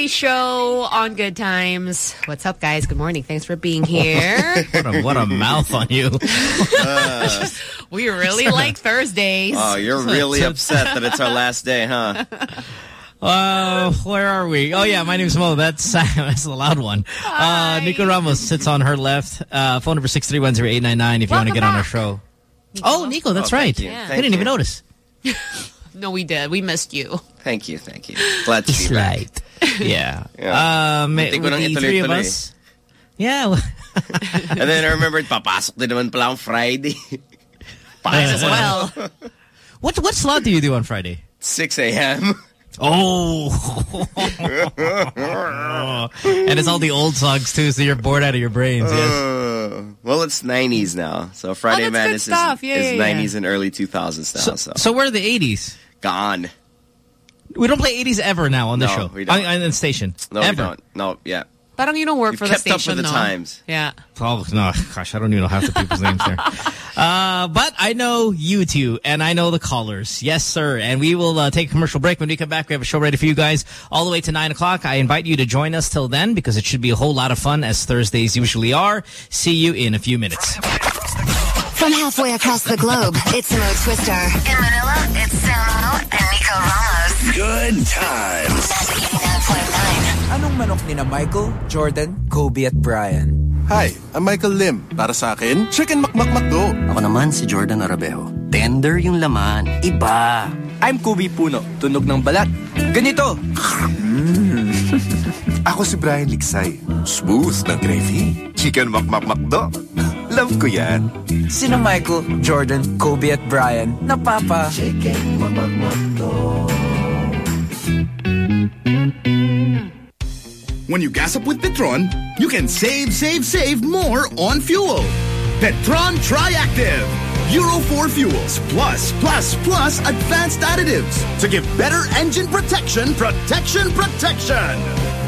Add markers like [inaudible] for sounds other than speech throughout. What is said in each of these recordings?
the show on Good Times. What's up, guys? Good morning. Thanks for being here. [laughs] What a, what a mouth on you. [laughs] we really [laughs] like Thursdays. Oh, you're really upset that it's our last day, huh? Uh, where are we? Oh, yeah, my name's Mo. That's, that's the loud one. Uh, Nico Ramos sits on her left. Uh, phone number 6310899 if you want to Welcome get on our back. show. Oh, Nico, that's Oh, right. Yeah. I didn't even notice. No, we did. We missed you. Thank you, thank you. Glad to It's be back. Light. Yeah. Yeah. Um, Hindi ko with nang the three of us. Yeah. [laughs] And then I remembered, papasok din naman pala on Friday. [laughs] As well. [laughs] What, what slot do you do on Friday? 6 a.m. Oh. and it's all the old songs, too, so you're bored out of your brains. Yes. Uh, well, it's 90s now. So Friday Oh, Madness is. Yeah, is yeah, yeah. 90s and early 2000s now. So, So, so where are the 80s? gone. We don't play 80s ever now on the No, show. we don't. On, on the station. No, ever. we don't. No, yeah. Parang you don't work You've for the kept station, up with the times. Yeah. Oh, no. Gosh, I don't even know half the people's names there. [laughs] Uh, but I know you two, and I know the callers. Yes, sir. And we will uh, take a commercial break. When we come back, we have a show ready for you guys all the way to 9 o'clock. I invite you to join us till then because it should be a whole lot of fun, as Thursdays usually are. See you in a few minutes. From halfway across the globe, it's Mo Twister. In Manila, it's Samo and Nico Ramos. Good times. Magic 89.9. Anong manok ni na Michael, Jordan, Kobe at Brian? Hi, I'm Michael Lim. Para sa akin, Chicken McMcMcDo. Ako naman si Jordan Arabejo. Tender yung laman. Iba. I'm Kobe Puno, tunog ng balat. Ganito. Hmm. [laughs] Ako si Brian Liksay. Smooth na gravy. Chicken McMcMcDo. Love ko yan. Michael, Jordan, Kobe at Brian? na Napapa. When you gas up with Petron, you can save, save, save more on fuel. Petron Triactive. Euro 4 fuels plus, plus, plus advanced additives to give better engine protection, protection, protection.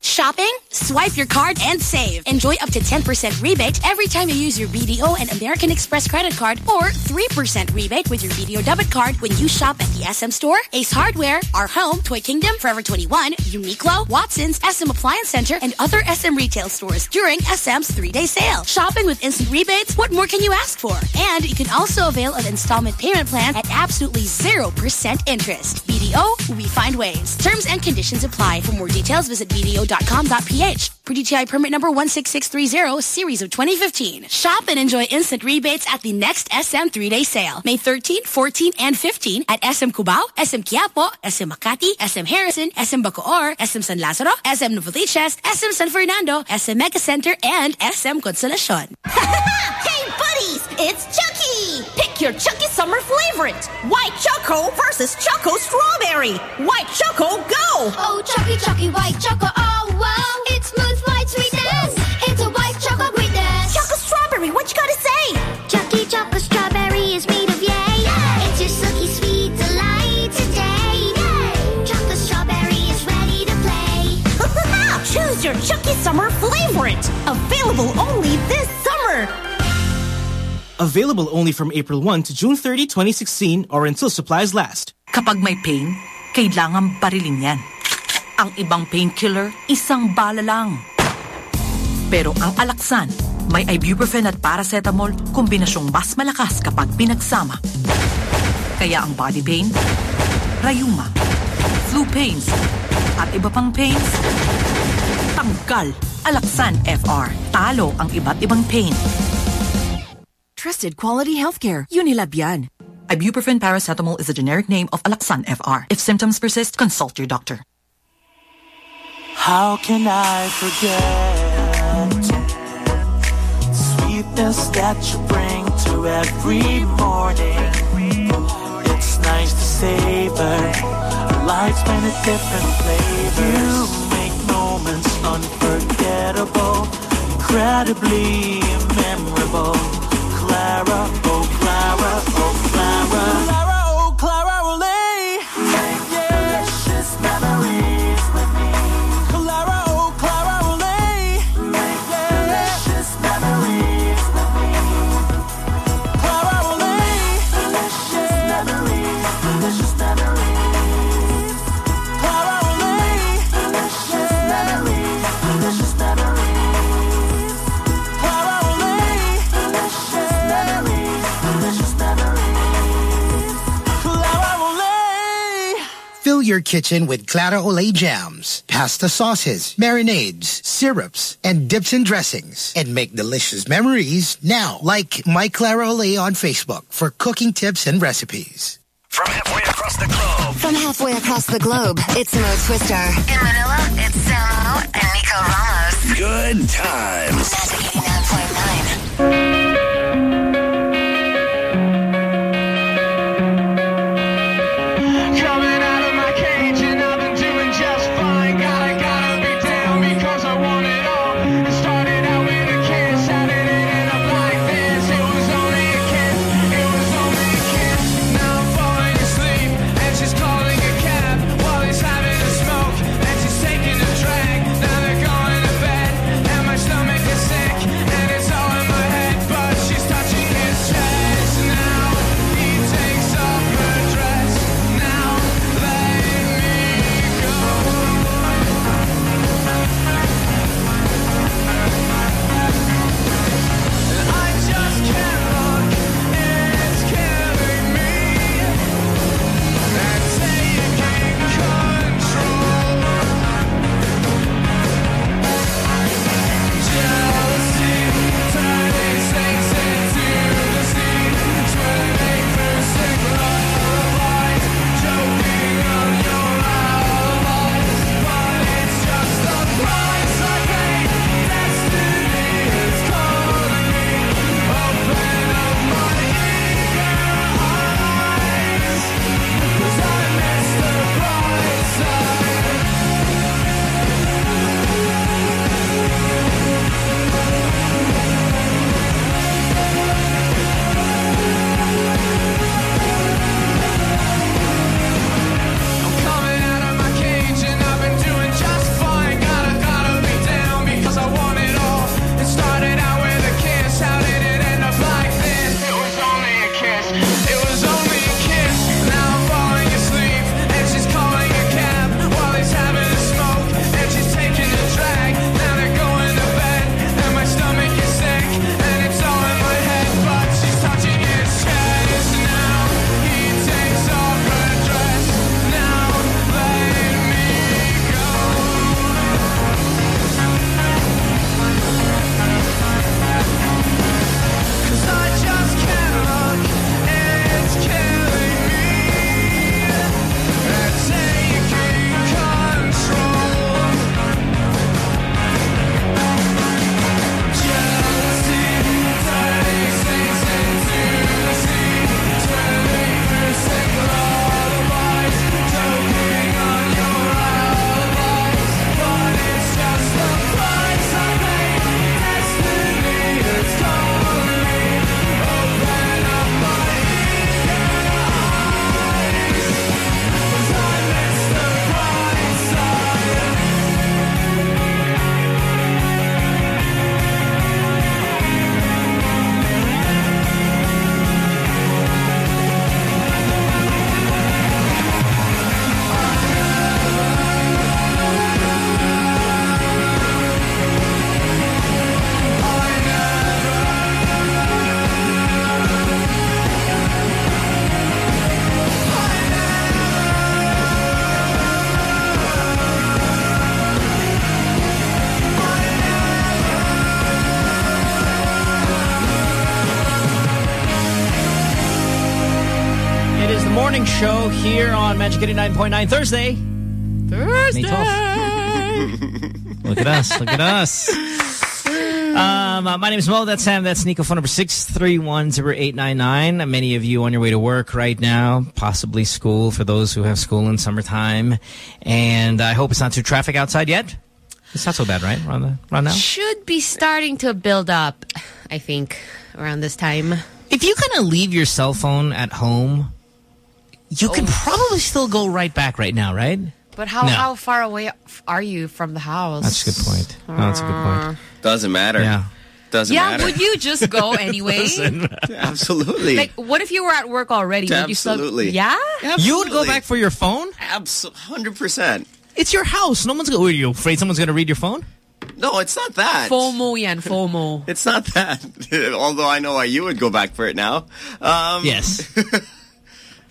Shopping? Swipe your card and save. Enjoy up to 10% rebate every time you use your BDO and American Express credit card or 3% rebate with your BDO debit card when you shop at the SM Store, Ace Hardware, Our Home, Toy Kingdom, Forever 21, Uniqlo, Watson's, SM Appliance Center, and other SM retail stores during SM's three-day sale. Shopping with instant rebates? What more can you ask for? And you can also avail of installment payment plans at absolutely 0% interest. BDO, we find ways. Terms and conditions apply. For more details, visit BDO.com.ph. Per DTI permit number 16630, series of 2015. Shop and enjoy instant rebates at the next SM three-day sale. May 13, 14, and 15 at SM Cubao, SM Quiapo, SM Makati, SM Harrison, SM Bacoor, SM San Lazaro, SM Novaliches, SM San Fernando, SM Mega Center, and SM Consolacion. hey, buddies! It's Chucky! Pick your Chucky summer favorite. White Choco versus Choco Strawberry. White Choco, go! Oh, Chucky, Chucky, white choco, oh wow. It's smooth, white sweetness. It's a white choco greatness. Choco Strawberry, what you gotta say? Chucky, choco, strawberry is made of yay. It's your silky sweet delight today. Choco, strawberry is ready to play. [laughs] Choose your Chucky summer favorite. Available only this summer. Available only from April 1 to June 30, 2016 or until supplies last. Kapag may pain, kailangan barilin yan. Ang ibang painkiller, isang bala lang. Pero ang alaksan, may ibuprofen at paracetamol, kombinasyong mas malakas kapag pinagsama. Kaya ang body pain, rayuma, flu pains, at iba pang pains, tanggal. Alaksan FR, talo ang iba't ibang pain. Trusted quality healthcare. Unilab yan. Ibuprofen paracetamol is the generic name of Alaxan FR. If symptoms persist, consult your doctor. How can I forget sweetness that you bring to every morning? It's nice to savor life's many different flavors. You make moments unforgettable, incredibly memorable. Clara, oh Clara, oh your kitchen with Clara Olé jams, pasta sauces, marinades, syrups, and dips and dressings. And make delicious memories now. Like My Clara Olé on Facebook for cooking tips and recipes. From halfway across the globe. From halfway across the globe, it's Mo Twister. In Manila, it's Samo and Nico Ramos. Good times. K89.9 Thursday. Thursday. [laughs] Look at us. Look at us. Um, uh, my name is Mo. That's Sam. That's Nico. Phone number 631-0899. Many of you on your way to work right now, possibly school for those who have school in summertime. And I hope it's not too traffic outside yet. It's not so bad, right? Around, the, around now? Should be starting to build up, I think, around this time. If you kind of leave your cell phone at home you can probably still go right back right now, right? But how, No. how far away are you from the house? That's a good point. No, that's a good point. Doesn't matter. Yeah. Doesn't yeah, matter. would you just go [laughs] anyway? Absolutely. Like, what if you were at work already? Would you still- Absolutely. yeah? You would go back for your phone? Absolutely. 100%. It's your house. No one's going to... Are you afraid someone's going to read your phone? No, it's not that. FOMO yan, FOMO. [laughs] It's not that. [laughs] Although I know why you would go back for it now. Um, Yes.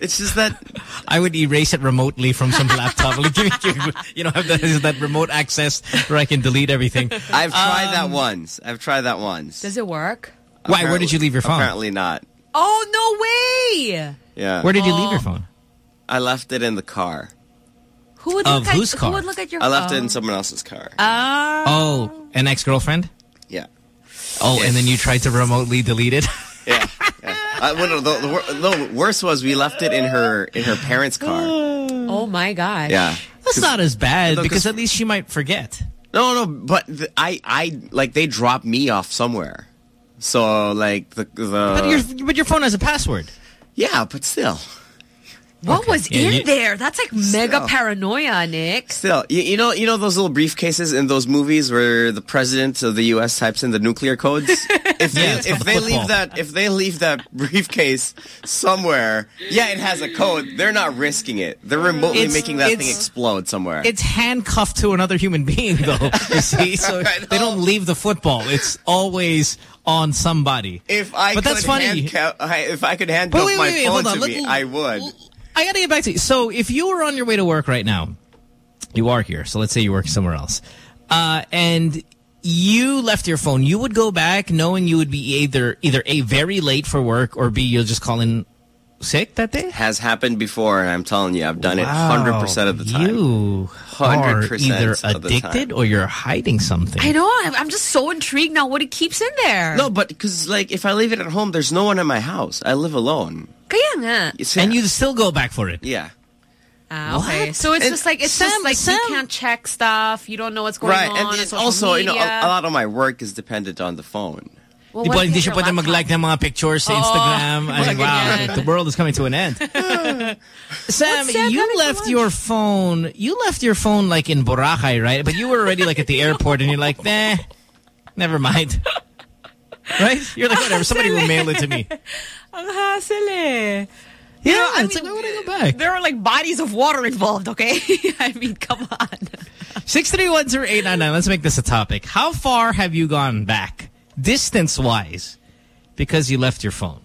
It's just that [laughs] I would erase it remotely from some laptop. [laughs] Like, you, you- you know, have that, that remote access where I can delete everything. I've tried that Um, once. I've tried that once. Does it work? Why? Where did you leave your phone? Apparently not. Oh, no way! Yeah. Where did you leave Oh. your phone? I left it in the car. Who would Of look whose at, car? Who would look at your I left it in someone else's car. Ah. Oh, an ex-girlfriend? Yeah. Oh, and then you tried to remotely delete it? [laughs] Yeah. yeah. Uh, well, no, the, the, the worst was we left it in her in her parents' car. [sighs] Oh, my gosh. Yeah. That's not as bad No, 'cause- because at least she might forget. No, no, but the, I, I, like, they dropped me off somewhere. So, like, the, the... But your, but your phone has a password. yeah, but still. What was Yeah, in you- there? That's like mega Still. paranoia, Nick. Still, you, you know, you know those little briefcases in those movies where the president of the U.S. types in the nuclear codes. [laughs] If they, Yeah, if called they leave that, if they leave that briefcase somewhere, yeah, it has a code. They're not risking it. They're remotely It's- making that thing explode somewhere. It's handcuffed to another human being, though. [laughs] You see, so they don't leave the football. It's always on somebody. if I but could that's funny. handcuff, if I could handcuff wait, my wait, wait, phone hold on. to Let- me, I would. I got to get back to you. So if you were on your way to work right now, you are here. So let's say you work somewhere else, uh, and you left your phone. You would go back knowing you would be either either a very late for work or b you'll just call in sick that day. Has happened before, and I'm telling you, I've done it 100% of the time. You are 100% either addicted or you're hiding something. I know. I'm, I'm just so intrigued now what it keeps in there. No, but because like if I leave it at home, there's no one in my house. I live alone. Kaya nga. And you still go back for it. yeah. Ah, okay. What? So it's And just like, it's Sam- just like Sam- you can't check stuff. You don't know what's going right, on. and on it's social also you know a, a lot of my work is dependent on the phone. Well, Di what ba, if hindi you siya pwede mag-like ng mga pictures sa Oo. Instagram. I mean, wow, the world is coming to an end. [laughs] Sam, Sam you left your phone, you left your phone like in Boracay, right? But you were already like at the airport and you're like, nah, never mind. [laughs] Right? You're like, whatever, somebody will mail it to me. [laughs] Ang hassle eh. Yeah, I it's mean, like, why would I go back? There are like bodies of water involved, okay? I mean, come on. 6310899, let's make this a topic. How far have you gone back, distance-wise, because you left your phone?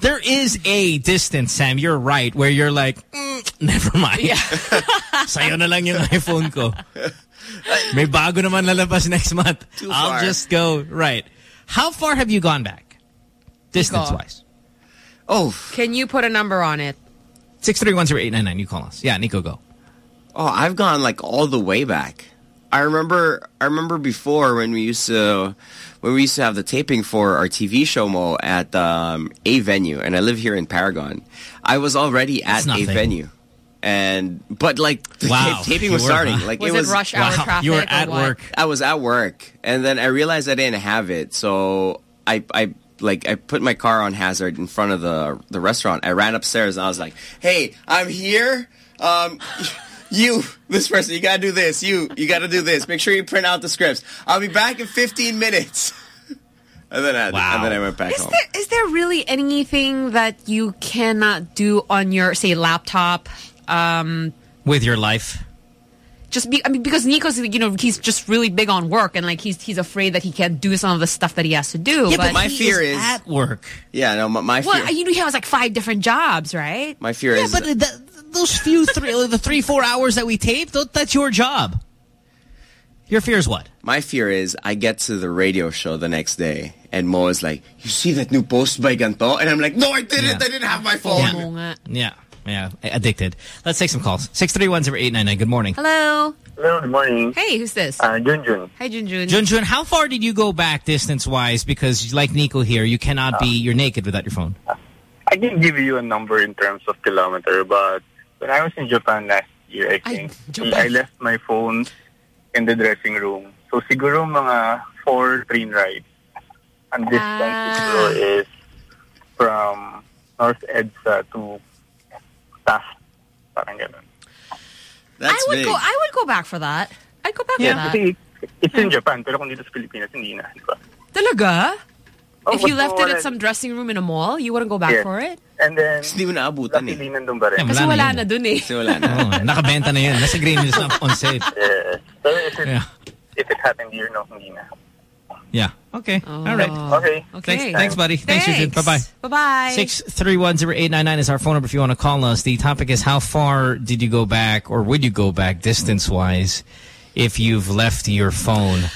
There is a distance, Sam, you're right, where you're like, mm, [laughs] never mind. Yeah. [laughs] Sayo na lang yung iPhone ko. May bago naman lalabas next month. Too I'll far. just go, right. How far have you gone back? Distance-wise. Oh, Can you put a number on it? 6310899, you call us. Yeah, Nico, go. oh, I've gone like all the way back. I remember, I remember before when we used to, when we used to have the taping for our TV show mo at um, a venue, and I live here in Paragon. I was already at a venue, and but like [laughs] the Wow. tape- taping was were, starting. huh? Like Was it it was rush hour Wow, traffic you were at work. I was at work, and then I realized I didn't have it, so I I like I put my car on hazard in front of the the restaurant. I ran upstairs and I was like, "Hey, I'm here. Um, you, this person, you gotta do this. You, you gotta do this. Make sure you print out the scripts. I'll be back in 15 minutes." [laughs] and then I Wow. and then I went back Is home. there is there really anything that you cannot do on your say laptop? Um, With your life. just be, I mean, because Nico's you know he's just really big on work and like he's he's afraid that he can't do some of the stuff that he has to do. Yeah, but but my he fear is is- at work. Yeah, no, my, my fear. well, you know he has like five different jobs, right? my fear Yeah, is but the, those few three, [laughs] the three, four hours that we taped, that's your job. Your fear is what? My fear is I get to the radio show the next day and Mo is like, you see that new post by Ganto? And I'm like, no, I didn't. Yeah. I didn't have my phone. Yeah, yeah, addicted. Let's take some calls. 631-0899, good morning. Hello. Hello, good morning. Hey, who's this? Uh, Junjun. Hi, Junjun. Junjun, how far did you go back distance-wise? Because like Nico here, you cannot be, you're naked without your phone. I can give you a number in terms of kilometer, but when I was in Japan last year, I think, I, left my phone in the dressing room. So siguro mga four train rides. And distance Ah. siguro is from North EDSA to Taft. Parang ganun. I would go. I would go back for that. I'd go back for that. Kasi it's in Japan, pero kung dito sa Pilipinas, hindi na. Di ba? Talaga? Oh, if you left it at some dressing room in a mall, you wouldn't go back Yes. for it? And then, Hindi mo naabutan eh. luckily, nandun pa rin. Yeah, Kasi wala na wala yun. na dun eh. Kasi wala na. Oh, nakabenta na yun. Nasa Green Hills na on sale. [laughs] Yes. Pero if it, Yeah. if it happened here, no, hindi na. Yeah. Okay. All right. Okay. Thanks, thanks, buddy. Thanks, Junjun. Bye-bye. Bye-bye. Six three one zero eight nine nine is our phone number if you want to call us. The topic is how far did you go back or would you go back distance wise if you've left your phone?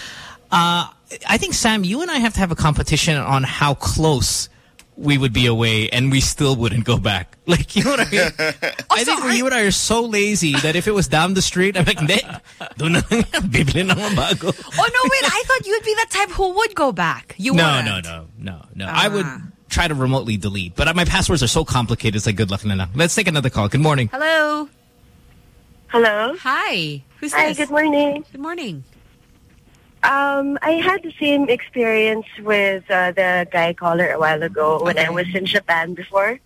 Uh, I think Sam, you and I have to have a competition on how close we would be away and we still wouldn't go back. [laughs] Like, you know what I mean? I think you and I are so lazy that if it was down the street, I'm like, hindi, doon na lang yan, [laughs] bibili na bago. Oh, no, wait. I thought you'd be that type who would go back. You no, wouldn't. no, no, no, no. I would Ah. try to remotely delete, but my passwords are so complicated. It's like good luck na lang. Let's take another call. Good morning. Hello. Hello. Hi. Who's Hi, this? good morning. Good morning. Um, I had the same experience with uh, the guy caller a while ago when I was in Japan before.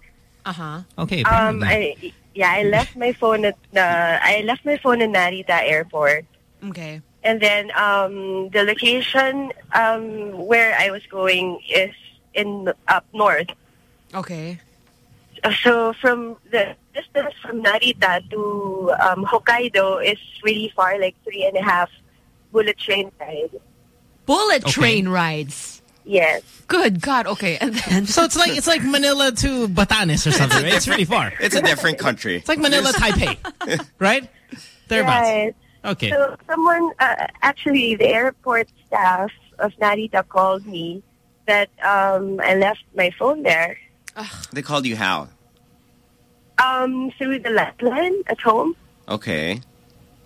Uh-huh. Okay. Um, I yeah, I left my phone at the I left my phone in Narita Airport, Okay. and then um, the location um, where I was going is in up north. Okay. Uh, So from the distance from Narita to um, Hokkaido is really far, like three and a half bullet train ride. Bullet Okay. train rides. Yes. Good God. Okay. And then So it's like it's like Manila to Batanes or something, right? It's really far. [laughs] It's a different country. It's like Manila, Taipei, [laughs] right? Thereabouts. Right. Okay. So someone, uh, actually, the airport staff of Narita called me that um, I left my phone there They called you how? um, through the landline at home. Okay.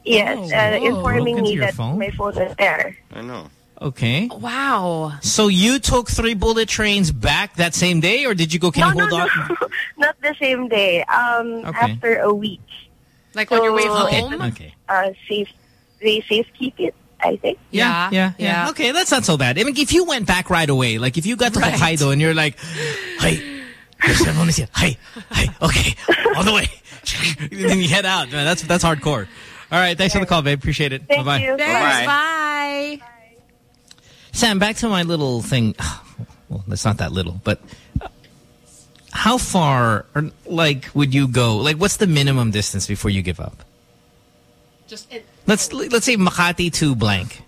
Yes, Oh, uh, informing me that phone? my phone was there. I know. Okay. Wow. So you took three bullet trains back that same day, or did you go? Can you no, hold no, on? no, [laughs] not the same day. Um, Okay. after a week. Like on your way So, home? Okay. Uh, safe, they safe keep it. I think. Yeah, yeah, yeah. Okay, that's not so bad. I mean, if you went back right away, like if you got to Right. Hokkaido and you're like, hey, your cell phone is here. Hey, hey, okay, all the way. and [laughs] then you head out. Man, that's that's hardcore. All right, thanks for the call, babe. Appreciate it. Thank Bye-bye. you. Thanks. Bye. Sam, back to my little thing. [sighs] Well, it's not that little, but how far, or like, would you go? Like, what's the minimum distance before you give up? Just it, Let's let's say Makati to blank.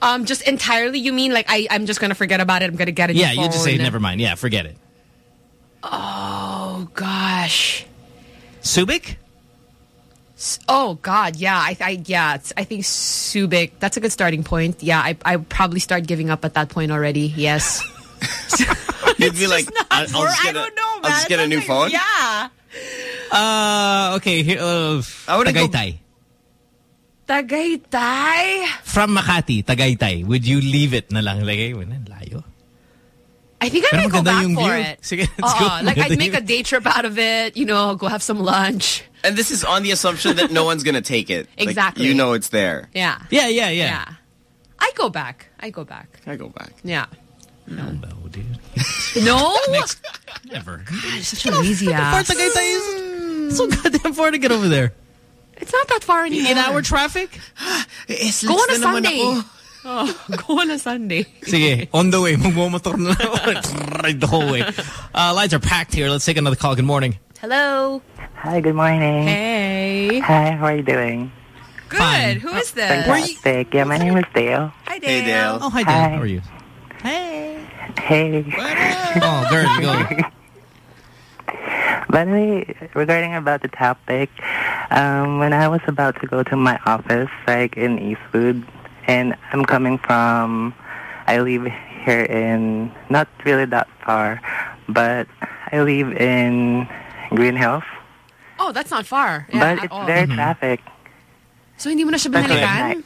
um, just entirely. You mean like I? I'm just gonna forget about it. I'm gonna get it. Yeah, you just say never mind. Yeah, forget it. Oh gosh. Subic? S- Oh God, yeah, I, I yeah, it's, I think Subic. That's a good starting point. Yeah, I I probably start giving up at that point already. Yes. [laughs] You'd be like, I'll, I'll just get a, I'll just get a new phone. yeah. Uh, okay. Here, uh, I wouldn't go- Tagaytay. Tagaytay. From Makati, Tagaytay. Would you leave it na lang? Like, eh, wala, layo. I think I Pero might go maganda back yung for view. it. Sige, let's go. Uh, like Maganda I'd make a day trip out of it. You know, go have some lunch. And this is on the assumption that no one's gonna take it. Like, Exactly. you know it's there. Yeah. Yeah, yeah, yeah. Yeah. I go back. I go back. I go back. Yeah. No, no, dude. [laughs] No. Next, never. God, such a lazy ass. So goddamn far to get over there. It's not that far anymore. In our traffic? [gasps] Go on a Sunday. [laughs] Oh, go on a Sunday. Sige, on the way. [laughs] Magmumotor na lang. Ride the whole way. Uh, lines are packed here. Let's take another call. Good morning. Hello. Hi, good morning. Hey. Hi, how are you doing? Good. Who is this? Fantastic. Yeah, my name is Dale. Hi, Dale. Hey, Dale. Oh, hi, Dale. Hi. How are you? Hey. Hey. [laughs] Oh, girl, go. By the way, regarding about the topic, Um, when I was about to go to my office, like in Eastwood, and I'm coming from, I live here in, not really that far, but I live in Green Hills. Oh, that's not far. Yeah, but it's all. very traffic. So hindi mo na siya That's binalikan?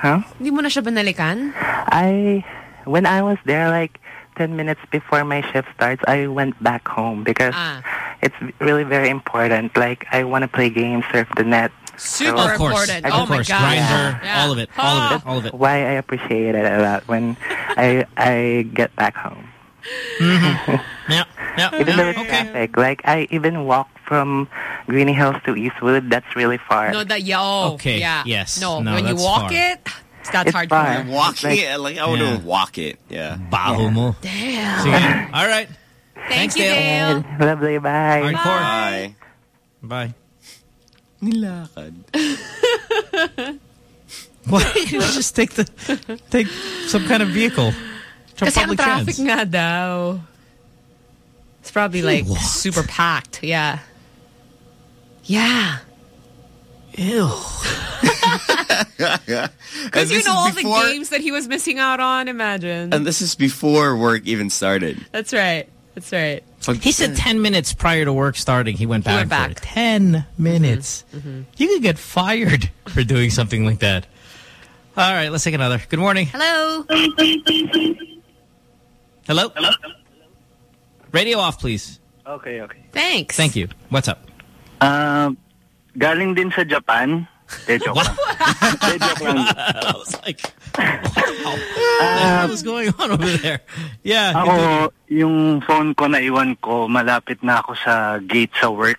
Huh? Hindi mo na siya binalikan? I, when I was there, like 10 minutes before my shift starts, I went back home because Ah. it's really very important. Like, I want to play games, surf the net. Super So- Of course, important. of Oh my God. Grindr, Yeah. all of it, all of it, all of it. why I appreciate it a lot when [laughs] I I get back home. Mm-hmm. Yeah, yeah, Even though it's okay. traffic, like I even walk from Greeny Hills to Eastwood. That's really far. No, that, yeah, oh, Okay, yeah. yes. No, No, when you walk far. it, that's It's hard far. for me. Walking Like- it, like I would Yeah. walk it. Yeah. Baho mo. Damn. Sige. All right. Thank Thanks, you, Dale. Dale. Lovely. Bye. Hardcore. Bye. Bye. Nilakad. [laughs] Why don't you just take the take some kind of vehicle? From Kasi public traffic trans. nga daw. It's probably like What? super packed. Yeah. Yeah. Ew. [laughs] Because you know all the games that he was missing out on. Imagine. And this is before work even started. That's right. That's right. He said 10 minutes prior to work starting, he went He back. went for back. it. 10 minutes. Mm-hmm, mm-hmm. You could get fired [laughs] for doing something like that. All right, let's take another. Good morning. Hello. Hello? Hello? Radio off, please. Okay, okay. Thanks. Thank you. What's up? Um, galing din sa Japan. De, joke lang. [laughs] De, joke lang. I was like, wow. what was going on over there? Yeah. Ako, yung phone ko naiwan ko, malapit na ako sa gate sa work.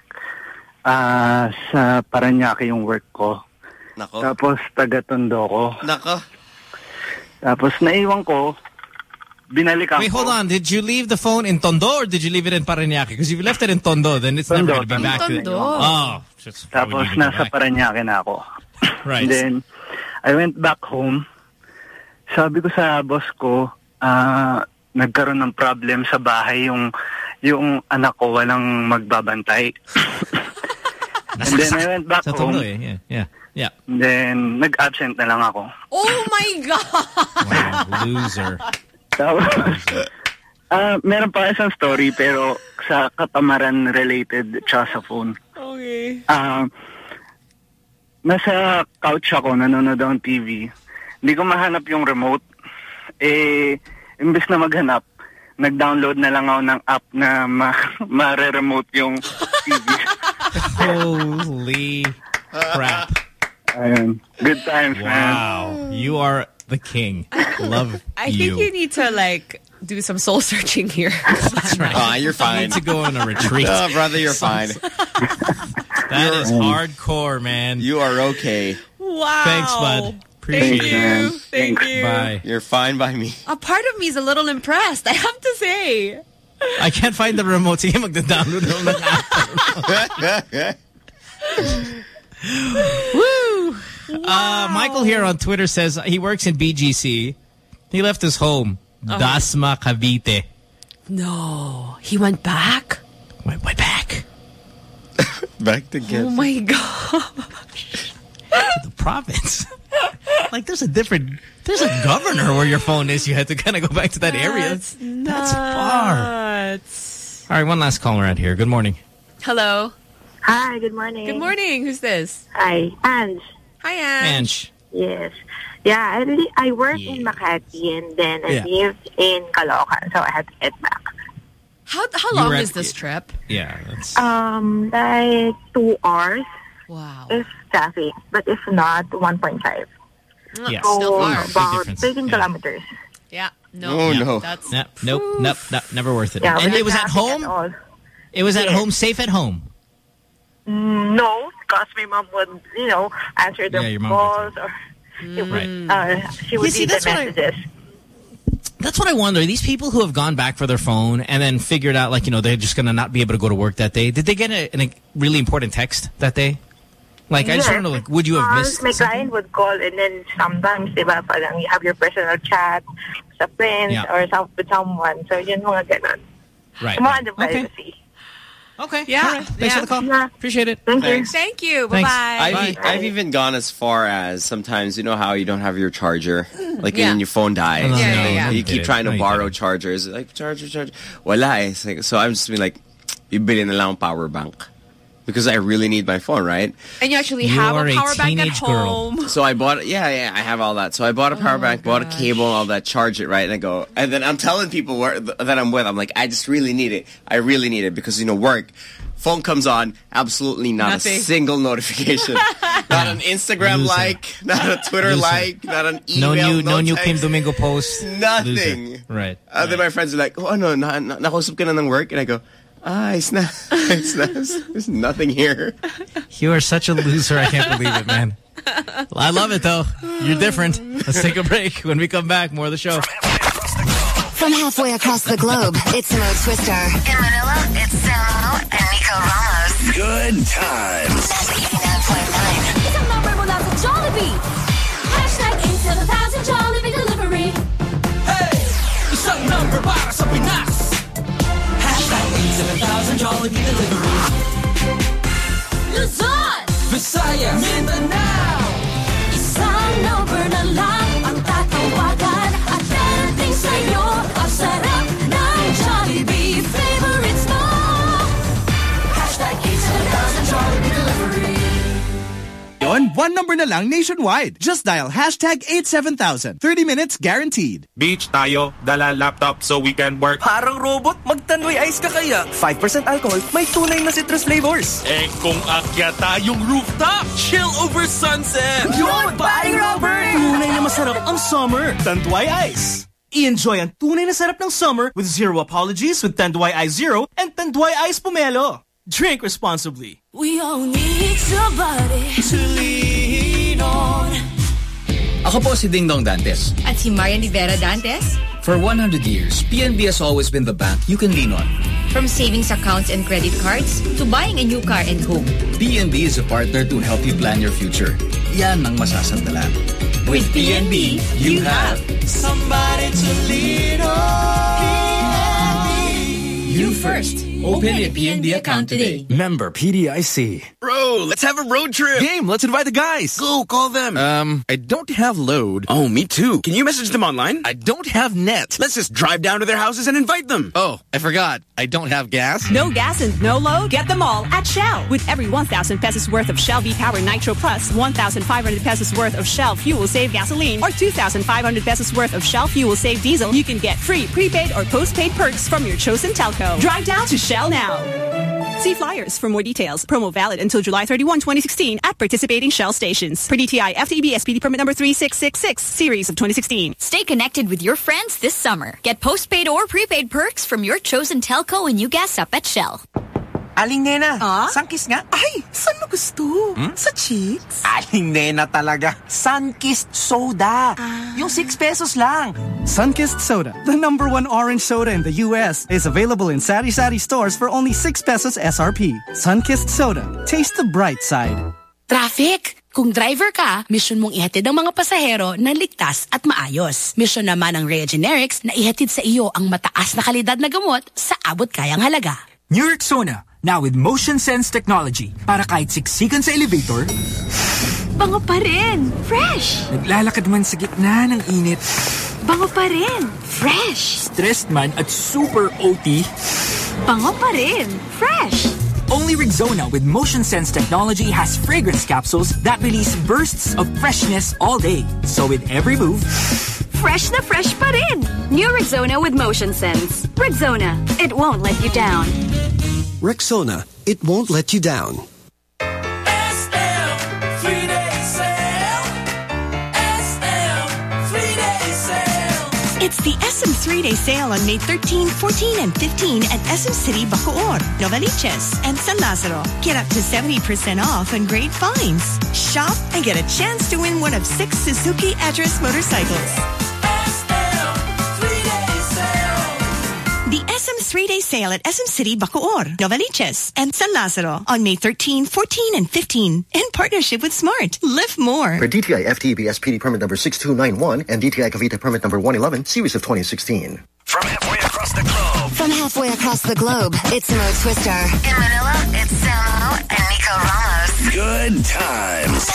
Ah, sa Paranaque yung work ko. Nako. Tapos taga-tondo ko. Nako. Tapos naiwan ko, binalikan Wait, hold on. Did you leave the phone in Tondo or did you leave it in Paranaque? Because if you left it in Tondo, then it's never going to be back to Tondo. Oh. just- Tapos you go nasa? Paranaque na ako. Right. And then, I went back home. Sabi ko sa boss ko, ah, nagkaroon ng problem sa bahay yung yung anak ko walang magbabantay. [laughs] And then I went back Sa home. Tondo, eh. Yeah, yeah, yeah. And then, nag-absent na lang ako. Oh my God. Wow, loser. [laughs] Tapos, [laughs] ah, meron pa isang story pero sa katamaran related tsaka sa phone. Okay. Ah, nasa couch ako, nanonood ng TV. Hindi ko mahanap yung remote. Eh, imbes na maghanap, nag-download na lang ako ng app na ma [laughs] mare-remote yung TV. Holy [laughs] crap. Ayun. Good times, man. Wow. You are the king. Love [laughs] I you. think you need to like do some soul searching here. [laughs] That's right. Ah, you're fine. need to go on a [laughs] retreat. Oh, brother, you're fine. That is hardcore, man. You are okay. wow. Thanks, bud. Appreciate Thank it. you. Thank you. Bye. You're fine by me. A part of me is a little impressed. I have to say. I can't find the remote. Sige, magda-download ako ng app. Woo! Uh, Michael here on Twitter says he works in BGC. He left his home, Uh-huh. Dasma, Cavite. No, he went back. Went, went back [laughs] Back to together. Oh my god. to the province. like, there's a different, there's a governor where your phone is. You had to kind of go back to that area. That's That's far. All right, one last caller out here. Good morning. Hello. Hi, good morning. Good morning. Who's this? Hi, Ange. Hi, Anne. Ange. Yes. Yeah, I really, I work in Makati and then I Yeah. live in Caloocan, so I had to get back. How how long is this trip? Yeah, that's Um, like two hours Wow. if traffic, but if not, 1.5. Yeah. So Still far. Big about difference. 13 Yeah. kilometers. Yeah. No. Oh, no. That's Nope, nope, nope, nope, never worth it. Yeah, and it was at home? all. It was at Yes. home, safe at home. Mm, No, because my mom would, you know, answer the Yeah, mom calls or she would, uh, she would You see, read the that's what I- messages. That's what I wonder. These people who have gone back for their phone and then figured out, like, you know, they're just going to not be able to go to work that day. Did they get a, a really important text that day? Like, I just Yes, want to know, like, would you have because missed My something? client would call and then sometimes, di ba, parang you have your personal chat sa friends Yeah. or some, with someone. So, yun mga ganon. Right. Mga the Okay. privacy. Okay. Yeah. All right. Thanks yeah. for the call. Appreciate it. Thank Thanks. Thank you. Bye-bye. I've, I've even gone as far as sometimes you know how you don't have your charger, like Yeah. and your phone dies. No, you no, yeah. You you keep trying to No, borrow chargers, like charger, charger. Wala eh. Like, so I'm just being like, ibili na lang ang power bank because I really need my phone, right? And you actually You have are a a power bank at teenage girl. home. So I bought, yeah, yeah, I have all that. So I bought a power bank, bought a cable, all that, charge it, right? And I go, and then I'm telling people where, that I'm with, I'm like, I just really need it. I really need it because, you know, work, phone comes on, absolutely not Nothing. a single notification. [laughs] not an Instagram Loser. like, not a Twitter Loser. like, not an email. No new, no new Kim. Domingo post. Nothing. Loser. Right. Uh, Then my friends are like, oh, no, na, na, nakausap ka na ng work? And I go, ah, it's not, [laughs] it's not, there's nothing here. You are such a loser. I can't believe it, man. I love it, though. You're different. Let's take a break. When we come back, more of the show. From halfway across the globe, it's Mo Twister. In Manila, it's Samo and Nico Ramos. Good times. 89.9. Isang number mula sa Jollibee. Hashtag 87000 Jollibee Delivery. Hey! Isang number para sa Pinas. Hashtag 87000 Jollibee Delivery. Luzon! Visayas, Mindanao. Yon, one number na lang nationwide. Just dial hashtag 87000. 30 minutes guaranteed. Beach tayo, dala laptop so we can work. Parang robot, magtanduay ice ka kaya. 5% alcohol, may tunay na citrus flavors. Eh kung akyat tayong rooftop, chill over sunset. Yun, paring Robert! Tunay na masarap ang summer. Tanduay Ice. I-enjoy ang tunay na sarap ng summer with zero apologies with Tanduay Ice Zero and Tanduay Ice Pomelo. Drink responsibly. We all need somebody to lean on. Ako po si Dingdong Dantes. At si Marian Rivera Dantes. For 100 years, PNB has always been the bank you can lean on. From savings accounts and credit cards to buying a new car and home. PNB is a partner to help you plan your future. Yan ang masasandalan. With PNB, you have somebody to lean on. You first. Open a PNB account today. Member PDIC. Bro, let's have a road trip. Game, let's invite the guys. Go, call them. Um, I don't have load. Oh, me too. Can you message them online? I don't have net. Let's just drive down to their houses and invite them. Oh, I forgot. I don't have gas. No gas and no load? Get them all at Shell. With every 1,000 pesos worth of Shell V-Power Nitro Plus, 1,500 pesos worth of Shell Fuel Save Gasoline, or 2,500 pesos worth of Shell Fuel Save Diesel, you can get free prepaid or postpaid perks from your chosen telco. Drive down to Shell now. See flyers for more details. Promo valid until July 31, 2016 at participating Shell stations. Per DTI FTB SPD permit number 3666, series of 2016. Stay connected with your friends this summer. Get postpaid or prepaid perks from your chosen telco when you gas up at Shell. Aling Nena, Sunkist nga? Ay, saan mo gusto? Sa cheeks? Aling Nena talaga. Sunkist Soda. Yung 6 pesos lang. Sunkist Soda, the number one orange soda in the U.S., is available in Sari Sari stores for only 6 pesos SRP. Sunkist Soda. Taste the bright side. Traffic! Kung driver ka, mission mong ihatid ang mga pasahero na ligtas at maayos. Mission naman ng Rhea Generics na ihatid sa iyo ang mataas na kalidad na gamot sa abot kayang halaga. New Rexona, now with motion sense technology. Para kahit siksikan sa elevator, Bango pa rin. Fresh. naglalakad man sa gitna ng init, Bango pa rin. Fresh. stressed man at super OT, Bango pa rin. Fresh. only Rexona with motion sense technology has fragrance capsules that release bursts of freshness all day. So with every move, Fresh na fresh pa rin. New Rexona with Motion Sense. Rexona. It won't let you down. Rexona, it won't let you down. It's the SM three-day sale on May 13, 14, and 15 at SM City Bacoor, Novaliches, and San Lazaro. Get up to 70% off on great finds. Shop and get a chance to win one of six Suzuki address motorcycles. The SM three-day sale at SM City Bacoor, Novaliches, and San Lazaro on May 13, 14, and 15 in partnership with Smart. Live more. For DTI FTB SPD permit number 6291 and DTI Cavite permit number 111, series of 2016. From halfway across the globe. From halfway across the globe, it's Mo Twister. In Manila, it's Samo and Nico Ramos. Good times.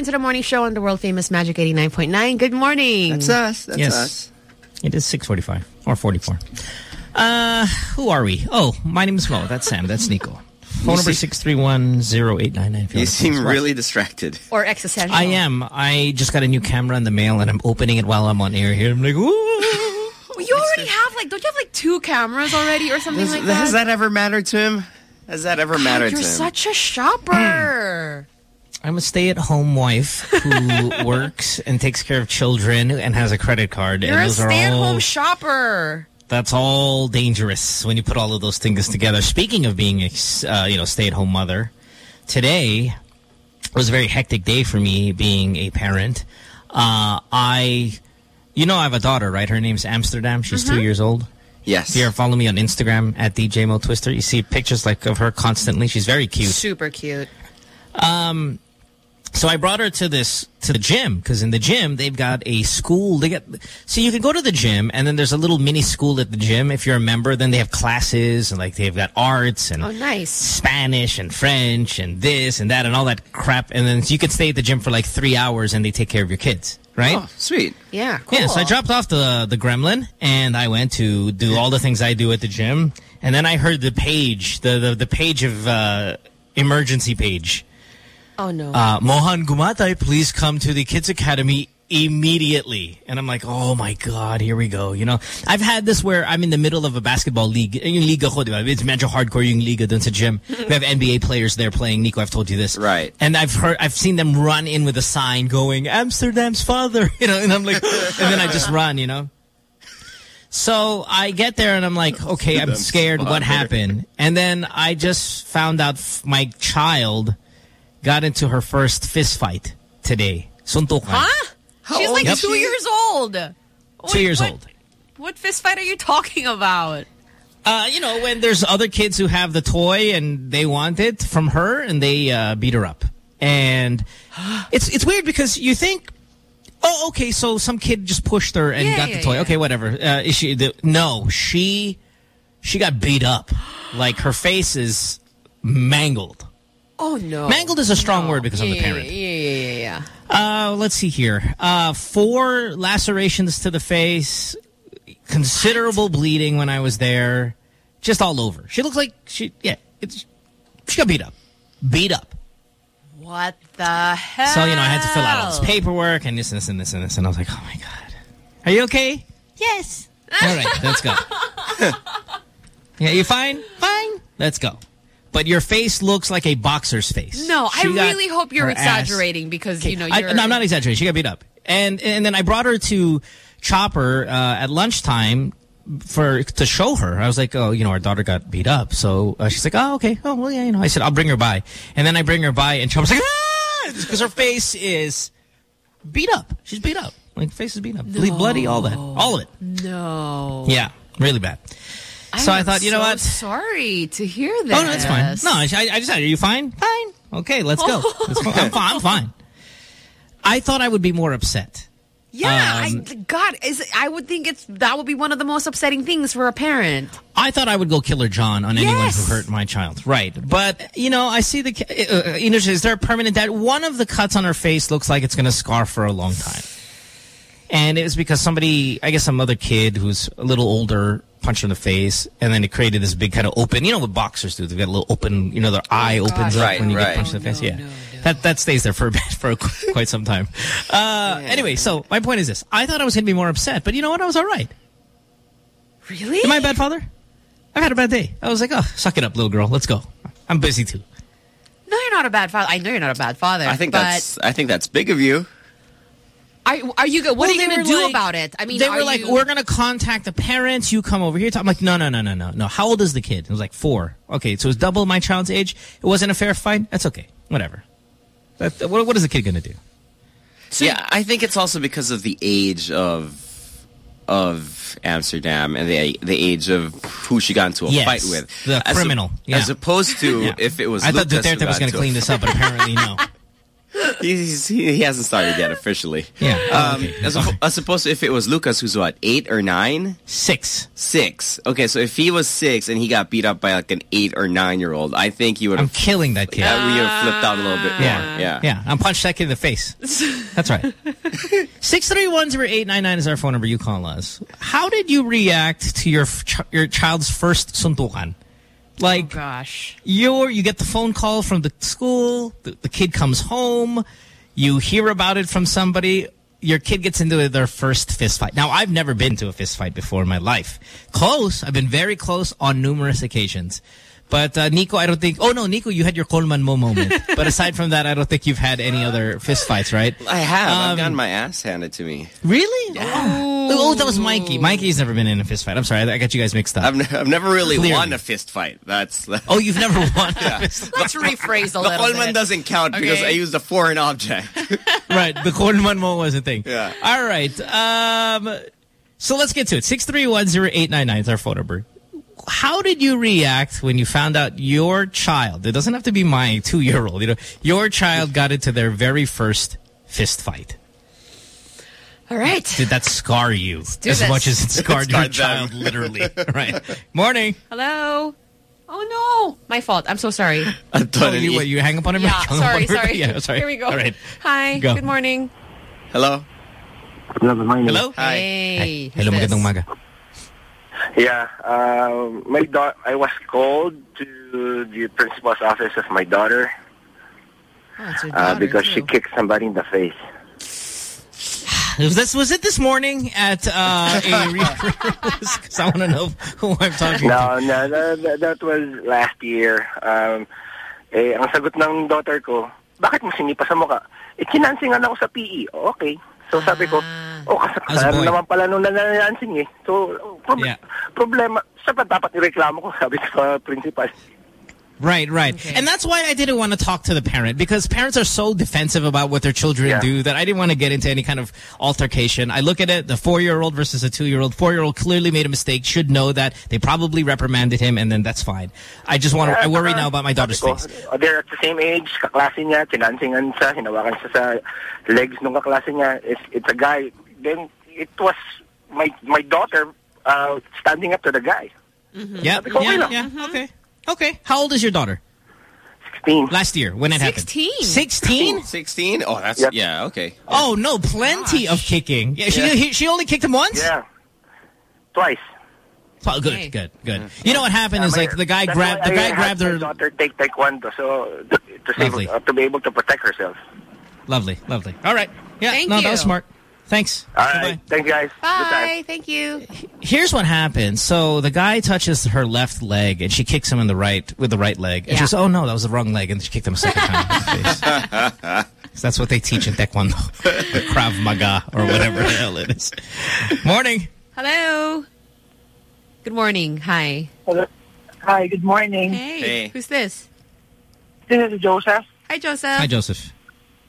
Into the morning show on the world famous Magic 89.9. Good morning. That's us. That's yes. us. It is 645 or 44. Uh, who are we? Oh, my name is Mo. That's Sam. That's Nico. [laughs] Phone number see- 631-0899. You seem really distracted. Or existential. I am. I just got a new camera in the mail and I'm opening it while I'm on air here. I'm like, ooh. You already have like, don't you have like two cameras already or something Does, like that? has that ever mattered to him? Has that ever mattered You're such a shopper. [clears throat] I'm a stay-at-home wife who [laughs] works and takes care of children and has a credit card. You're a stay-at-home shopper. That's all dangerous when you put all of those things together. Speaking of being a uh, you know stay-at-home mother, today was a very hectic day for me being a parent. Uh, I, you know, I have a daughter, right? Her name's Amsterdam. She's two years old. Yes. If you ever follow me on Instagram at DJ Mo Twister, you see pictures like of her constantly. She's very cute. Super cute. Um, so I brought her to this to the gym because in the gym they've got a school. They get so you can go to the gym and then there's a little mini school at the gym if you're a member. Then they have classes and like they've got arts and Oh, nice. Spanish and French and this and that and all that crap. And then so you can stay at the gym for like three hours and they take care of your kids. Right? Oh, sweet. Yeah, cool. Yeah, so I dropped off the the gremlin and I went to do all the things I do at the gym. And then I heard the page, the the, the page of uh, emergency page. Oh, no. Uh, Mohan Gumatay, please come to the Kids Academy immediately. And I'm like, oh my God, here we go. You know, I've had this where I'm in the middle of a basketball league. Yung liga ko, di ba? It's medyo hardcore yung liga dun sa gym. [laughs] We have NBA players there playing. Nico, I've told you this. Right. And I've heard, I've seen them run in with a sign going, Amsterdam's father. [laughs] You know, and I'm like, and then I just [laughs] run, you know. So I get there and I'm like, okay, I'm scared. What happened? And then I just found out f- my child got into her first fist fight today. Suntukan. Huh? She's old like is two years old. Two years what- old. What fist fight are you talking about? Uh, you know, when there's other kids who have the toy and they want it from her and they uh, beat her up. And [gasps] it's it's weird because you think, oh, okay, so some kid just pushed her and Yeah, got yeah, the toy. yeah. Okay, whatever. Uh, is she, the, no, she she got beat up. Like her face is mangled. Oh no. Mangled is a strong word because I'm yeah, the parent. Yeah, yeah, yeah, yeah. Uh, let's see here. Uh, four lacerations to the face, considerable bleeding when I was there, just all over. She looks like she, yeah, it's, she got beat up. Beat up. What the hell? So, you know, I had to fill out all this paperwork and this and this and this and this. And I was like, oh my God. Are you okay? Yes. All right, let's go. [laughs] yeah, you fine? Fine. Let's go. But your face looks like a boxer's face. No, I She got really hope you're her ass- exaggerating because you know I, you're. no, I'm not exaggerating. She got beat up, and and then I brought her to Chopper uh, at lunchtime for to show her. I was like, oh, you know, our daughter got beat up, so uh, she's like, oh, okay, oh, well, yeah, you know. I said, I'll bring her by, and then I bring her by, and Chopper's like, ah, because her face is beat up. She's beat up, like face is beat up, Ble- bloody, all that, all of it. No. Yeah, really bad. So I thought, you know what? Sorry to hear Oh, that. no, that's fine. No, I, I just said, are you fine? Fine. Okay, let's go. [laughs] Let's go. I'm fine. I'm fine. I thought I would be more upset. Yeah, Um, I, God, is I would think it's that would be one of the most upsetting things for a parent. I thought I would go Killer John on anyone who hurt my child. Right. But, you know, I see the... Uh, uh, you know, is there a permanent dad? One of the cuts on her face looks like it's going to scar for a long time. And it was because somebody, I guess some other kid who's a little older punched her in the face, and then it created this big kind of open, you know what boxers do? They've got a little open, you know, their eye opens up Right, when you right. get punched in the face. yeah. That that stays there for a [laughs] bit, for quite some time. Uh, Anyway, so my point is this. I thought I was going to be more upset, but you know what? I was all right. Really? Am I a bad father? I've had a bad day. I was like, oh, suck it up, little girl. Let's go. I'm busy too. No, you're not a bad father. I know you're not a bad father. I think but that's I think that's big of you. Are, are you? go- What Well, are you they going to do like- about it? I mean, they were like, you- we're going to contact the parents. You come over here. I'm like, no, no, no, no, no, no. How old is the kid? It was like four. Okay, so it's double my child's age. It wasn't a fair fight. That's okay. Whatever. That, what, what is the kid going to do? yeah, I think it's also because of the age of of Amsterdam and the the age of who she got into a Yes, fight with. the As criminal, yeah. As opposed to Yeah. if it was I thought Lucas who Duterte was going to clean this up, but apparently no. [laughs] [laughs] He's, he, he hasn't started yet officially. Yeah. Oh, Um, okay. as, as opposed to if it was Lucas, who's what, eight or nine? Six. Six. Okay, so if he was six and he got beat up by like an eight or nine year old, I think he would I'm killing that kid. Uh, we would have flipped out a little bit more. Yeah. Yeah. Yeah. I'm punched that kid in the face. That's right. [laughs] 6310899 is our phone number. You call us. How did you react to your ch your child's first suntukan? Like, oh, gosh. you're, you get the phone call from the school, the, the kid comes home, you hear about it from somebody, your kid gets into their first fist fight. Now, I've never been to a fist fight before in my life. Close. I've been very close on numerous occasions. But uh, Nico, I don't think. Oh no, Nico, you had your Coleman Mo moment. [laughs] but aside from that, I don't think you've had any other fist fights, right? I have. I've Um, gotten my ass handed to me. Really? Oh. oh, that was Mikey. Mikey's never been in a fist fight. I'm sorry, I got you guys mixed up. I've, ne- I've never really Clearly. won a fist fight. That's. oh, you've never [laughs] won Yeah. a fist Let's rephrase a the little Coleman bit. doesn't count because I used a foreign object. [laughs] right. The Coleman Mo was a thing. Yeah. All right. Um, so let's get to it. 6310899 is our phone number. How did you react when you found out your child, it doesn't have to be my two-year-old, you know, your child got into their very first fist fight? All right. Did that scar you as this. much as it scarred your Scarred them. child, literally? [laughs] right. Morning. Hello. Oh no, my fault. I'm so sorry. [laughs] Oh, you, what, you hang up on him? Yeah, [laughs] sorry, sorry. Yeah, sorry. Here we go. All right. Hi. Go. Good morning. Hello. Hello, good morning. Hello? Hi. Hey. Hello, this? magandang umaga. Yeah, uh, my da- I was called to the principal's office of my daughter Oh, uh, daughter, because she kicked somebody in the face. Was this was it this morning at uh, a [laughs] Because [laughs] I want to know who I'm talking No, to. no, no, that- that was last year. Um, eh, ang sagot ng daughter ko, bakit mo sinipa sa mukha? Eh, kinansingan ako sa PE. Okay. So sabi ko, oh, kasi As kasalanan naman pala nung nananansing eh. So, prob- Yeah. problema, sa dapat ireklamo ko, sabi ko sa principal. Right, right. And that's why I didn't want to talk to the parent because parents are so defensive about what their children do that I didn't want to get into any kind of altercation. I look at it, the four-year-old versus a two-year-old. Four-year-old clearly made a mistake, should know that. They probably reprimanded him and then that's fine. I just want to, I worry now about my daughter's face. Oh, they're at the same age, kaklase niya, kinansingan siya, hinawakan siya sa legs nung kaklase niya. It's, it's a guy. Then, it was my my daughter uh, standing up to the guy. Yeah, Sabi ko, okay yeah, lang. yeah, okay. Okay. How old is your daughter? 16. Last year, when it happened. 16? 16? Oh, that's, yeah, okay. Oh, no, plenty of kicking. Yeah, she, Yeah. he- she only kicked him once? Yeah. Twice. Oh, good, good, good. You know what happened is like the guy that's grabbed, the guy grabbed her. daughter take taekwondo so to, to, save, uh, to be able to protect herself. Lovely, lovely. All right. Yeah, Thank no, you. that was smart. Thanks. All right. Thank you, guys. Bye. Thank you. Here's what happened. So the guy touches her left leg and she kicks him in the right with the right leg. And she Yeah. says, "Oh no, that was the wrong leg," and she kicked him a second time in the [laughs] face. 'Cause that's what they teach in Taekwondo, the Krav Maga or whatever the hell it is. Morning. Hello. Good morning. Hi. Hello. Hi, good morning. Hey. Hey. Who's this? This is Joseph. Hi, Joseph. Hi, Joseph.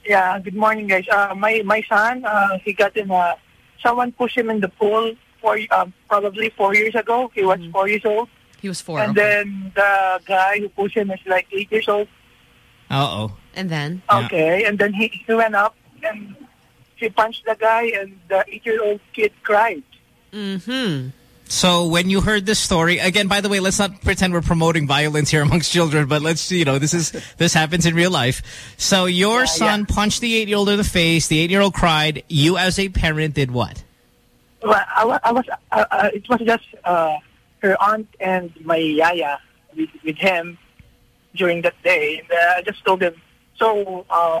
Yeah, good morning, guys. Uh, my my son, uh, he got in a someone pushed him in the pool four, um, probably four years ago. He was four years old, He was four. and okay. then the guy who pushed him is like eight years old. Uh oh. And then? Okay, and then he, he went up and he punched the guy, and the eight-year-old kid cried. Mm-hmm. So when you heard this story, again, by the way, let's not pretend we're promoting violence here [laughs] amongst children, but let's, you know, this is, this happens in real life. So your son punched the eight-year-old in the face, the eight-year-old cried, you as a parent did what? Well, I, I was. Uh, uh, it was just uh, her aunt and my yaya with, with him during that day. And uh, I just told him, so uh,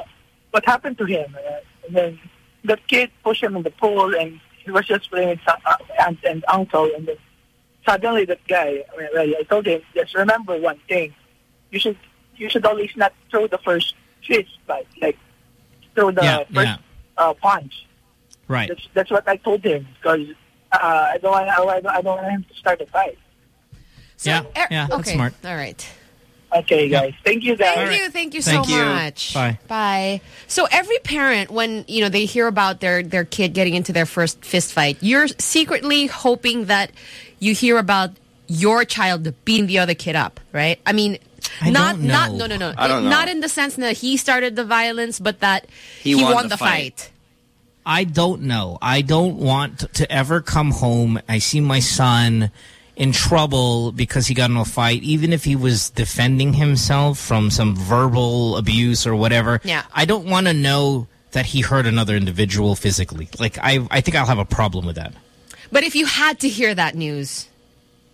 what happened to him? Uh, and then the kid pushed him in the pool, and he was just playing with some aunt and uncle. And then suddenly that guy, well, I told him, just remember one thing: you should you should always not throw the first fist, but like throw the Yeah, first yeah. Uh, punch. Right. That's that's what I told him because uh, I don't want I don't, I don't want him to start a fight. yeah, yeah, that's okay. smart. All right. Okay, guys. Thank you, guys. Thank you. Thank you Thank so you. much. Bye. Bye. So every parent, when you know they hear about their their kid getting into their first fist fight, you're secretly hoping that you hear about your child beating the other kid up, right? I mean, I not don't not know. no no no, I don't know. not in the sense that he started the violence, but that He he, won won, the the fight. fight. I don't know. I don't want to ever come home. I see my son in trouble because he got in a fight, even if he was defending himself from some verbal abuse or whatever. Yeah. I don't want to know that he hurt another individual physically. Like, I, I think I'll have a problem with that. But if you had to hear that news,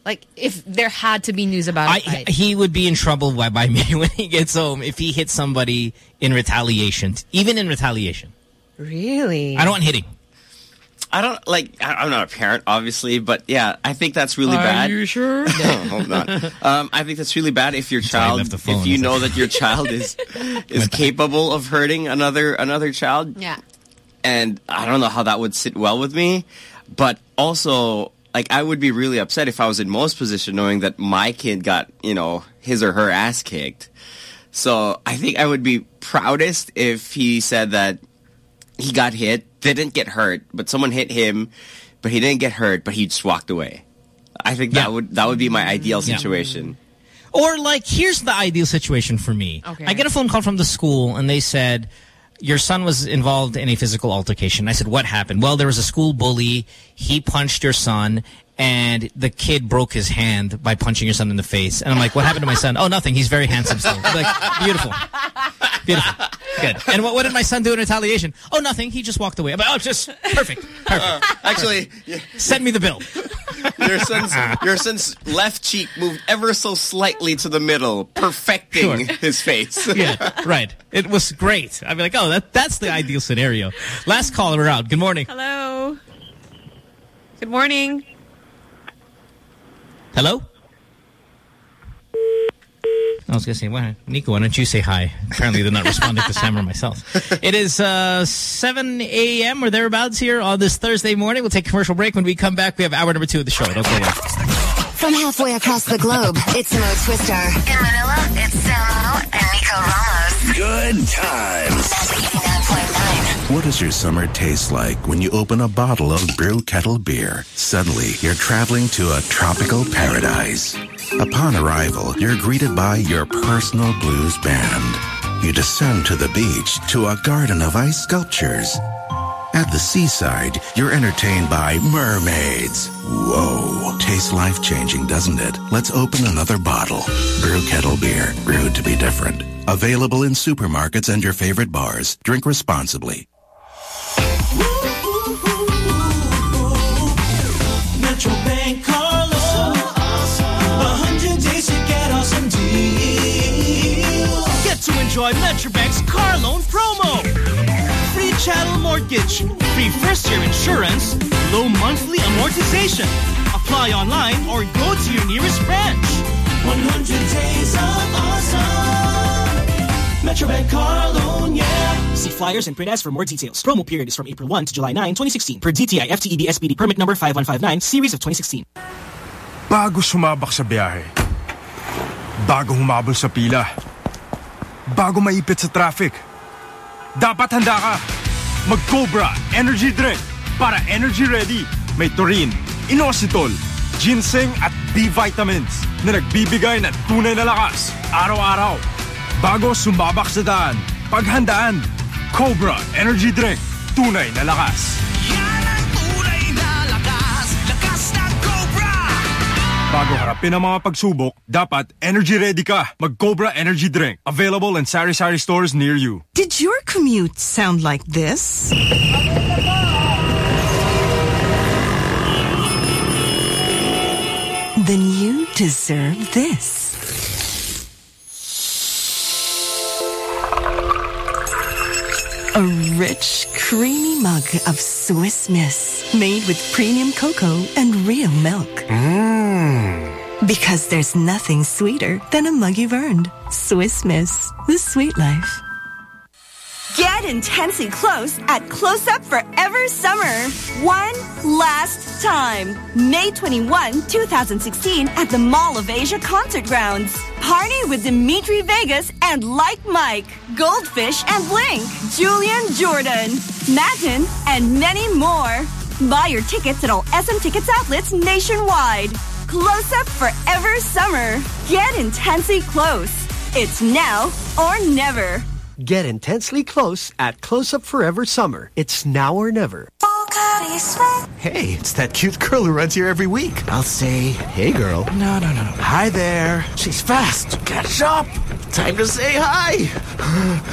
like if there had to be news about a I, fight, he would be in trouble by, by me [laughs] when he gets home if he hits somebody in retaliation, even in retaliation. really? I don't want hitting. I don't like. I- I'm not a parent, obviously, but yeah, I think that's really Are bad. Are you sure? [laughs] no, hope not. Um, I think that's really bad if your child, the phone, if you is it? know that your [laughs] child is is capable of hurting another another child, Yeah. and I don't know how that would sit well with me. But also, like, I would be really upset if I was in Mo's position, knowing that my kid got you know his or her ass kicked. So I think I would be proudest if he said that he got hit, didn't get hurt, but someone hit him, but he didn't get hurt, but he just walked away. I think that would that would be my ideal Yeah. situation. Or like, here's the ideal situation for me. Okay. I get a phone call from the school and they said, your son was involved in a physical altercation. I said, what happened? Well, there was a school bully. He punched your son and the kid broke his hand by punching your son in the face. And I'm like, what happened to my son? Oh, nothing. He's very handsome still. I'm like, beautiful. Beautiful. Good. And what, what did my son do in retaliation? Oh, nothing. He just walked away. I'm like, oh, just perfect. Perfect. Uh, actually, Send me the bill. [laughs] your son's your son's left cheek moved ever so slightly to the middle, perfecting Sure. his face. [laughs] yeah, right. It was great. I'd be like, oh, that that's the ideal scenario. Last caller, we're out. Good morning. Hello. Good morning. Hello? I was going to say, well, Nico, why don't you say hi? Apparently they're not responding to Sam or myself. [laughs] It is uh, 7 a.m. or thereabouts here on this Thursday morning. We'll take a commercial break. When we come back, we have hour number two of the show. Don't go away. From halfway across the globe, it's Mo Twister. In Manila, it's Samo and Nico Ramos. Good times. What does your summer taste like when you open a bottle of Brew Kettle beer? Suddenly, you're traveling to a tropical paradise. Upon arrival, you're greeted by your personal blues band. You descend to the beach to a garden of ice sculptures. At the seaside, you're entertained by mermaids. Whoa. Tastes life changing, doesn't it? Let's open another bottle. Brew Kettle Beer, brewed to be different. Available in supermarkets and your favorite bars. Drink responsibly. Metro Bank Carlos. Hundred days to get awesome deals. Get to enjoy Metrobank's car loan promo. Free chattel mortgage, free first year insurance, low monthly amortization. Apply online or go to your nearest branch. 100 days of awesome. Metro Bank car loan, yeah. See flyers and print ads for more details. Promo period is from April 1 to July 9, 2016 per DTI FTEB SPD permit number 5159 series of 2016. Bago sumabak sa biyahe. Bago humabol sa pila. Bago maipit sa traffic. Dapat handa ka. Mag-Cobra Energy Drink para energy ready. May taurine, inositol, ginseng at B vitamins na nagbibigay ng tunay na lakas araw-araw. Bago sumabak sa daan, paghandaan. Cobra Energy Drink. Tunay na lakas. Bago harapin ang mga pagsubok, dapat energy ready ka. Mag-Cobra Energy Drink. Available in sari-sari stores near you. Did your commute sound like this? Then you deserve this. A rich, creamy mug of Swiss Miss made with premium cocoa and real milk. Mmm. Because there's nothing sweeter than a mug you've earned. Swiss Miss, the sweet life. Get intensely close at Close Up Forever Summer. One last time. May 21, 2016 at the Mall of Asia Concert Grounds. Party with Dimitri Vegas and Like Mike, Goldfish and Blink, Julian Jordan, Madden, and many more. Buy your tickets at all SM Tickets outlets nationwide. Close Up Forever Summer. Get intensely close. It's now or never. Get intensely close at Close Up Forever Summer. It's now or never. Hey, it's that cute girl who runs here every week. I'll say, hey girl. No, no, no. Hi there. She's fast. Catch up. Time to say hi. [sighs]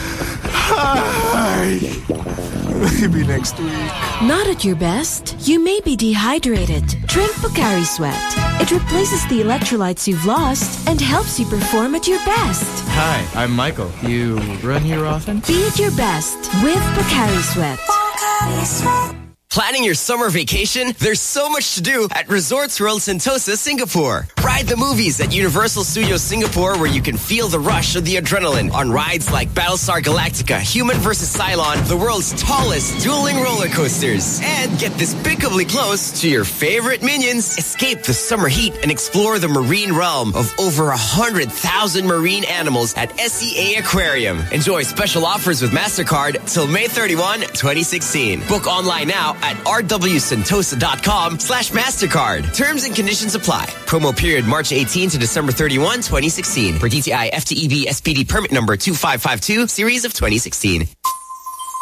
Hi. [laughs] Maybe next week. Not at your best? You may be dehydrated. Drink Pocari Sweat. It replaces the electrolytes you've lost and helps you perform at your best. Hi, I'm Michael. You run here often? Be at your best with Pocari Sweat. Planning your summer vacation? There's so much to do at Resorts World Sentosa, Singapore. Ride the movies at Universal Studios Singapore where you can feel the rush of the adrenaline on rides like Battlestar Galactica, Human vs. Cylon, the world's tallest dueling roller coasters. And get despicably close to your favorite minions. Escape the summer heat and explore the marine realm of over a hundred thousand marine animals at SEA Aquarium. Enjoy special offers with MasterCard till May 31, 2016. Book online now at rwsentosa.com slash MasterCard. Terms and conditions apply. Promo period March 18 to December 31, 2016. For DTI FTEB SPD permit number 2552, series of 2016.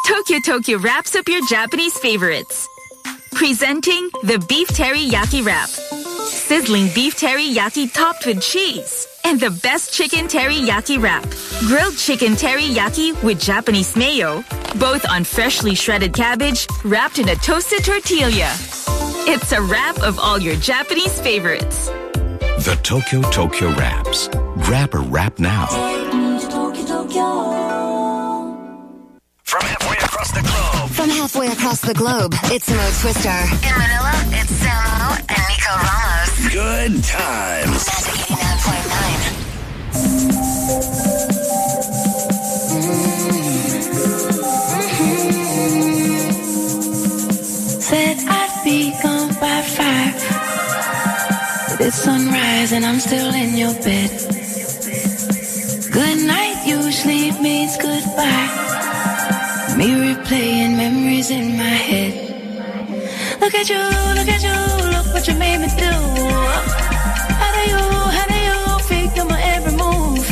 Tokyo Tokyo wraps up your Japanese favorites. Presenting the Beef Teriyaki Wrap. Sizzling beef teriyaki topped with cheese. And the best chicken teriyaki wrap. Grilled chicken teriyaki with Japanese mayo. Both on freshly shredded cabbage wrapped in a toasted tortilla. It's a wrap of all your Japanese favorites. The Tokyo Tokyo Wraps. Grab a wrap now. From halfway across the globe. From halfway across the globe, it's Mo Twister. In Manila, it's Samo and Nico Ramos. Good times. Said I'd be gone by five. But it's sunrise and I'm still in your bed. Good night usually means goodbye. Me replaying memories in my head. Look at you, look at you, what you made me do. How do you, how do you figure my every move?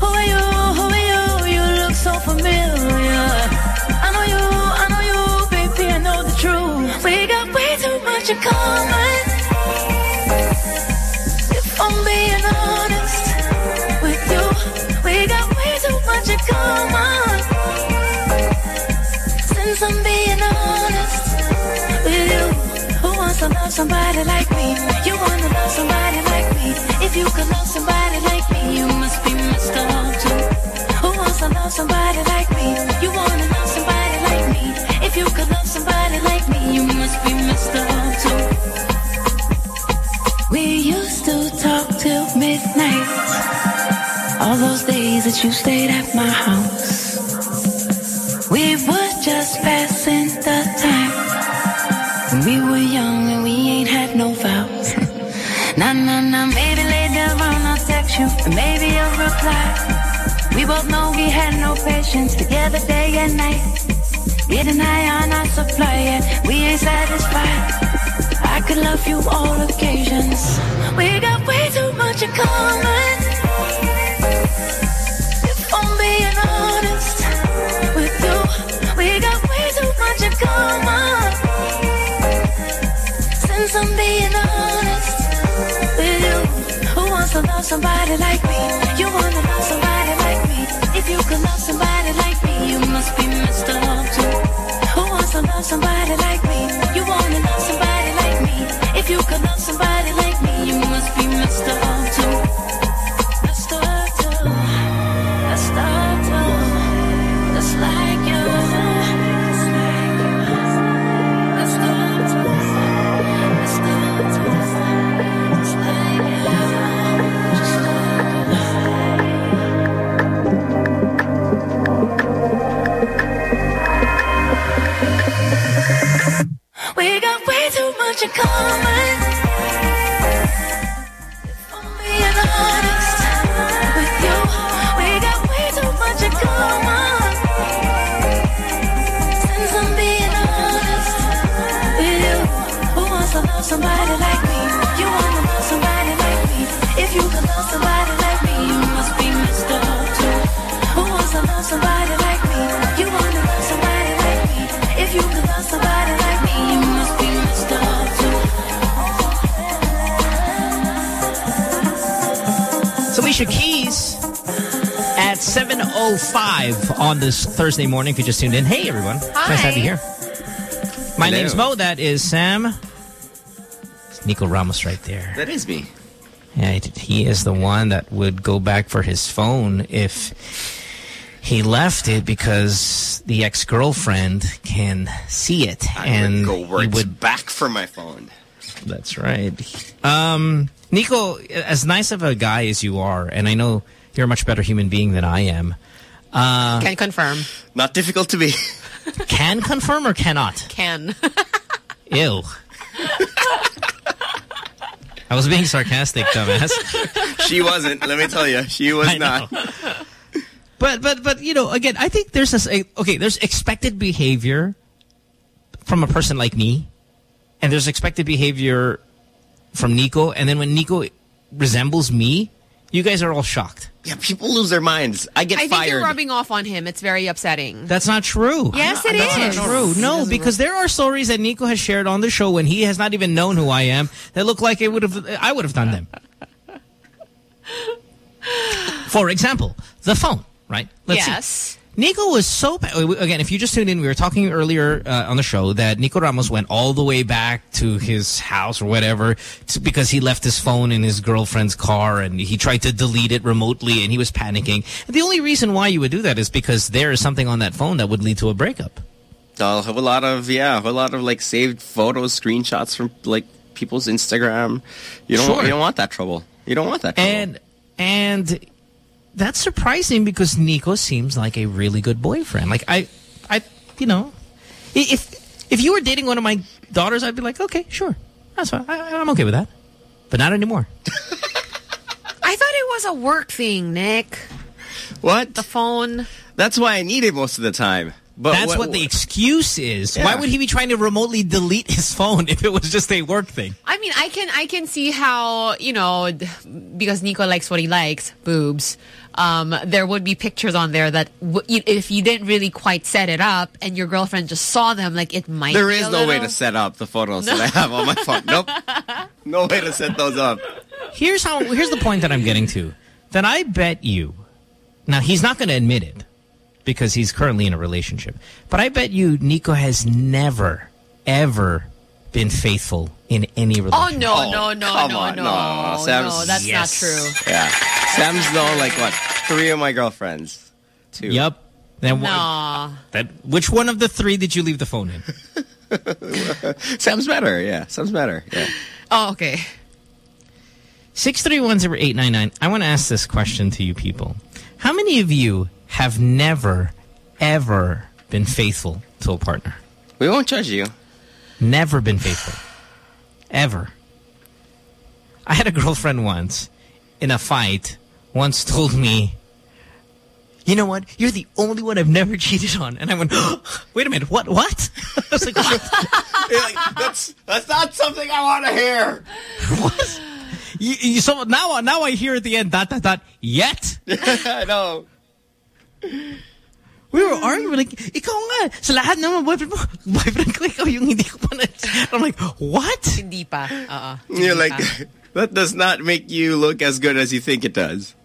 Who are you, who are you, you look so familiar. I know you, I know you, baby, I know the truth. We got way too much in common. If I'm being honest with you, we got way too much in common. Since I'm to love somebody like me? You wanna love somebody like me? If you could love somebody like me, you must be up too. Who wants to love somebody like me? You wanna love somebody like me? If you could love somebody like me, you must be up too. We used to talk till midnight. All those days that you stayed at my house. We were just passing the time. When we were young and we ain't had no vows. [laughs] nah, nah, nah, maybe later on I'll text you and maybe you'll reply. We both know we had no patience together day and night. Getting high on our supply, yeah, we ain't satisfied. I could love you all occasions. We got way too much in common. If I'm being honest with you, we got way too much in common. Love somebody like me? You wanna love somebody like me? If you could love somebody like me, you must be messed up too. Who wants to love somebody like me? You wanna love somebody like me? If you could love somebody like too much in 7.05 on this Thursday morning if you just tuned in. Hey, everyone. Hi. Nice to have you here. My Hello. name's Mo. That is Sam. It's Nico Ramos right there. That is me. Yeah, he is the one that would go back for his phone if he left it because the ex-girlfriend can see it. I and would go he would back for my phone. That's right. Um, Nico, as nice of a guy as you are, and I know you're a much better human being than I am. Uh, Can confirm. Not difficult to be. can [laughs] confirm or cannot? Can. [laughs] Ew. I was being sarcastic, dumbass. [laughs] she wasn't. Let me tell you, she was I not. But but but you know, again, I think there's this okay. There's expected behavior from a person like me, and there's expected behavior from Nico, and then when Nico resembles me, you guys are all shocked. Yeah, people lose their minds. I get I think you're rubbing off on him. It's very upsetting. That's not true. Yes, it That's is. not true. No, because there are stories that Nico has shared on the show when he has not even known who I am that look like it would have I would have done them. [laughs] For example, the phone, right? Let's Yes. Nico was so bad. Again, if you just tuned in, we were talking earlier uh, on the show that Nico Ramos went all the way back to his house or whatever because he left his phone in his girlfriend's car and he tried to delete it remotely and he was panicking. And the only reason why you would do that is because there is something on that phone that would lead to a breakup. I'll have a lot of yeah, a lot of like saved photos, screenshots from like people's Instagram. You don't Sure. you don't want that trouble. You don't want that trouble. And and that's surprising because Nico seems like a really good boyfriend. Like I, I, you know, if if you were dating one of my daughters, I'd be like, okay, sure, that's fine. I, I'm okay with that. But not anymore. [laughs] I thought it was a work thing, Nick. What? The phone. That's why I need it most of the time. But That's what, the excuse is. Why would he be trying to remotely delete his phone [laughs] if it was just a work thing? I mean, I can I can see how you know because Nico likes what he likes, boobs. Um, there would be pictures on there that w you- if you didn't really quite set it up and your girlfriend just saw them, like it might. There be is a no way to set up the photos that I have on my phone. Nope. [laughs] No way to set those up. Here's how. Here's the point that I'm getting to. That I bet you. Now he's not going to admit it because he's currently in a relationship. But I bet you Nico has never, ever been faithful in any Oh relationship. no oh, no no come no on, no no, Sam's- no that's Yes. not true. Yeah. Sam's known like what? Three of my girlfriends. Two. Yep. Then what- No. that which one of the three did you leave the phone in? [laughs] Sam's better. Yeah. Sam's better. Yeah. Oh okay. Six three one zero eight nine nine. I want to ask this question to you people: How many of you have never, ever been faithful to a partner? We won't judge you. Never been faithful. Ever. I had a girlfriend once in a fight once told me, you know what? You're the only one I've never [laughs] cheated on. And I went, [gasps] wait a minute, what? What? [laughs] I was like, what? [laughs] that's that's not something I want to hear. what? You, you, so now, now I hear at the end, dot, dot, dot, yet? I know. We were arguing like, ikaw nga, sa lahat ng mga boyfriend mo, [laughs] boyfriend ko, ikaw yung hindi ko pa na [laughs] I'm like, what? Hindi pa. Uh-uh. You're like, [laughs] that does not make you look as good as you think it does.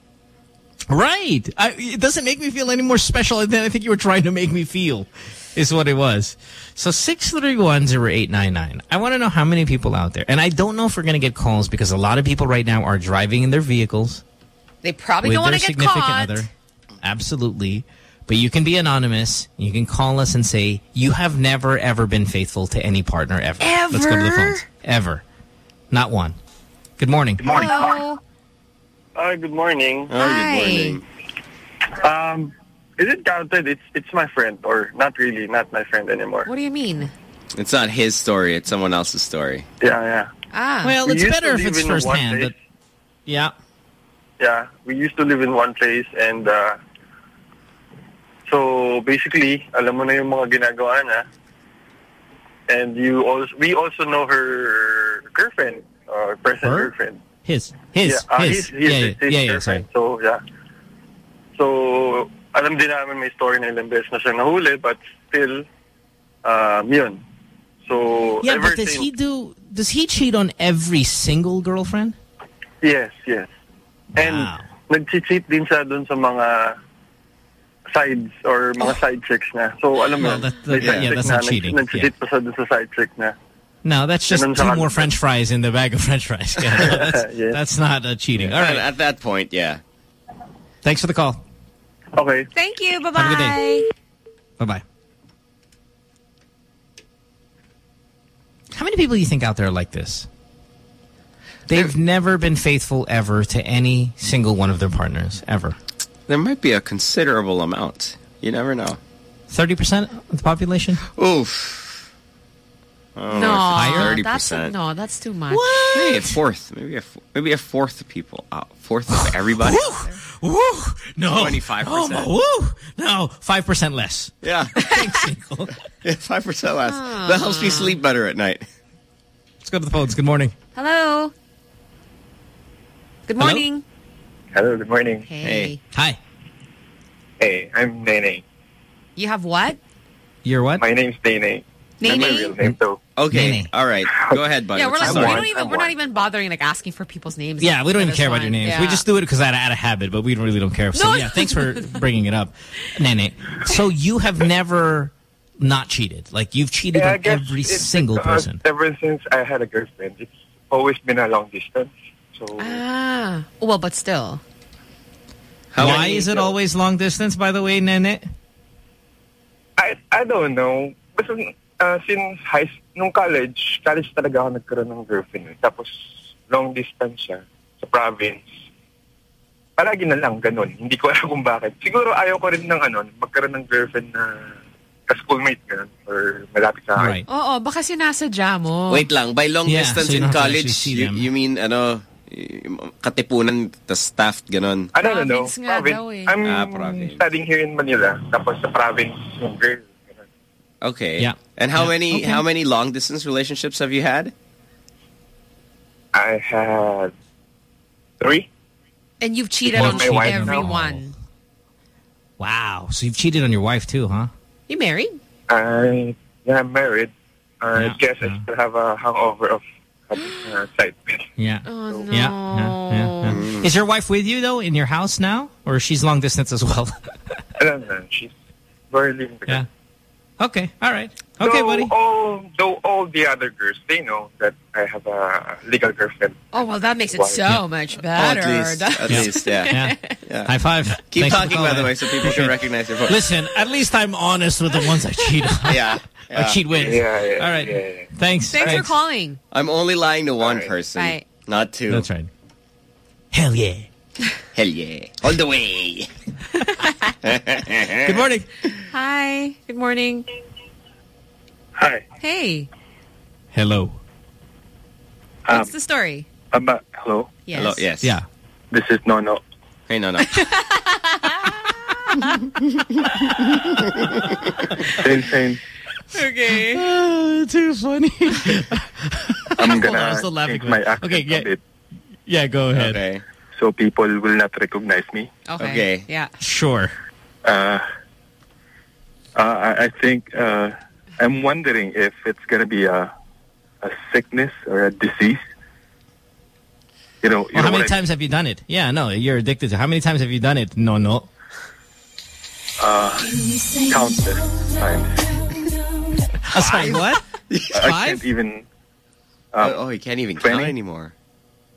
Right. I, it doesn't make me feel any more special than I think you were trying to make me feel, is what it was. So 6310899. I want to know how many people out there, and I don't know if we're going to get calls because a lot of people right now are driving in their vehicles They probably don't want to get significant caught. other. Absolutely. But you can be anonymous. You can call us and say, you have never, ever been faithful to any partner ever. Let's go to the Ever? phones. Ever. Not one. Good morning. Good morning. Hello. Hi, good morning. Oh, Hi. good morning. Um, is it counted? It's it's my friend, or not really, not my friend anymore. What do you mean? It's not his story. It's someone else's story. Yeah, yeah, Ah. Well, We it's used better to if live it's in one firsthand. place. But yeah. yeah. We used to live in one place, and uh, so basically, alam mo na yung mga ginagawa niya. And you also, we also know her girlfriend, or present Her? girlfriend. His. His. yeah, uh, his. his, his, yeah, his, his yeah, yeah, girlfriend. So, yeah. So, alam din namin may story na ilang beses na siya nahuli, but still, um, yun. So, Yeah, but does he do? Does he cheat on every single girlfriend? Yes, yes. And Wow. nag-cheat din siya dun sa mga sides or mga side chicks na. So, alam mo, Well, that- that- yeah, yeah, that's na, not nag- cheating, Nag-cheat pa siya dun sa side chick na. No, that's just Ganun two more kanila. French fries in the bag of French fries. [laughs] Yeah, no, that's, [laughs] Yes. that's not uh, cheating. All At, at that point, yeah. Thanks for the call. Okay. Thank you. Bye Have a good bye. day. Bye bye. How many people do you think out there are like this? They've never been faithful ever to any single one of their partners ever. There might be a considerable amount. You never know. Thirty percent of the population. Oof. Oh, No, Thirty that's percent. no, that's too much. Maybe a fourth. Maybe a f- maybe a fourth of people. Uh, fourth of everybody. Woo! No. 25%. Oh, my- woo! No, five percent less. Yeah. [laughs] [laughs] yeah, five percent less. That helps me sleep better at night. Let's go to the phones. Good morning. Hello. Good morning. Hello, good morning. Hey. Hi. Hey, I'm Nene. You have what? You're what? My name's Nene. Nene? That's my real name, though. Okay, all right. Go ahead, buddy. Yeah, we're like we don't even we're not even bothering like asking for people's names. Yeah, we don't even care is about your names. Yeah. We just do it because out, of- out of habit, but we really don't care. So No. yeah, thanks for [laughs] bringing it up, Nene. So you have never not cheated. Like you've cheated Yeah, on every it's single because person. Ever since I had a girlfriend, it's always been a long distance. So Ah, well, but still. Why is it always long distance? By the way, Nene. I I don't know. Basta uh, since high s- nung college, college talaga ako nagkaroon ng girlfriend. Tapos long distance siya sa province. Palagi na lang ganun. Hindi ko alam kung bakit. Siguro ayaw ko rin ng ano, magkaroon ng girlfriend na ka-schoolmate ganun or malapit sa akin. Oo, baka sinasadya mo. Wait lang, by long Yeah, distance so in don't have to college, actually you, you mean, ano, y- katipunan, the Taft, ganon? I don't know. Province nga Province. daw eh. I'm Ah, province. studying here in Manila. Tapos sa province yung girl. Okay. Yeah. And how Yeah. many Okay. how many long distance relationships have you had? I had three. And you've cheated Well, on my wife everyone. Wow. So you've cheated on your wife too, huh? You married? I yeah, I'm married. I Yeah, guess I still have a hangover of having uh, side piece. Yeah. Oh no. Yeah, yeah, yeah, yeah. Is your wife with you though in your house now, or she's long distance as well? [laughs] I don't know. She's very living yeah. Okay. All right. Okay, though buddy. All though all the other girls they know that I have a legal girlfriend. Oh well, that makes it Why? so Yeah. much better. at least, at Yeah. least, yeah. Yeah. Yeah. High five. Keep Thanks talking, by the way, so people can recognize your voice. Listen, at least I'm honest with the ones I cheat on. Yeah. [laughs] I cheat with. Yeah, yeah, All right. yeah, yeah. Thanks. Thanks for calling. I'm only lying to one person, Right. not two. That's right. Hell yeah. [laughs] Hell yeah. All the way. [laughs] Good morning. Hi. Good morning. Hi. Hey. Hello. What's the story? Um, uh, hello. Yes. Hello, yes. Yeah. This is Nono. Hey, no, no. [laughs] Same, same. Okay. too funny. I'm gonna I'm still laughing. change my accent Okay, yeah. a bit Yeah, go ahead. Okay. so people will not recognize me. Okay. Okay. Yeah. Sure. Uh, uh, I, I think uh, I'm wondering if it's gonna be a a sickness or a disease. You know, you Well, know how many what I- times have you done it? Yeah, no, you're addicted to. How many times have you done it? No, no. Uh, countless times. [laughs] I'm sorry, what? I can't even. Uh, oh, you can't even 20? count anymore.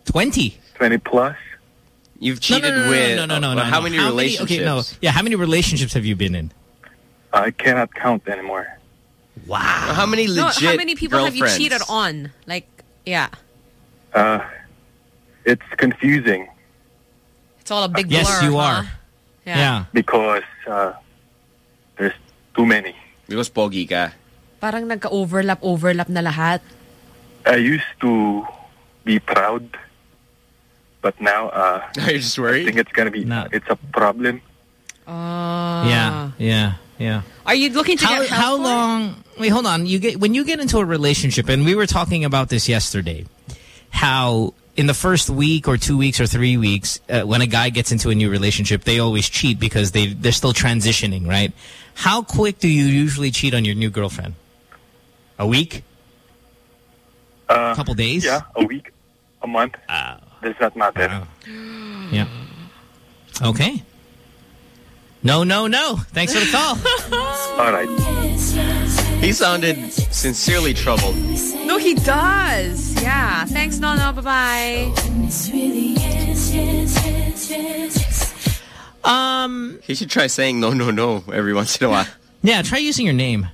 20. 20 plus. You've No, cheated no, no, with. no, no, no, no. How no. many okay, relationships? no. Yeah, how many relationships have you been in? I cannot count anymore. Wow. How many No, legit how many people have you cheated on? Like, yeah. Uh, it's confusing It's all a big Yes, blur. you huh? are. Yeah. Yeah. because uh, there's too many. Because pogi ka. Parang nagka-overlap, overlap na lahat. I used to be proud, but now uh, [laughs] Are you just I worried? think it's gonna be. It's a problem. Oh. Yeah, yeah, yeah. Are you looking to How, get help how for it? long? Wait, hold on. You get when you get into a relationship, and we were talking about this yesterday. How in the first week or two weeks or three weeks, uh, when a guy gets into a new relationship, they always cheat because they they're still transitioning, right? How quick do you usually cheat on your new girlfriend? A week? A couple days? Yeah, a week, a month. Does not matter. Yeah. Okay. No, no, no. Thanks for the call. [laughs] All right. He sounded sincerely troubled. No, he does. Yeah. Thanks, no, no. Bye-bye. Um. He should try saying no, no, no every once in a while. [laughs] Yeah, try using your name.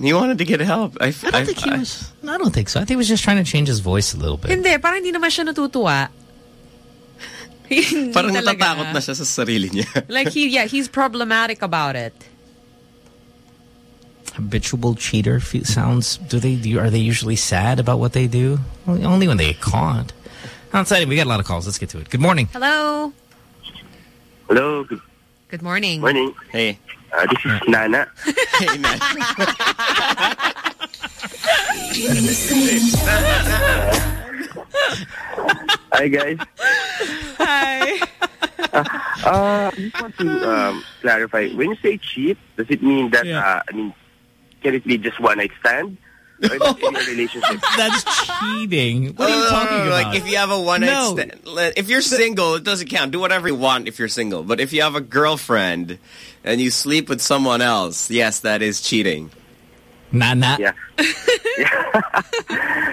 He wanted to get help. I, I don't think he was. I don't think so. I think he was just trying to change his voice a little bit. Hindi, parang hindi naman siya natutuwa. [laughs] Hindi Parang talaga. natatakot na siya sa sarili niya. [laughs] Like, he, yeah, he's problematic about it. Habitual cheater sounds. Do they? Do, are they usually sad about what they do? Well, only when they get caught. Outside, we got a lot of calls. Let's get to it. Good morning. Hello. Hello. Good Good morning. morning. Hey. Uh, this is Nana. [laughs] hey, man. [laughs] Hi, guys. Hi. [laughs] Uh, I just want to um, clarify. When you say cheat, does it mean that, uh, I mean, can it be just one night stand? Or that's in a relationship? [laughs] That's cheating. What are you Oh, talking about? Like if you have a one night No. stand, if you're single, it doesn't count. Do whatever you want if you're single. But if you have a girlfriend and you sleep with someone else, yes, that is cheating. Nah, nah. Yeah.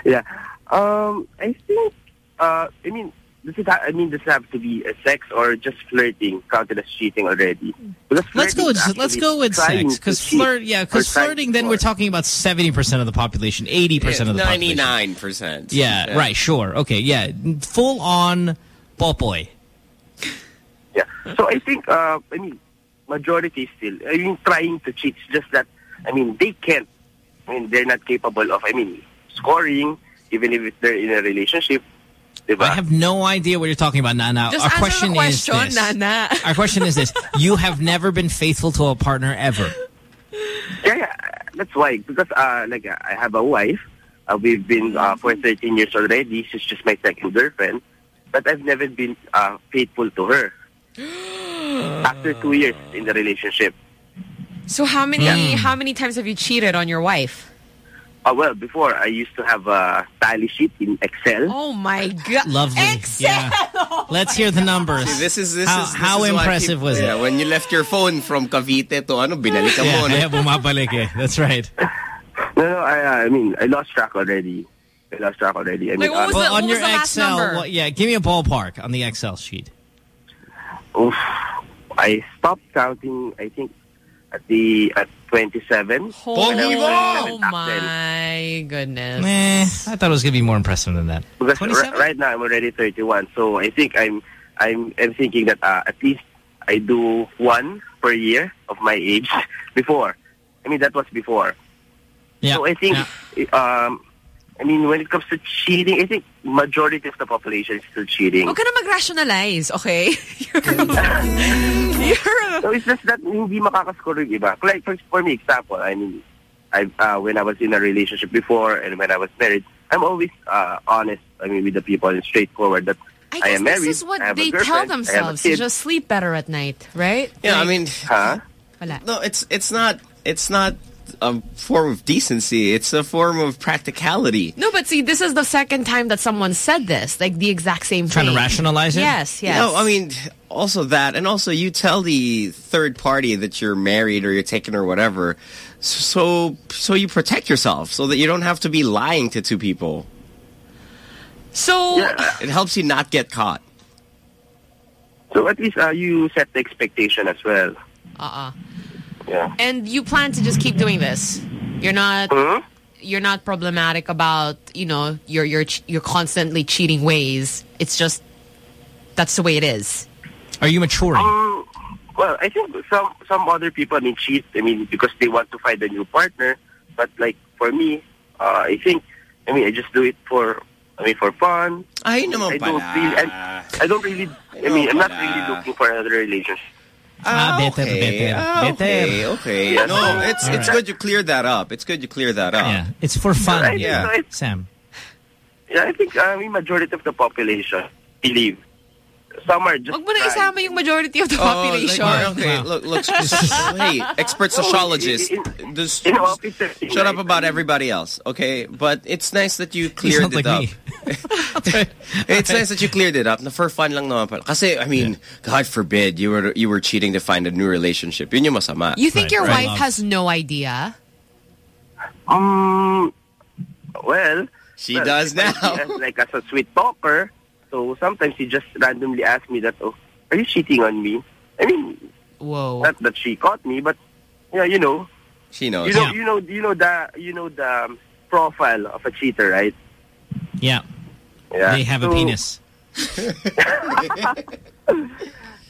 yeah. Um, I think, uh, I mean, does it I mean, does have to be a sex or just flirting counted as cheating already? Because Let's go. flirting is With, let's go with sex because cheat flirt. Yeah, because flirting. Then we're talking about seventy percent of the population, eighty percent of the population. Ninety-nine percent. Yeah, right. Sure. Okay. Yeah. Full on ball boy. Yeah. So I think, uh, I mean, majority still, I mean, trying to cheat. It's just that, I mean, they can't. I mean, they're not capable of, I mean, scoring, even if they're in a relationship. Diba? I have no idea what you're talking about, Nana. Just Our question, question, is this. Nana. [laughs] Our question is this: You have never been faithful to a partner ever. Yeah, yeah, that's why. Because, uh, like, I have a wife. Uh, we've been uh, for 13 years already. She's just my second girlfriend. But I've never been uh, faithful to her. [gasps] After two years in the relationship. So how many Yeah. how many times have you cheated on your wife? Uh, well, before, I used to have a tally sheet in Excel. Oh, my God. Lovely. Yeah. [laughs] Let's hear the numbers. See, this is this how, is this how is why impressive people- was yeah, it? when you left your phone from Cavite to ano binalik ka Yeah, muna. yeah, bumabalik eh. That's right. [laughs] No, no, I, uh, I mean, I lost track already. I lost track already. I mean, uh, well, on your Excel, what- yeah, give me a ballpark on the Excel sheet. oof, I stopped counting, I think, at the at 27. Oh, When I was 27 back then. my goodness. Meh, I thought it was going to be more impressive than that. Because r- right now I'm already 31, so I think I'm I'm I'm thinking that uh, at least I do one per year of my age. [laughs] Before, I mean that was before. Yeah. So I think, um, I mean when it comes to cheating, I think majority of the population is still cheating. Huwag ka na mag-rationalize, okay? [laughs] You're, So it's just that hindi makakascore yung iba. Like for, for me, example, I mean, I uh, when I was in a relationship before and when I was married, I'm always uh, honest. I mean, with the people and straightforward that I, I guess am married. this is what I have a they tell girlfriend, I have a themselves to just sleep better at night, right? Yeah, I mean, huh? No, it's it's not it's not a form of decency. It's a form of practicality. No, but see, this is the second time that someone said this, like the exact same Trying to rationalize it? Yes, yes. No, I mean, also that, and also you tell the third party that you're married or you're taken or whatever, so so you protect yourself, so that you don't have to be lying to two people. So it helps you not get caught. So at least uh, you set the expectation as well. Uh-uh. Yeah. And you plan to just keep doing this. You're not Hmm? you're not problematic about, you know, your your ch- your constantly cheating ways. It's just that's the way it is. Are you maturing? Um, well, I think some some other people I mean cheat. I mean because they want to find a new partner. But like for me, uh, I think I mean I just do it for I mean for fun. Ay naman I don't pala. really. I, I don't really. I mean I'm not really looking for another relationship. Ah, better, okay. better, Ah, better. okay, okay. Yes. No, it's All it's right. good you cleared that up. It's good you cleared that up. Yeah, it's for fun. Right, Yeah. so it's- Sam. Yeah, I think I mean majority of the population believe. Some are just Huwag mo na trying. isama yung majority of the Oh, population. like, okay, look, look, hey, [laughs] expert sociologist, just You know, officer, shut up about everybody else, okay? But it's nice that you cleared it like up. me. [laughs] it's nice that you cleared it up. Na for fun lang naman pala. Kasi, I mean, God forbid, you were you were cheating to find a new relationship. Yun yung masama. You think your Right. wife has no idea? Um, well, She well, does now. like as a sweet talker, so sometimes he just randomly asks me that, "Oh, are you cheating on me?" I mean, whoa, not that she caught me, but yeah, you know, She knows. you know, you know, you know the you know the um, profile of a cheater, right? Yeah. Yeah. They have a So- penis. [laughs]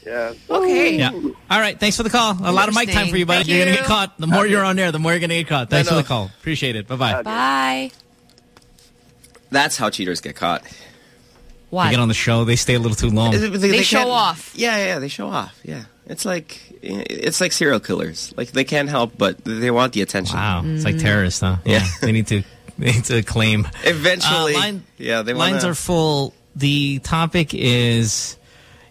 Yeah. Okay. Yeah. All right. Thanks for the call. A lot of mic time for you, buddy. Thank you're going to get caught. The more you're on there, the more you're going to get caught. Thanks No, for the call. Appreciate it. Bye-bye. Bye. That's how cheaters get caught. They get on the show. They stay a little too long. They show can't- off. Yeah, yeah, they show off. Yeah, it's like it's like serial killers. Like they can't help but they want the attention. Wow. It's like Mm. terrorists, huh? Yeah. they need to [laughs] they need to claim. Eventually, Uh, line- yeah, they Lines wanna, are full. The topic is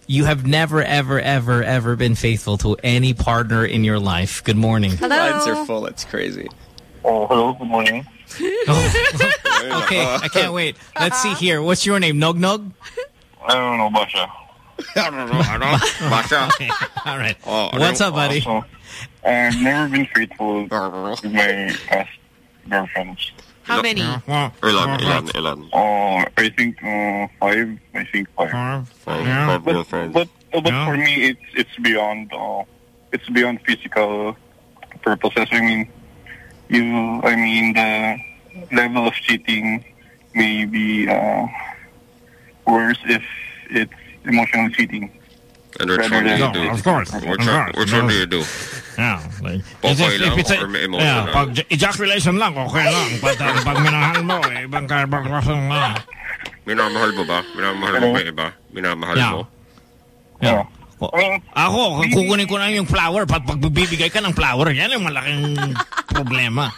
you have never, ever, ever, ever been faithful to any partner in your life. Good morning. Hello. Lines are full. It's crazy. Oh, hello. Good morning. [laughs] [laughs] Okay, I can't wait. Let's see here. What's your name? Nog Nog? I don't know, Basha. I don't know. I don't. [laughs] Basha. Okay. All right. Oh, What's up, buddy? Also, I've never been faithful with my past girlfriends. How many? Ilan, ilan, ilan? Oh, I think uh, five. I think five. Five, five But, girlfriends. but, uh, but for me, it's it's beyond. Uh, it's beyond physical purposes. I mean, you. I mean, the level of cheating may be uh, worse if it's emotional cheating. And which Rather one do you do? Of course. Which Of one, course. which one do you do? Yeah. Like, Okay if, if it's a, or may emotional? yeah, pag ejaculation lang, okay lang. [laughs] But uh, pag minahal mo, eh, ibang karapasang na. Minamahal mo ba? Minamahal mo ba yung iba? Minamahal Yeah. mo? Yeah. Ako, kukunin ko na yung flower. Pag pagbibigay ka ng flower, yan ang malaking [laughs] problema.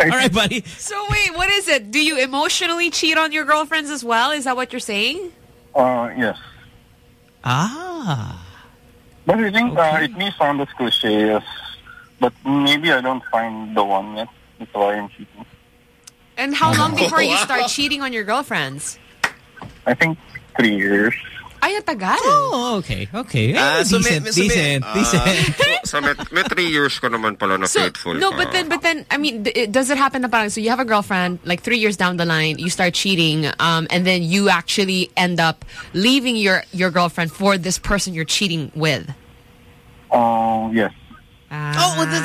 All right, buddy. So wait, what is it? Do you emotionally cheat on your girlfriends as well? Is that what you're saying? Uh, yes. Ah. But I think uh, it may sound as cliche as, but maybe I don't find the one yet. That's why I'm cheating. And how long [laughs] before you start cheating on your girlfriends? I think three years. Ay, ang. Oh, okay, okay. Ah, so may- decent, so may- decent, ah, decent. [laughs] so may, may three years ko naman pala na faithful No, ka. but then, but then, I mean, it, does it happen na parang, so you have a girlfriend, like three years down the line, you start cheating, um, and then you actually end up leaving your, your girlfriend for this person you're cheating with? Oh, yes. Oh, well, then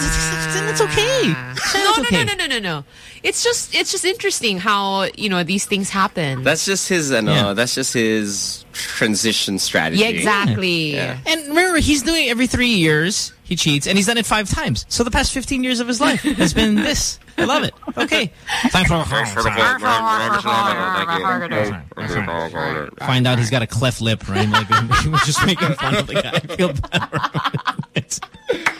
it's okay. No, no, no, no, no, no, no. It's just, it's just interesting how, you know, these things happen. That's just his, uh, ano, that's just his transition strategy. Yeah, exactly. Yeah. And remember, he's doing it every three years. He cheats, and he's done it five times. So the past 15 years of his life has been [laughs] this. I love it. Okay. Thanks for Thanks for the call. Maraming salamat. Thank you. Find out he's got a cleft lip, right? Like, [laughs] he was just making fun of the guy. I feel bad. [laughs]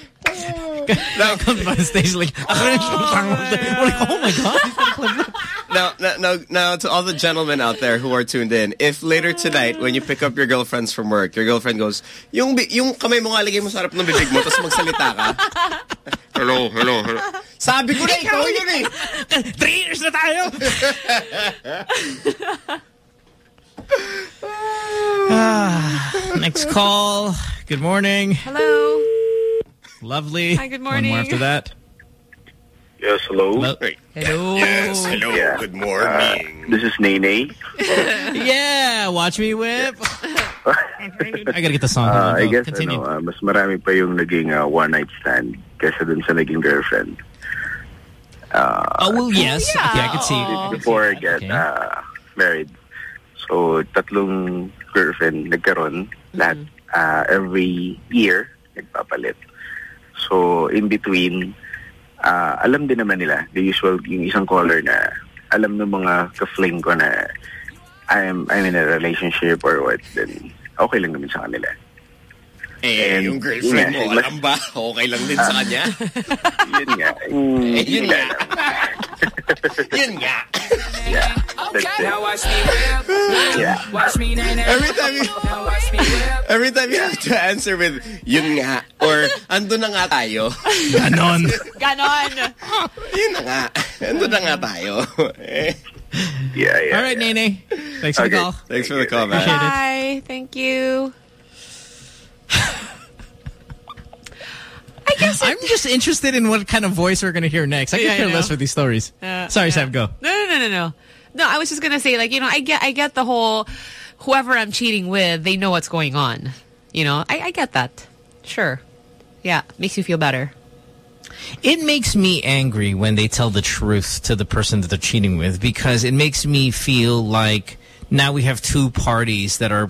Now comes by the stage like, [laughs] we're like, oh my god, he's got a cleft lip. Now, now, now, now, to all the gentlemen out there who are tuned in, if later tonight, when you pick up your girlfriends from work, your girlfriend goes, yung, bi- yung kamay mo nga lagay mo sa harap ng bibig mo, tapos magsalita ka. [laughs] hello, hello, hello. Sabi ko na, ikaw yun eh. [laughs] Three years na tayo. Ah, next call. Good morning. Hello. Lovely. Hi, good One more morning. after that. Yes, hello. Hello. Yes, hello. Good morning. this is Nene. [laughs] yeah, watch me whip. I gotta get the song. Uh, I guess Continue. ano, uh, mas marami pa yung naging uh, one-night stand kaysa dun sa naging girlfriend. Uh, oh, well, yes. Yeah. Okay, I can see. Before I get uh, married. So, tatlong girlfriend nagkaroon. Lahat, uh, every year, nagpapalit. So, in between, uh, alam din naman nila, the usual, yung isang caller na alam ng mga ka-fling ko na I'm, I'm in a relationship or what, then okay lang naman sa kanila. Eh, And, yung girlfriend yun mo, alam ba? [laughs] Okay lang din sa kanya? [laughs] yun nga. Mm, Eh, yun wala nga. [laughs] yun nga. Yeah. That's it. Now watch me whip. [laughs] Yeah. Watch me nay nay. Every time you, Now watch me whip. every time you have to answer with, yun nga, or, ando na nga tayo. Ganon. [laughs] Ganon. yun na nga. Ando na nga tayo. [laughs] Yeah, yeah. All right, Nene. Thanks for the call. Thanks for the call, man. Bye. Thank you. I guess I'm just interested in what kind of voice we're going to hear next. I Yeah, can I care less for these stories. Uh, Sorry, yeah. Sam, go. No, no, no, no, no. No, I was just gonna say, like, you know, I get, I get the whole, whoever I'm cheating with, they know what's going on. You know, I, I get that. Sure. Yeah, makes you feel better. It makes me angry when they tell the truth to the person that they're cheating with because it makes me feel like now we have two parties that are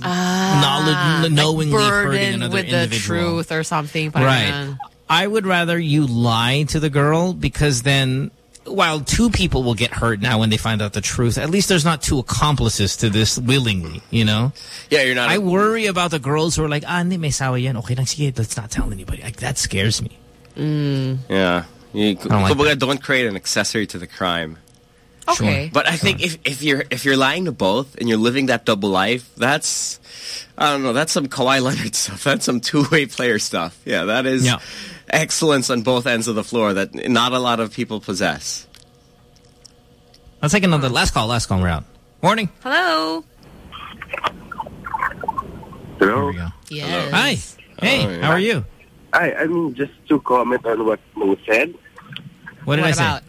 knowledge, knowingly hurting Ah, burdened another with the truth or something. Right. I would rather you lie to the girl because then while two people will get hurt now when they find out the truth, at least there's not two accomplices to this willingly, you know? Yeah, you're not. I worry about the girls who are like, ah, hindi, may sawa yan. Okay lang, sige, let's not tell anybody. Like, that scares me. Yeah. You, don't like kumbaga, don't create an accessory to the crime. Okay. But I think if if you're if you're lying to both and you're living that double life, that's I don't know, that's some Kawhi Leonard [laughs] stuff. That's some two-way player stuff. Yeah, that is Yeah. Excellence on both ends of the floor that not a lot of people possess. Let's take another last call. Last call round. Morning. Hello. Hello. Yes. Hi. Hey, how are you? Hi, I mean, just to comment on what Mo said. What did I say?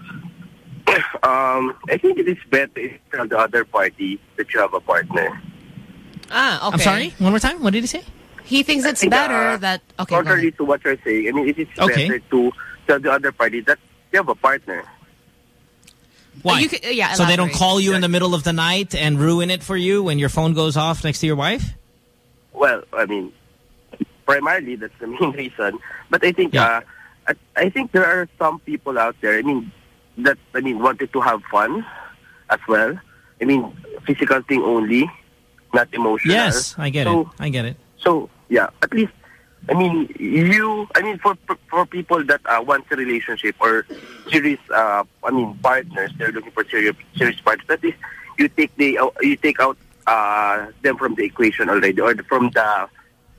[coughs] Um, I think it is better if you tell the other party that you have a partner. Ah, okay. I'm sorry. One more time. What did he say? He thinks it's think, better uh, that okay. Contrary to what you're saying, I mean, it is Okay. better to tell the other party that you have a partner. Why? You could- yeah, so they don't call you in the middle of the night and ruin it for you when your phone goes off next to your wife? Well, I mean, primarily that's the [laughs] main reason. But I think, uh, I, I think there are some people out there. I mean, that I mean wanted to have fun as well. I mean, physical thing only, not emotional. Yes, I get so, it. I get it. So yeah, at least I mean you. I mean for for, people that uh, want a relationship or serious. Uh, I mean partners. They're looking for serious serious partners. At least you take the uh, you take out uh, them from the equation already or from the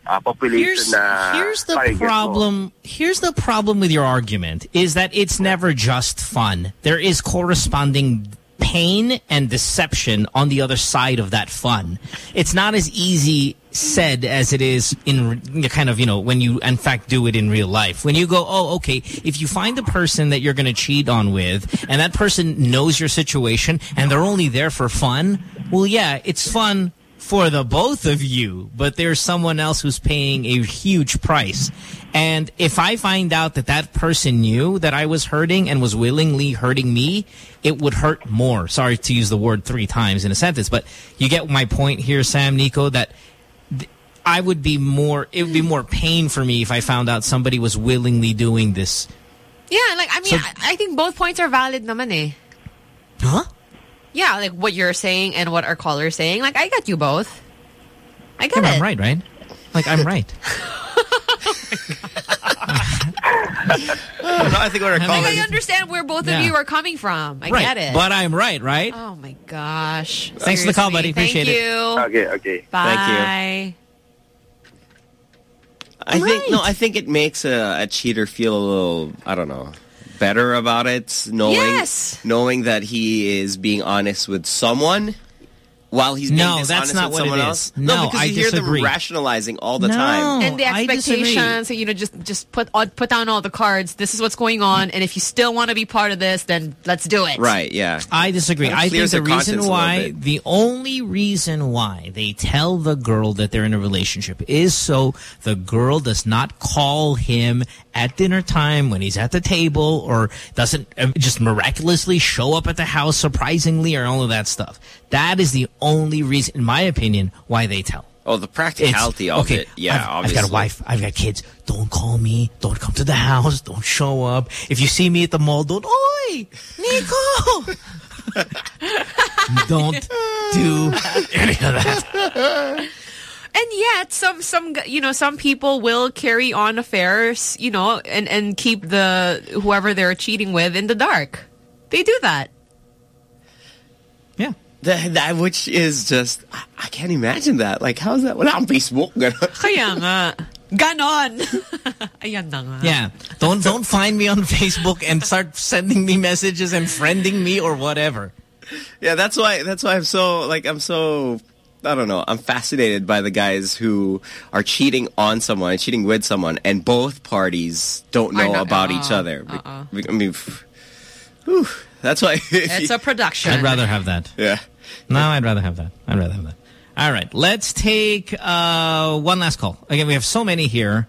uh, population. Here's, na here's the problem. Here's the problem with your argument is that it's never just fun. There is corresponding pain and deception on the other side of that fun. It's not as easy said as it is in kind of, you know, when you in fact do it in real life. When you go, oh, okay, if you find the person that you're going to cheat on with and that person knows your situation and they're only there for fun, well, yeah, it's fun for the both of you, but there's someone else who's paying a huge price. And if I find out that that person knew that I was hurting and was willingly hurting me, it would hurt more. Sorry to use the word three times in a sentence, but you get my point here, Sam, Nico, that th- I would be more, it would be more pain for me if I found out somebody was willingly doing this. Yeah, like I mean, So- I, I think both points are valid, naman eh. Huh? Yeah, like what you're saying and what our caller is saying. Like I get you both. I get yeah, it. I'm right, right? Like, I'm right. [laughs] I think we're Like I understand where both Yeah. of you are coming from. I right. get it. But I'm right, right? oh my gosh. Thanks for the call, buddy. Seriously. Appreciate it. Thank you. Okay, okay. Bye. Thank you. Bye. I think no, I think it makes a, a cheater feel a little I don't know better about it, knowing Yes. knowing that he is being honest with someone while he's being No, that's dishonest not with what it someone is. else. No, because I you hear disagree. them rationalizing all the No. time. and the I disagree. expectations, you know, just just put on, put down all the cards. This is what's going on, and if you still want to be part of this, then let's do it. Right? Yeah. I disagree. I think the the reason why, the only reason why they tell the girl that they're in a relationship is so the girl does not call him at dinner time when he's at the table or doesn't uh, just miraculously show up at the house surprisingly or all of that stuff. That is the only reason, in my opinion, why they tell. Oh, the practicality It's- of okay, it. Yeah, I've, I've got a wife. I've got kids. Don't call me. Don't come to the house. Don't show up. If you see me at the mall, don't. Oi, Nico. [laughs] don't do any of that. And yet, some some you know some people will carry on affairs, you know, and and keep the whoever they're cheating with in the dark. They do that. Yeah. That, that which is just I, I can't imagine that. Like how's that? Wala on Facebook. [laughs] Kaya nga. Ganon. [laughs] Ayan na nga. Yeah. Don't don't find me on Facebook and start sending me messages and friending me or whatever. Yeah, that's why that's why I'm so like I'm so I don't know. I'm fascinated by the guys who are cheating on someone, cheating with someone, and both parties don't Are know not- about uh-uh, each other. uh-uh. I mean, pff, whew, that's why. [laughs] It's a production. I'd rather have that. Yeah. No, I'd rather have that. I'd rather have that. All right. Let's take uh, one last call. Again, we have so many here,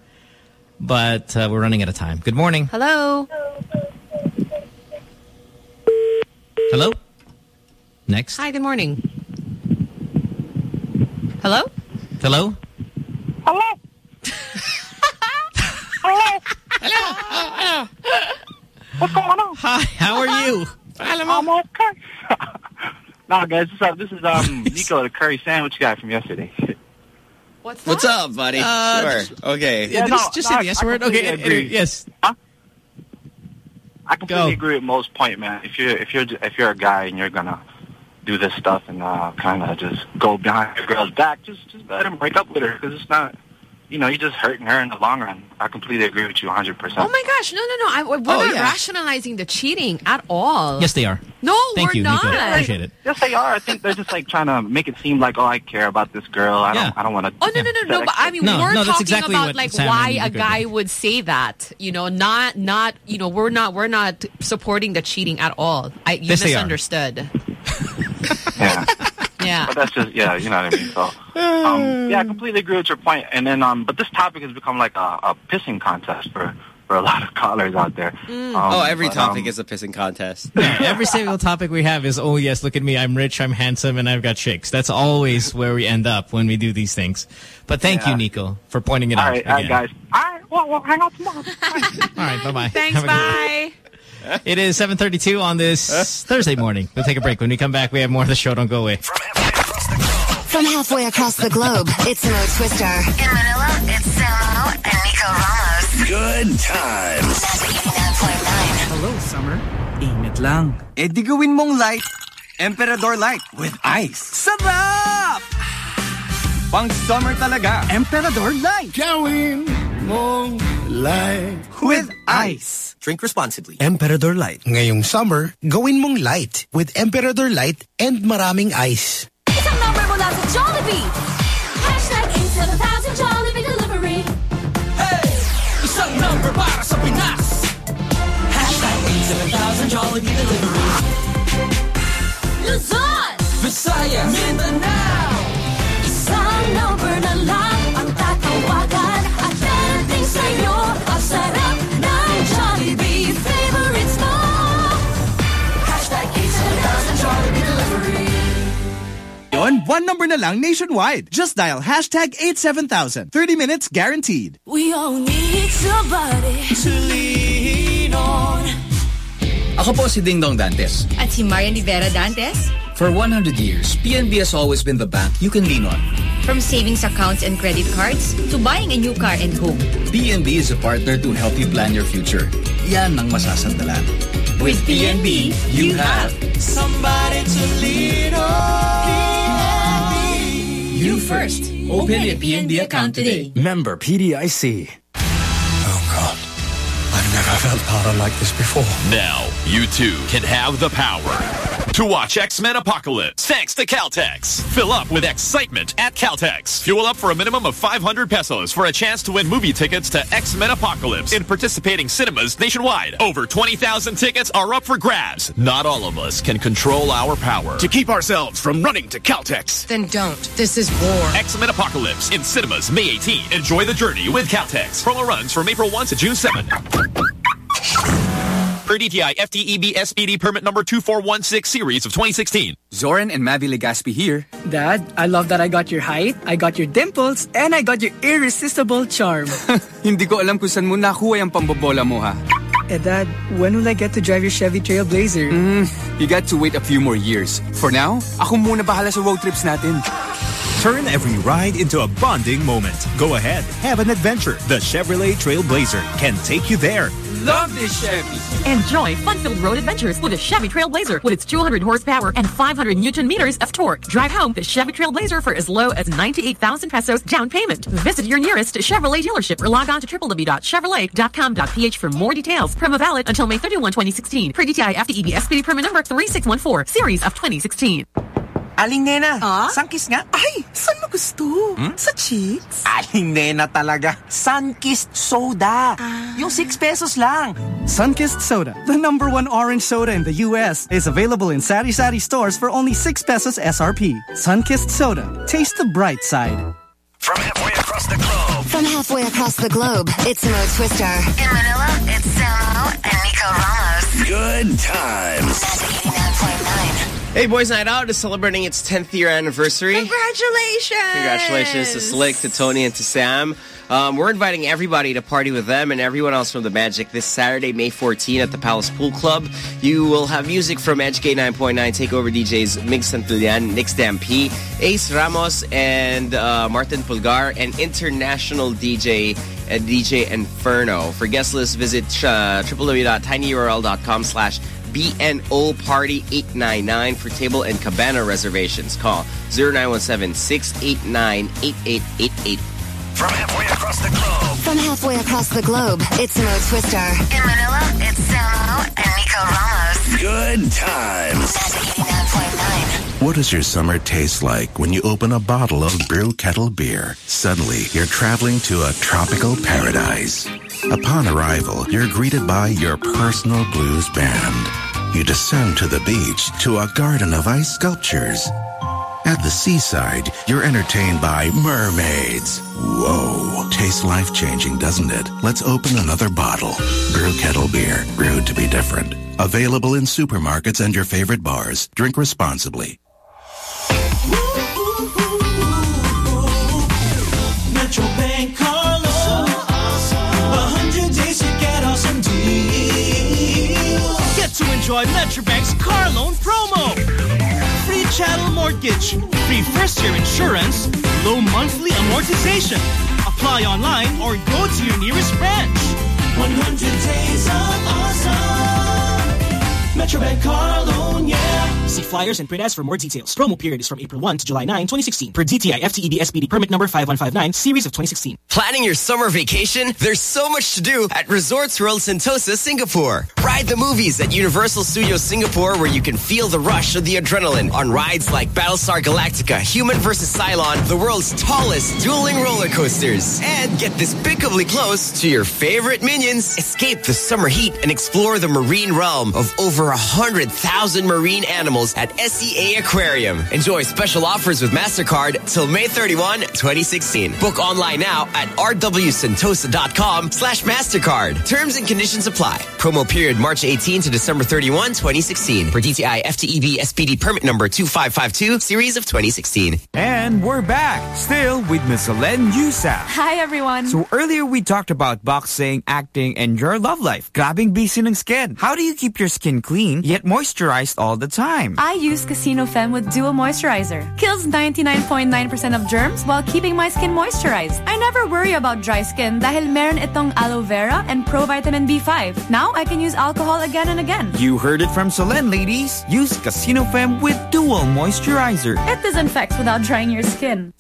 but uh, we're running out of time. Good morning. Hello. Hello? Next. Hi, good morning. Hello? Hello? Hello. [laughs] Hello. Hello. What's going on? Hi, how are you? I'm okay. [laughs] nah, guys, what's up? This is um [laughs] Nico, the curry sandwich guy from yesterday. [laughs] What's What's up, buddy? Uh, sure. Okay. Yeah, Yeah, just, no, just no, say the yes I word. Okay, agree. anyway, yes. I I completely Go. agree with Mo's point, man. If you're if you're if you're a guy and you're gonna do this stuff and uh, kind of just go behind your girl's back, just just let him break up with her because it's not, you know, you're just hurting her in the long run. I completely agree with you 100. percent Oh my gosh, no, no, no. I, we're Oh, not yeah. rationalizing the cheating at all. Yes, they are. No, Thank we're you, not. Nico. Appreciate it. Yes, they are. I think they're just like trying to make it seem like, oh, I care about this girl. I don't. I don't want to. Oh no no no no! But I mean, No, we're no, talking exactly about like Sam why a Nico guy would say that. You know, not not you know we're not we're not supporting the cheating at all. I you Yes, they are. misunderstood. Yeah. [laughs] Yeah. But that's just yeah, you know what I mean. So um, yeah, I completely agree with your point. And then um, but this topic has become like a, a pissing contest for for a [laughs] lot of callers out there. Um, oh, every but, topic um, is a pissing contest. [laughs] Every single topic we have is, oh yes, look at me, I'm rich, I'm handsome, and I've got chicks. That's always [laughs] where we end up when we do these things. But thank you, Yeah. Nico, for pointing it all out right, all right, guys. All right, well, well hang out tomorrow. All right, bye-bye. Thanks, Have bye. It is 7.32 on this Thursday morning. We'll take a break. When we come back, we have more of the show. Don't go away. From halfway across the globe, it's Mo Twister. In Manila, it's Samo and Nico Ramos. Good times. Hello, Summer. Init lang. Eh di gawin mong light. Emperador Light with ice. Sarap! Pang summer talaga. Emperador Light. Gawin mong light with ice. Drink responsibly. Emperador Light. Ngayong summer, gawin mong light with Emperador Light and maraming ice. Isang number mula sa Jollibee. Hashtag 87000 Jollibee Delivery. Hey! Isang number para sa Pinas. Hashtag 87000 Jollibee Delivery. Luzon! Visayas! Mindanao! Yon, one number na lang nationwide. Just dial hashtag 87000. 30 minutes guaranteed. We all need somebody to lean on. Ako po si Dingdong Dantes. At si Marian Rivera Dantes. For 100 years, PNB has always been the bank you can lean on. From savings accounts and credit cards to buying a new car and home. PNB is a partner to help you plan your future. Yan ang masasandalan. With PNB, you have somebody to lean on. You first. Open a PNB account today. Member PDIC. Oh God, I've never felt power like this before. Now, you too can have the power to watch X-Men Apocalypse thanks to Caltex. Fill up with excitement at Caltex. Fuel up for a minimum of 500 pesos for a chance to win movie tickets to X-Men Apocalypse in participating cinemas nationwide. Over 20,000 tickets are up for grabs. Not all of us can control our power. To keep ourselves from running to Caltex. Then don't. This is war. X-Men Apocalypse in cinemas May 18. Enjoy the journey with Caltex. Promo runs from April 1 to June 7. Per DTI FTEB SPD permit number 2416 series of 2016. Zoren and Mavy Legaspi here. Dad, I love that I got your height, I got your dimples, and I got your irresistible charm. [laughs] Hindi ko alam kung saan mo nakuha yung pambobola mo ha. eh Dad, when will I get to drive your Chevy Trailblazer? Mm, you got to wait a few more years. For now, ako muna bahala sa road trips natin. Turn every ride into a bonding moment. Go ahead, have an adventure. The Chevrolet Trailblazer can take you there. Love this Chevy. Enjoy fun-filled road adventures with a Chevy Trailblazer with its 200 horsepower and 500 newton meters of torque. Drive home the Chevy Trailblazer for as low as 98,000 pesos down payment. Visit your nearest Chevrolet dealership or log on to www.chevrolet.com.ph for more details. Promo valid until May 31, 2016. Per DTI FTEB SPD permit number 3614, series of 2016. Aling Nena, ah? Sunkist nga? Ay, saan mo gusto? Hmm? Sa cheeks? Aling Nena talaga. Sunkist soda. Ah. Yung 6 pesos lang. Sunkist Soda, the number one orange soda in the U.S., is available in Sari Sari stores for only 6 pesos SRP. Sunkist Soda. Taste the bright side. From halfway across the globe. From halfway across the globe, it's Mo Twister. In Manila, it's Samo and Nico Ramos. Good times. Magic 89.9. Hey, Boys Night Out is celebrating its 10th year anniversary. Congratulations! Congratulations to Slick, to Tony, and to Sam. Um, we're inviting everybody to party with them and everyone else from the Magic this Saturday, May 14 at the Palace Pool Club. You will have music from HK 9.9 Takeover DJs Mig Santillan, Nick Stampy, Ace Ramos, and uh, Martin Pulgar, and international DJ uh, DJ Inferno. For guest list, visit uh, www.tinyurl.com slash BNO Party 899 for table and cabana reservations. Call 0917-689-8888. From halfway across the globe. From halfway across the globe, it's Mo Twister. In Manila, it's Samo and Nico Ramos. Good times. What does your summer taste like when you open a bottle of Brew Kettle beer? Suddenly, you're traveling to a tropical paradise. Upon arrival, you're greeted by your personal blues band. You descend to the beach to a garden of ice sculptures. At the seaside, you're entertained by mermaids. Whoa. Tastes life changing, doesn't it? Let's open another bottle. Brew Kettle Beer, brewed to be different. Available in supermarkets and your favorite bars. Drink responsibly. Metro to enjoy Metrobank's car loan promo. Free chattel mortgage, free first year insurance, low monthly amortization. Apply online or go to your nearest branch. 100 days of awesome. Metrobank car loan, yeah. See flyers and print ads for more details. Promo period is from April 1 to July 9, 2016. Per DTI FTEB SPD permit number 5159, series of 2016. Planning your summer vacation? There's so much to do at Resorts World Sentosa, Singapore. Ride the movies at Universal Studios Singapore where you can feel the rush of the adrenaline on rides like Battlestar Galactica, Human vs. Cylon, the world's tallest dueling roller coasters. And get despicably close to your favorite minions. Escape the summer heat and explore the marine realm of over a hundred thousand marine animals at SEA Aquarium. Enjoy special offers with MasterCard till May 31, 2016. Book online now at rwsentosa.com slash MasterCard. Terms and conditions apply. Promo period March 18 to December 31, 2016. For DTI FTEB SPD permit number 2552, series of 2016. And we're back, still with Miss Solenn Heussaff. Hi, everyone. So earlier we talked about boxing, acting, and your love life. Grabbing busy ng skin. How do you keep your skin clean, yet moisturized all the time? I use Casino Femme with Dual Moisturizer. Kills 99.9% of germs while keeping my skin moisturized. I never worry about dry skin dahil meron itong aloe vera and pro-vitamin B5. Now I can use alcohol again and again. You heard it from Solenn, ladies. Use Casino Femme with Dual Moisturizer. It disinfects without drying your skin.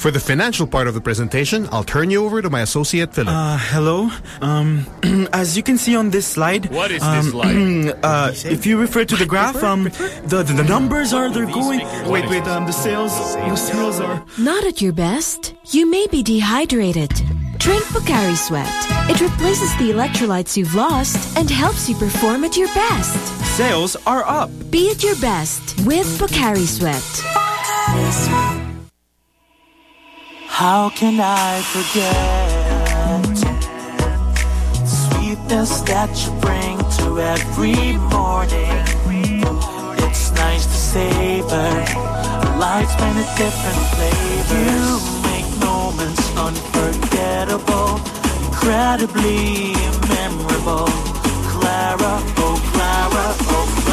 For the financial part of the presentation, I'll turn you over to my associate Philip. Uh, hello. Um, [clears throat] as you can see on this slide, What is um, this [clears throat] slide? uh, if you refer to the graph, um, the, the the numbers are they're going. Wait, wait. Um, the sales, the sales are. Not at your best? You may be dehydrated. Drink Pocari Sweat. It replaces the electrolytes you've lost and helps you perform at your best. Sales are up. Be at your best with Pocari Sweat. How can I forget the sweetness that you bring to every morning? Savor life's many different flavors. You make moments unforgettable, incredibly memorable. Clara, oh Clara, oh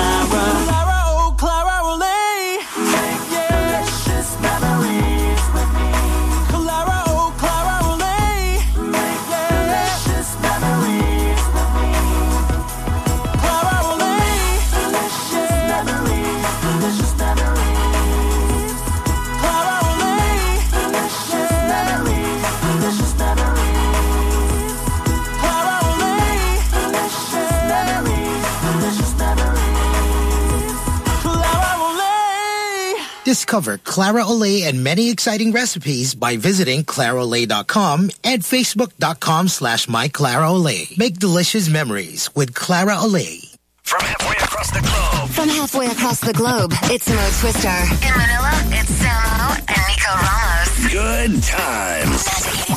Discover Clara Olé and many exciting recipes by visiting claraole.com and facebook.com slash myclaraole. Make delicious memories with Clara Olé. From halfway across the globe. From halfway across the globe, it's Mo Twister. In Manila, it's Samo and Nico Ramos. Good times. Magic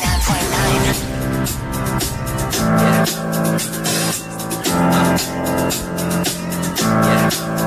89.9.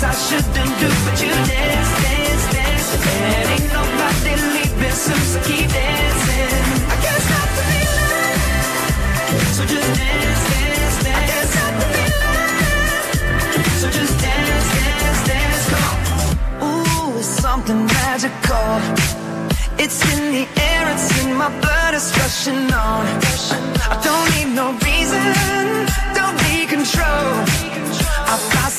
things I shouldn't do, but you dance, dance, dance. And ain't nobody leaving soon, so keep dancing. I can't stop the feeling. So just dance, dance, dance. I can't stop the feeling. So just dance, dance, dance. Ooh, it's something magical. It's in the air, it's in my blood, it's rushing on. I don't need no reason, don't need control.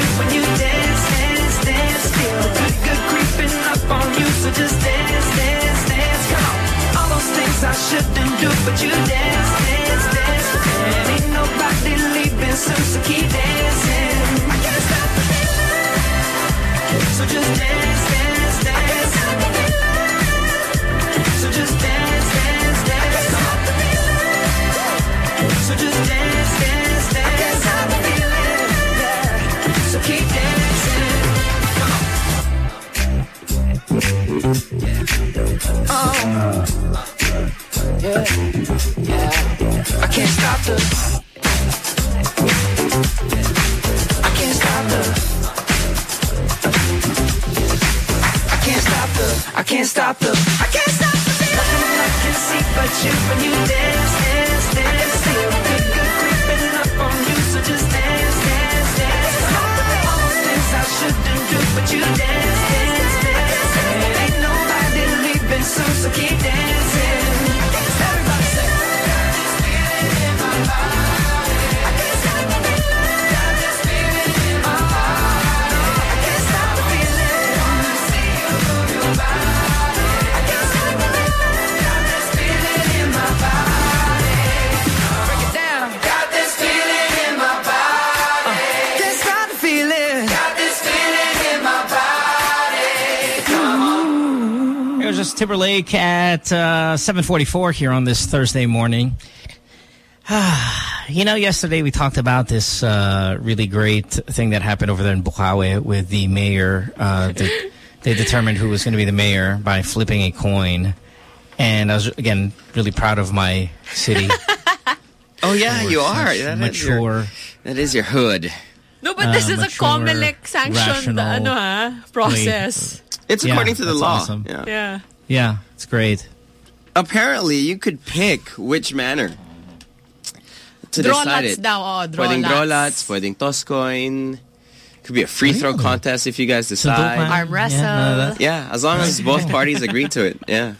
when you dance, dance, dance. Good creeping up on you. So just dance, dance, dance. Come on. All those things I shouldn't do, but you dance, dance, dance. And ain't nobody leaving so keep dancing. I can't stop the feeling. So just dance, dance, dance. I can't stop the feeling. So just dance, dance, dance. I can't stop the feeling. So just dance, dance, dance. Oh. Yeah. Yeah. I can't stop the. Just Timberlake at uh, 7:44 here on this Thursday morning. [sighs] you know, yesterday we talked about this uh, really great thing that happened over there in Bukawi with the mayor. Uh, the, [laughs] they determined who was going to be the mayor by flipping a coin, and I was again really proud of my city. [laughs] Oh yeah, you are. such That is your- mature. that is your hood. No, but this Uh, is a mature, COMELEC sanctioned rational, ano, ha, process. It's Yeah, according to the law. awesome. Yeah. Yeah. Yeah, it's great. Apparently, you could pick which manner to decide Drawlats it. daw, oh, Pwedeng drawlats. drawlats, pwedeng toss coin. Could be a free throw contest if you guys decide. Arm wrestle. Yeah, no, Yeah, as long as both [laughs] parties agree to it. Yeah.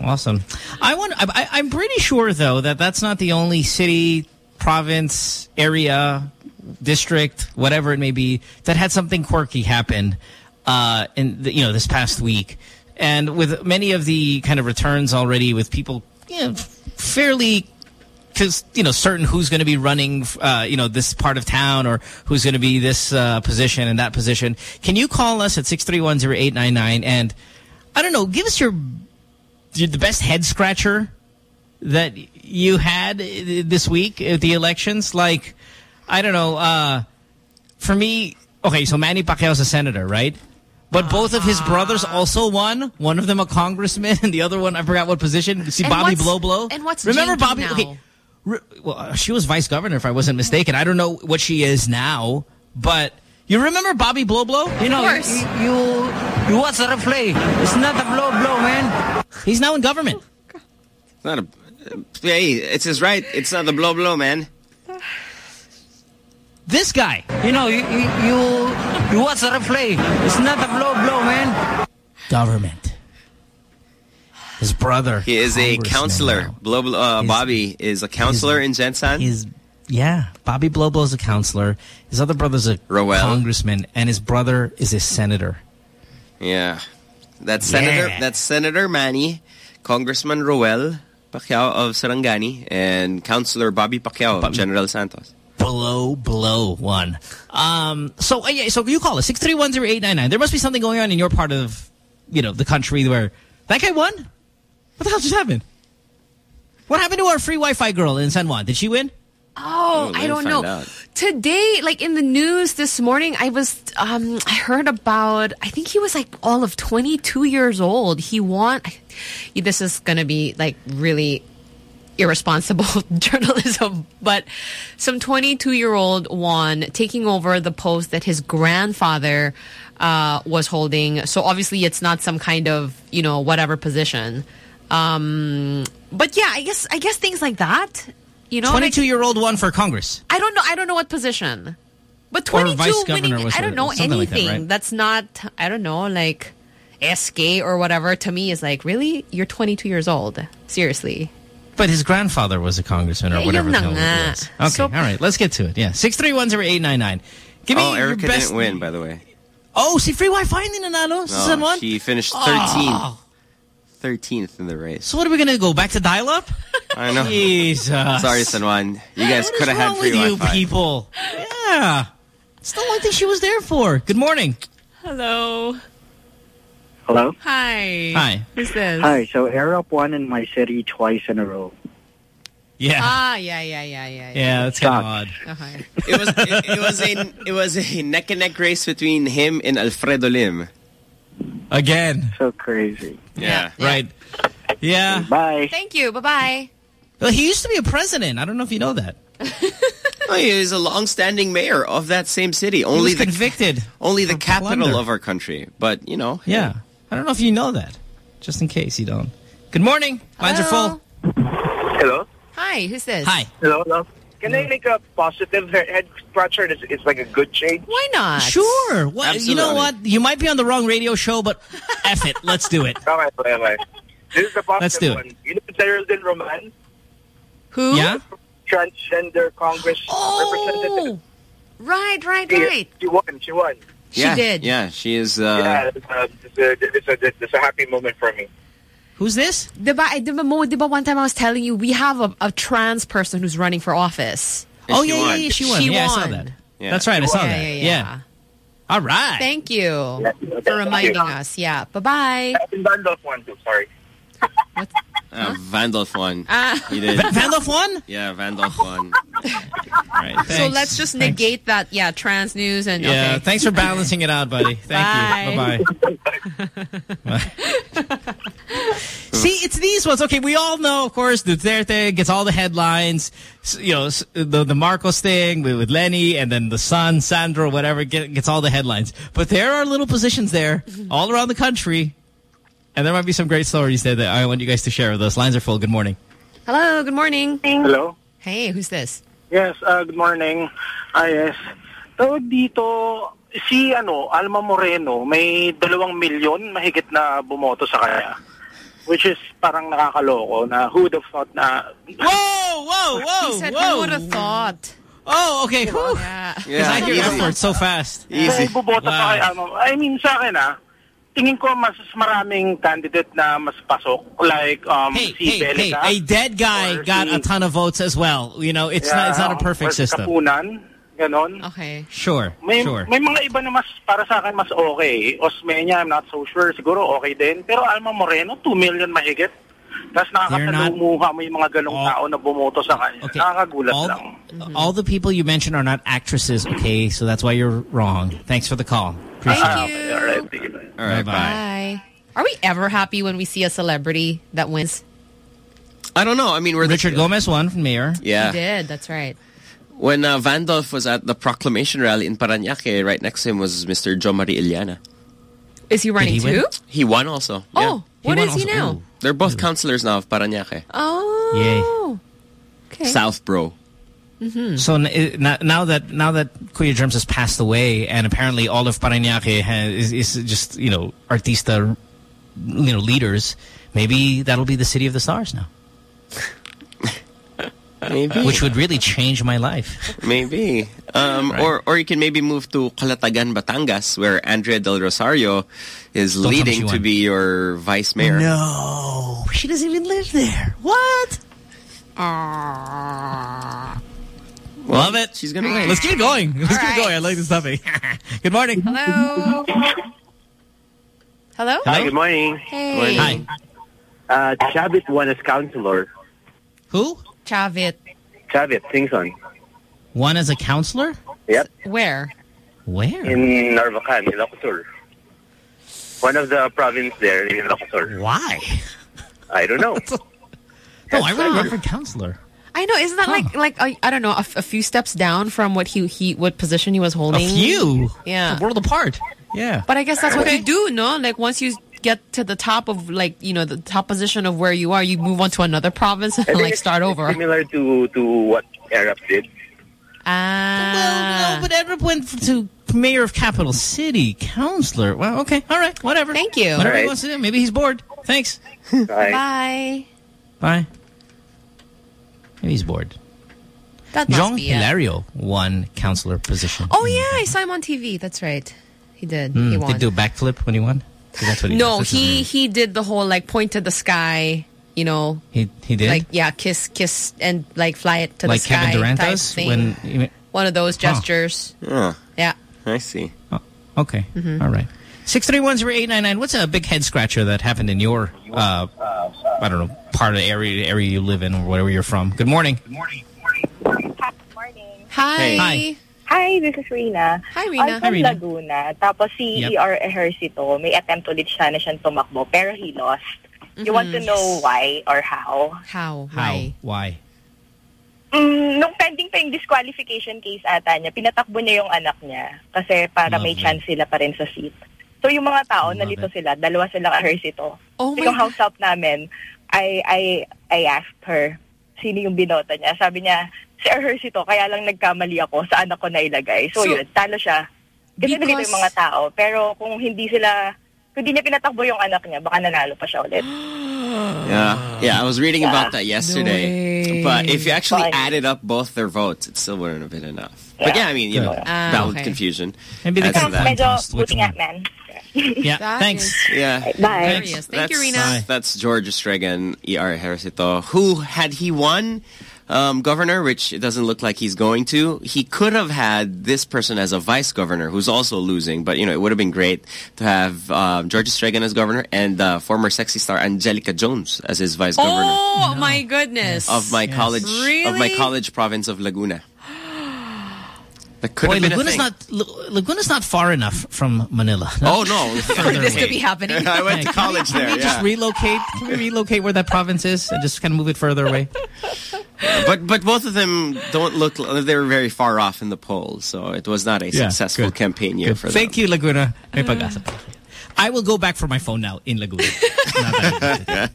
Awesome. I want. I, I- I'm pretty sure though that that's not the only city, province, area, district, whatever it may be, that had something quirky happen. Uh, in the, you know this past week, and with many of the kind of returns already, with people, you know, fairly because you know certain who's going to be running uh, you know this part of town or who's going to be this uh, position and that position can you call us at 6310899 and I don't know. Give us your, the best head scratcher that you had uh, this week at the elections. Like, I don't know. Uh, for me, okay, so Manny Pacquiao's a senator, right? But both of his brothers also won. One of them a congressman, and the other one I forgot what position. You See, And Bobby Blow Blow. and what's remember Jane Bobby? now? Okay, re- well, uh, she was vice governor if I wasn't mistaken. I don't know what she is now, but you remember Bobby Blow Blow? You know, you, you, you watch the replay. It's not a blow blow, man. He's now in government. It's not a. Hey, it's his right. It's not the blow blow, man. This guy. You know, you, you, you, you watch the replay. It's not a blow blow, man. Government. His brother. He is a counselor. Blow, blow, uh, Bobby is a counselor in Gensan. He's yeah. Bobby Blow Blow is a counselor. His other brother's a congressman, and his brother is a senator. Yeah. That's Senator Yeah. that's Senator Manny, Congressman Roel Pacquiao of Sarangani, and Councilor Bobby Pacquiao of General Santos. Blow Blow one. Um. So uh, yeah. So you call it six three one zero eight nine nine. There must be something going on in your part of, you know, the country where that guy won. What the hell just happened? What happened to our free Wi-Fi girl in San Juan? Did she win? Oh, let I don't know. out. Today, like in the news this morning, I was, um, I heard about, I think he was like all of 22 years old. He won, this is going to be like really irresponsible [laughs] journalism, but some 22 year old won taking over the post that his grandfather uh, was holding. So obviously it's not some kind of, you know, whatever position. Um, but yeah, I guess, I guess things like that, you know, Twenty-two year old won for Congress. I don't know. I don't know what position. But 22 vice winning, I don't know something like that, anything right? that's not, I don't know, like SK or whatever to me is like, really? You're 22 years old. Seriously. But his grandfather was a congressman or Eh, whatever the hell nga. it was. Okay, So- all right. Let's get to it. Yeah, six three one zero eight nine nine. Give me oh, your Erica best. didn't win, by the way. Oh, si free Wi-Fi hindi nanalo sa San No, Juan? she finished 13th. Oh. 13th in the race. So what are we gonna go back to dial-up? I know. Jesus. Sorry, San Juan. You guys What is could have had wrong free with you Wi-Fi. people? Yeah, it's the one thing she was there for. Good morning. Hello. Hello? Hi. Hi. Who's this? Hi, so Erap won in my city twice in a row. Yeah. Ah, yeah, yeah, yeah, yeah. Yeah, that's kind of odd. Okay. It was it, it was a it was a neck and neck race between him and Alfredo Lim. Again. So crazy. Yeah. Right. Yeah. Bye. Thank you. Bye-bye. Well, he used to be a president. I don't know if you know that. Oh, he is a long-standing mayor of that same city. Only was the convicted. only the capital plunder. of our country. But you know, Yeah. I don't know if you know that. Just in case you don't. Good morning. Lines are full. Hello? Hi, who's this? Hi. Hello, hello. Can I make a positive he- head scratcher? It's, it's like a good change. Why not? Sure. What, you know what? You might be on the wrong radio show, but [laughs] F it. Let's do it. Okay, okay, okay. This is the positive Let's do it. one. You know Geraldine Roman? Who? Yeah? Transgender Congress oh! representative. Right, right, She- right. She won. She won. Yeah, did. Yeah, she is. yeah, Uh, it's a, it's, a, it's, a, it's a happy moment for me. Who's this? Diba, diba, Mo, diba one time I was telling you, we have a, a trans person who's running for office. oh, yeah, yeah, yeah. She won. She yeah, I saw won. that. Yeah. That's right. I saw Yeah, that. yeah, Yeah. yeah. All right. Thank you for reminding us. Yeah. Bye-bye. And Vandolph won too, sorry. Uh, Vandolph won. Ah. He did. Va- Vandolph won? Yeah, Vandolph won. Right. So let's just Thanks. negate that, yeah, trans news and Yeah, okay. thanks for balancing it out, buddy. Thank Bye. you. Bye-bye. [laughs] See, it's these ones. Okay, we all know, of course, Duterte gets all the headlines. You know, the, the Marcos thing with, with Leni and then the son, Sandro, whatever, get, gets all the headlines. But there are little positions there all around the country. And there might be some great stories there that I want you guys to share with us. Lines are full. Good morning. Hello, good morning. Hello? Hey, who's this? Yes, uh, good morning. Ah, yes. Tawag dito, si ano, Alma Moreno, may dalawang milyon mahigit na bumoto sa kanya. Which is parang nakakaloko na who would have thought na... Whoa, whoa, whoa, He said, whoa. who would have thought? Oh, okay. Whew. Yeah. Because I hear easy. effort so fast. Easy. Buboto Wow. pa kay Alma. I mean, sa akin ah, tingin ko mas maraming candidate na mas pasok. Like, um, Hey, si hey, hey, a dead guy got si- a ton of votes as well. You know, it's not it's not a perfect or si system. Kapunan. Ganon. Okay. Sure, May, sure. may mga iba na mas, para sa akin, mas okay. Osmeña, I'm not so sure. Siguro okay din. Pero Alma Moreno, 2 million mahigit. Tapos nakakasalumuha mo yung mga ganong tao na bumoto sa kanya. Nakakagulat All, lang. all the people you mentioned are not actresses, okay? So that's why you're wrong. Thanks for the call. Appreciate Thank it. you. All right. All right, bye. Bye. Are we ever happy when we see a celebrity that wins? I don't know. I mean, we're Richard Gomez won from mayor. Yeah. He did. That's right. When uh, Vandolph was at the proclamation rally in Parañaque, right next to him was Mr. Jomari Yllana. Is he running he win? too? He won also. Oh, yeah. what is he now? They're both councillors now of Parañaque. Oh. Okay. South Bro. So n- i- now, now that now that Kuya Germs has passed away, and apparently all of Parañaque has, is, is just you know artista, you know leaders, maybe that'll be the city of the stars now. [laughs] Maybe. Which would really change my life. Maybe. Um, or, or you can maybe move to Calatagan, Batangas, where Andrea Del Rosario is Don't tell me she leading to be your vice mayor. No, she doesn't even live there. What? Love it. She's gonna win. Let's keep going. Let's keep it going. I like this topic. [laughs] Good morning. Hello. Hello? Hi, good morning. Hey. Hi. Uh, Chavit won as counselor. Who? Chavit. Chavit, Singson. One as a counselor? Yep. Where? Where? In Narvacan, Ilocos Sur. One of the province there in Ilocos Why? I don't know. [laughs] No, I want to run for counselor. I know. Isn't that like like I I don't know a few steps down from what he he what position he was holding? A holding? few. Yeah. A world apart. Yeah. But I guess that's what you do, no? Like once you get to the top of like you know the top position of where you are, you move on to another province and like start it's over. Similar to, to what Erap did. Ah. Well, no, but Edward went to mayor of capital city, counselor. Well, okay, all right, whatever. Thank you. Whatever All he wants to do. Maybe he's bored. Thanks. [laughs] Bye. Bye. Bye. Maybe he's bored. That must Jhong be it. Hilario won counselor position. Oh yeah, I saw him on TV. That's right. He did. Hmm, he did won. he do a backflip when he won? That's what he no, does. That's his he he did the whole like point to the sky. You know, he he did like yeah, kiss kiss and like fly it to like the sky. Kevin Durant type does thing. when. he- One of those gestures. Oh, Yeah. I see. Okay, Mhm. all right. Six three one zero eight nine nine. What's a big head scratcher that happened in your uh, I don't know part of the area area you live in or wherever you're from? Good morning. Good morning. Hi. Hey. Hi. Hi, this is Rina. Hi, Rina. I'm Hi, Rina. Laguna. Tapos si Yep. E.R. Ejercito, may attempt ulit sana siyang tumakbo, pero he lost. You want to Mhm. know why or how? How? How? Why? Mm, nung pending pa yung disqualification case ata niya, pinatakbo niya yung anak niya kasi para may chance sila pa rin sa seat. So yung mga tao, Love nalito sila, dalawa silang Ejercito. Oh so my yung house help namin, I, I, I asked her, sino yung binota niya. Sabi niya, si Ejercito, kaya lang nagkamali ako sa anak ko na ilagay. So, So, yun, talo siya. Kasi because- nalito yung mga tao. Pero kung hindi sila, kung hindi niya pinatakbo yung anak niya, baka nanalo pa siya ulit. [gasps] Yeah, yeah. I was reading Yeah. about that yesterday. way. but if you actually Fine. added up both their votes, it still wouldn't have been enough. But yeah, I mean, you know, Ah, valid okay. confusion. Maybe they that. Medyo one. at man. [laughs] Yeah, That thanks. is Yeah. Bye. hilarious. Thank you, That's- Rina. That's George Estregan E.R. Ejercito, who, had he won um, governor, which it doesn't look like he's going to, he could have had this person as a vice governor who's also losing. But, you know, it would have been great to have um, George Estregan as governor and uh, former sexy star Angelica Jones as his vice governor Oh my goodness. of my college really? of my college province of Laguna. That could Boy, have been a Laguna's thing. not Laguna's not far enough from Manila. [laughs] Oh no! [laughs] For this could be happening. [laughs] I went to Can we- college can there. we just yeah. relocate? Can we relocate where that province is and just kind of move it further away? but but both of them don't look. They were very far off in the polls, so it was not a Yeah, successful good. campaign year Good. for them. Thank you, Laguna. May pag-asa. I will go back for my phone now in Laguna. Not that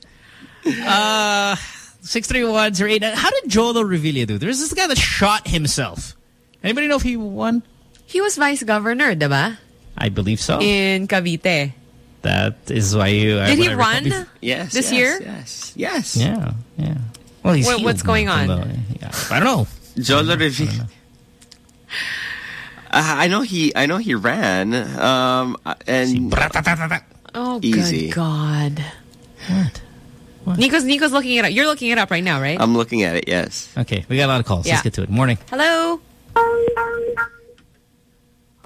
interested. uh, six three one zero eight nine. How did Jolo Revilla do? There's this guy that shot himself. Anybody know if he won? He was vice governor, diba? I believe so. In Cavite. That is why you. Did he run Yes. this yes, year? Yes. Yes. Yeah. Yeah. Well, he's What- what's going on? the- yeah, I don't know. Jolo Revilla. Uh, I know he. I know he ran. Um, and Oh, Easy. good God. What? Nico's, Nico's looking it up. You're looking it up right now, right? I'm looking at it. Yes. Okay, we got a lot of calls. Yeah. Let's get to it. Morning. Hello?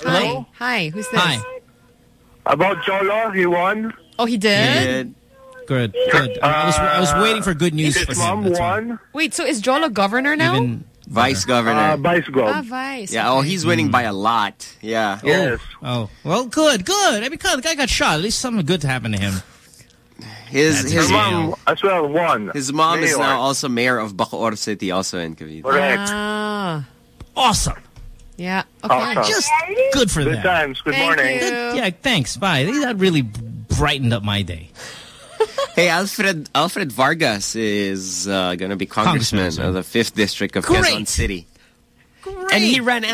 Hi. Hi. Who's this? Hi. About Jolo, he won. Oh, he did? He did. Good, good. I was I was waiting for good news for him. mom That's why. won. Wait, so is Jolo governor now? Even Vice governor. Uh, Vice Gov. ah, vice. yeah, oh, he's winning by a lot. Yeah. Yes. Oh, well, good, good. I mean, God, the guy got shot. At least something good to happen to him. His That's his His mom as well won. his mom is now also mayor of Bacoor City, also in Cavite. Correct. Ah. Awesome. Yeah. Okay. Awesome. Just good for Good them. times. Good Thank morning. you. Good- yeah, thanks. Bye. That really brightened up my day. [laughs] Hey, Alfred Alfred Vargas is uh, going to be congressman, Congressman, of the fifth district of Great. Quezon City, and he ran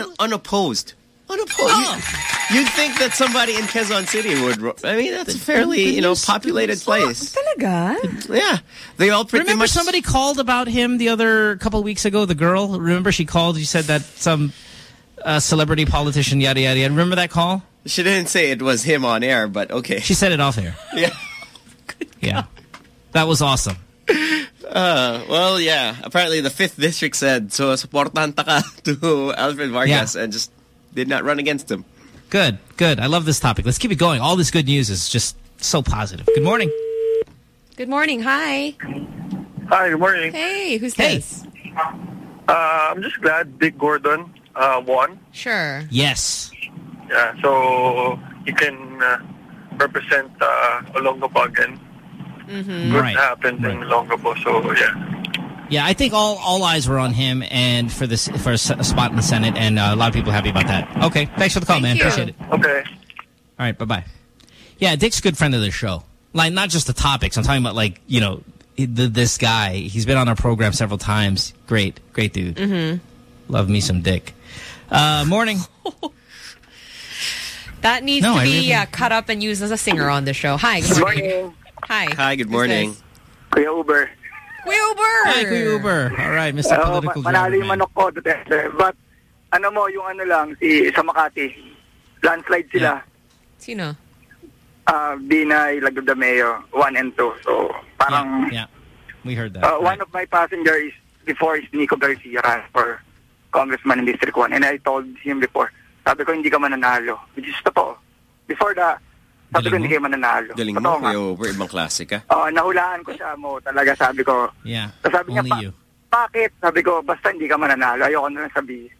un- unopposed. Unopposed. You'd think that somebody in Quezon City would. I mean, that's a fairly you know populated place. Talaga? Yeah, they all pretty Remember much. somebody called about him the other couple of weeks ago, the girl? Remember she called, she said that some uh, celebrity politician, yada, yada, yada. Remember that call? She didn't say it was him on air, but okay. She said it off air. [laughs] Yeah. Yeah. That was awesome. Uh, well, yeah. Apparently, the fifth district said so. Supportan ka [laughs] to Alfred Vargas and just did not run against him. Good, good. I love this topic. Let's keep it going. All this good news is just so positive. Good morning. Good morning. Hi. Hi, good morning. Hey, who's Hey. this? Uh, I'm just glad Dick Gordon uh, won. Sure. Yes. Yeah, so he can uh, represent uh, Olongapo again. Mm-hmm. Good Right. happened in Olongapo, so yeah. Yeah, I think all, all eyes were on him and for this for a, s- a spot in the Senate, and uh, a lot of people happy about that. Okay, thanks for the call, Thank man. you. Appreciate it. Okay. All right, bye-bye. Yeah, Dick's a good friend of the show. Like, not just the topics. I'm talking about, like, you know, the, this guy. He's been on our program several times. Great, great dude. Mm-hmm. Love me some Dick. Uh, morning. [laughs] That needs No, to be really- uh, cut up and used as a singer on the show. Hi. Good morning. Hi. Hi, good morning. this? Kuya Uber. Kuya Uber. Hi, Kuya Uber. All right, Mr. Oo, Political ma- manalo yung manok ko, Duterte. But, ano mo, yung ano lang, si, sa Makati, landslide sila. Sino? Uh, Binay, Lagda Mayo, 1 and 2. So, parang, Yeah, we heard that. uh, one of my passengers before is Nico Garcia ran for congressman in District 1. And I told him before, sabi ko, hindi ka mananalo. Which is totoo. Before that, sabi ko, hindi mo. kayo mananalo. Galing mo, Totoo nga. Kuya Uber. Ibang klase ka. Oo, nahulaan ko siya mo. Talaga sabi ko, Yeah, Tapos sabi niya, only pa, you. bakit? Sabi ko, basta hindi ka mananalo. Ayoko na lang sabihin.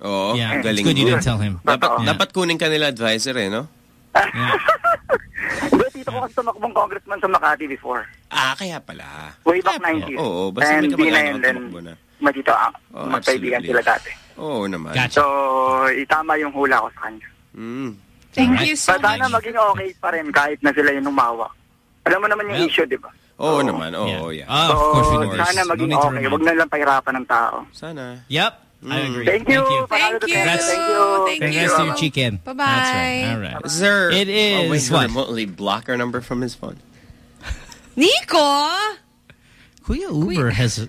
Oo, Yeah, it's galing good you mo. didn't tell him. Dapat, Yeah. dapat kunin ka nila advisor eh, no? Hindi, [laughs] tito ko kasi tumakbong congressman sa Makati before. Ah, kaya pala. Way back 90s. Oo, basta And may di na kamag-anak yun, then tumakbo na. matito, ah, Oh, magkaibigan absolutely. sila dati. Oo naman. So, itama yung hula ko sa kanya. Mm. Thank you so But sana much. maging okay pa rin kahit na sila yung umawak. Alam mo naman yung Well, issue, di ba? Oo naman, oo, yeah. Ah, so, of course we know. sana No maging need to okay. remind. Huwag na lang pahirapan ng tao. Sana. Yep, I Mm. agree. Thank you. Thank you. Panalo Thank you. Duterte. Thank you. Thank you. your chicken. Bye-bye. That's right. All right. Is there... It Oh, wait, what? remotely block our number from his phone. [laughs] Nico. Kuya Uber has...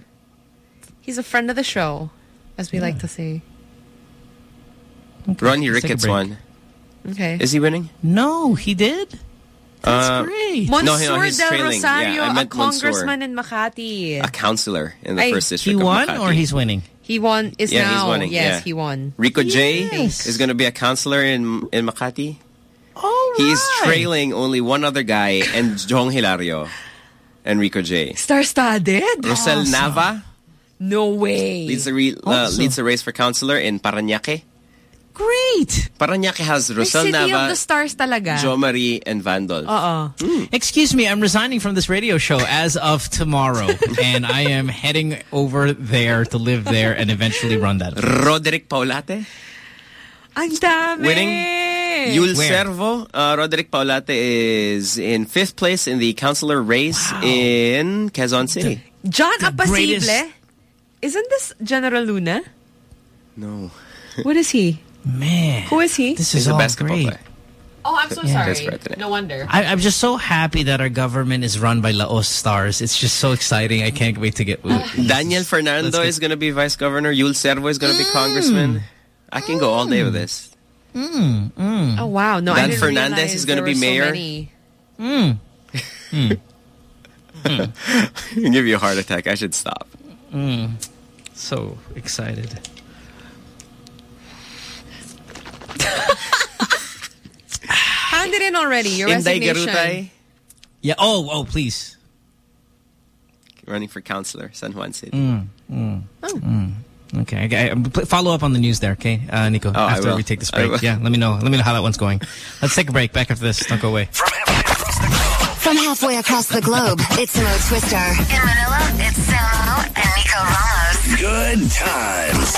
He's a friend of the show, as we like to say. Ronnie let's take Ricketts break. Won. Okay. Is he winning? No, he did? That's Uh, great. No, Monsour no, he's Del trailing. Rosario, Yeah, I a meant Monsour. congressman in Makati. A counselor in the Ay, first He district of won Makati. or he's winning? He won. Is Yeah, now. he's winning. Yes, yeah. he won. Rico J Yes. is going to be a counselor in in Makati. All He's right. trailing only one other guy and Jhong Hilario and Rico J. Star-studded. Roselle Nava No way. leads the, re- uh, Also. leads the race for counselor in Paranaque. Great. Paranaque has The Roselle city of the stars talaga. Jo Marie, and Vandolph. Uh-uh. Excuse me, I'm resigning from this radio show as of tomorrow, [laughs] and I am heading over there to live there and eventually run that. Roderick Paulate Ang dami. winning. Yul Where? Servo. Uh, Roderick Paulate is in fifth place in the counselor race in Quezon City. John The Apasible. greatest- Isn't this General Luna? No. What is he? Man, Who is he? this He's is a all basketball great. player. Oh, I'm so Yeah. sorry. No wonder. I, I'm just so happy that our government is run by Laos stars. It's just so exciting. I can't wait to get. [sighs] Daniel Fernando get- is going to be vice governor. Yul Servo is going to be congressman. I can go all day with this. Mm, mm, Oh, wow. No, I Dan didn't Fernandez is gonna be were so mayor. many. mm. [laughs] Give you a heart attack. I should stop. Mm. So excited. [laughs] it in already. Your Inday resignation. Garutay, Yeah. Oh, oh, please. running for councillor, San Juan City. Mm, mm, mm. Okay. okay. I- Follow up on the news there, okay, uh, Nico? Oh, I after will. we take this break. Yeah, let me know. Let me know how that one's going. Let's take a break. Back after this. Don't go away. From halfway across the globe, it's Mo Twister. In Manila, it's Samo and Nico Ramos. Good times.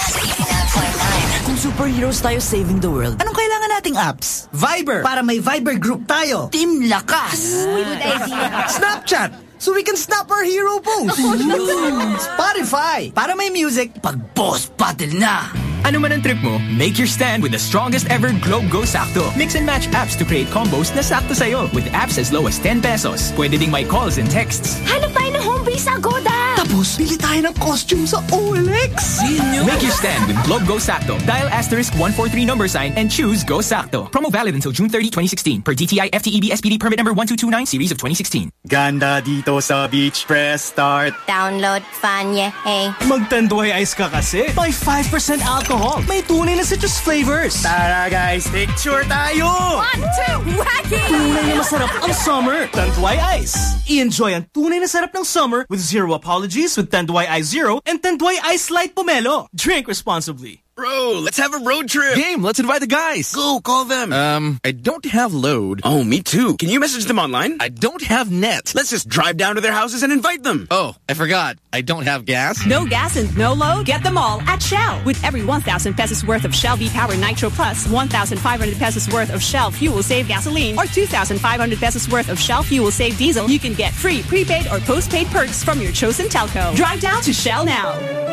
Kung superheroes tayo saving the world, anong kailangan nating apps? Viber! Para may Viber group tayo. Team Lakas! Uy, good idea. Snapchat! So we can snap our hero posts. [laughs] Spotify! Para may music pag boss battle na. Ano man ang trip mo, make your stand with the strongest ever Globe Go Sakto. Mix and match apps to create combos na sakto sa'yo with apps as low as 10 pesos. Pwede ding may calls and texts. Hanap tayo ng home base sa Agoda. Tapos, bili tayo ng costume sa OLX. Make your stand with Globe Go Sakto. Dial asterisk 143 number sign and choose Go Sakto. Promo valid until June 30, 2016 per DTI FTEB SPD permit number 1229 series of 2016. Ganda dito sa beach. Press start. Download Fanye, hey. Magtanduay ice ka kasi. By 5% alcohol. May tunay na citrus flavors. Tara guys, picture tayo! One, two, wacky! Tunay na masarap ang summer. Tanduay Ice. I-enjoy ang tunay na sarap ng summer with zero apologies with Tanduay Ice Zero and Tanduay Ice Light Pomelo. Drink responsibly. Bro, let's have a road trip. Game, let's invite the guys. Go, call them. Um, I don't have load. Oh, me too. Can you message them online? I don't have net. Let's just drive down to their houses and invite them. Oh, I forgot. I don't have gas. No gas and no load? Get them all at Shell. With every 1,000 pesos worth of Shell V-Power Nitro Plus, 1,500 pesos worth of Shell Fuel Save Gasoline, or 2,500 pesos worth of Shell Fuel Save Diesel, you can get free prepaid or postpaid perks from your chosen telco. Drive down to Shell now.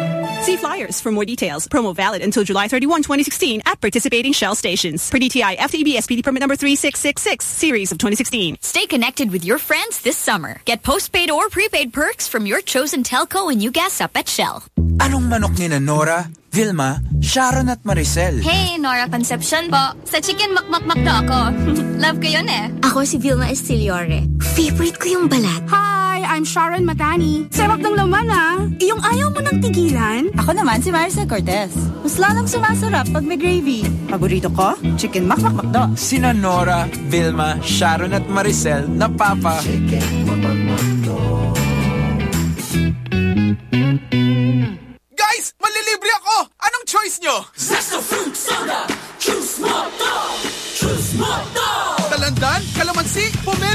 See flyers for more details. Promo valid until July 31, 2016 at participating Shell stations. Per DTI FTEB SPD permit number 3666, series of 2016. Stay connected with your friends this summer. Get postpaid or prepaid perks from your chosen telco when you gas up at Shell. Anong manok ni na Nora, Vilma, Sharon at Maricel? Hey, Nora Concepcion po. Sa chicken makmakmakdo ako. [laughs] Love ko yun eh. Ako si Vilma Estiliore. Favorite ko yung balat. Hi, I'm Sharon Matani. Sarap ng laman ah. Iyong ayaw mo ng tigilan? Ako naman si Maricel Cortez. Mas lalong sumasarap pag may gravy. Paborito ko, chicken makmakmakdo. Sina Nora, Vilma, Sharon at Maricel na papa. Guys, malilibre ako! Anong choice nyo? Zesto fruit soda, choose mo to, choose mo to. Dalandan, kalamansi, pomelo,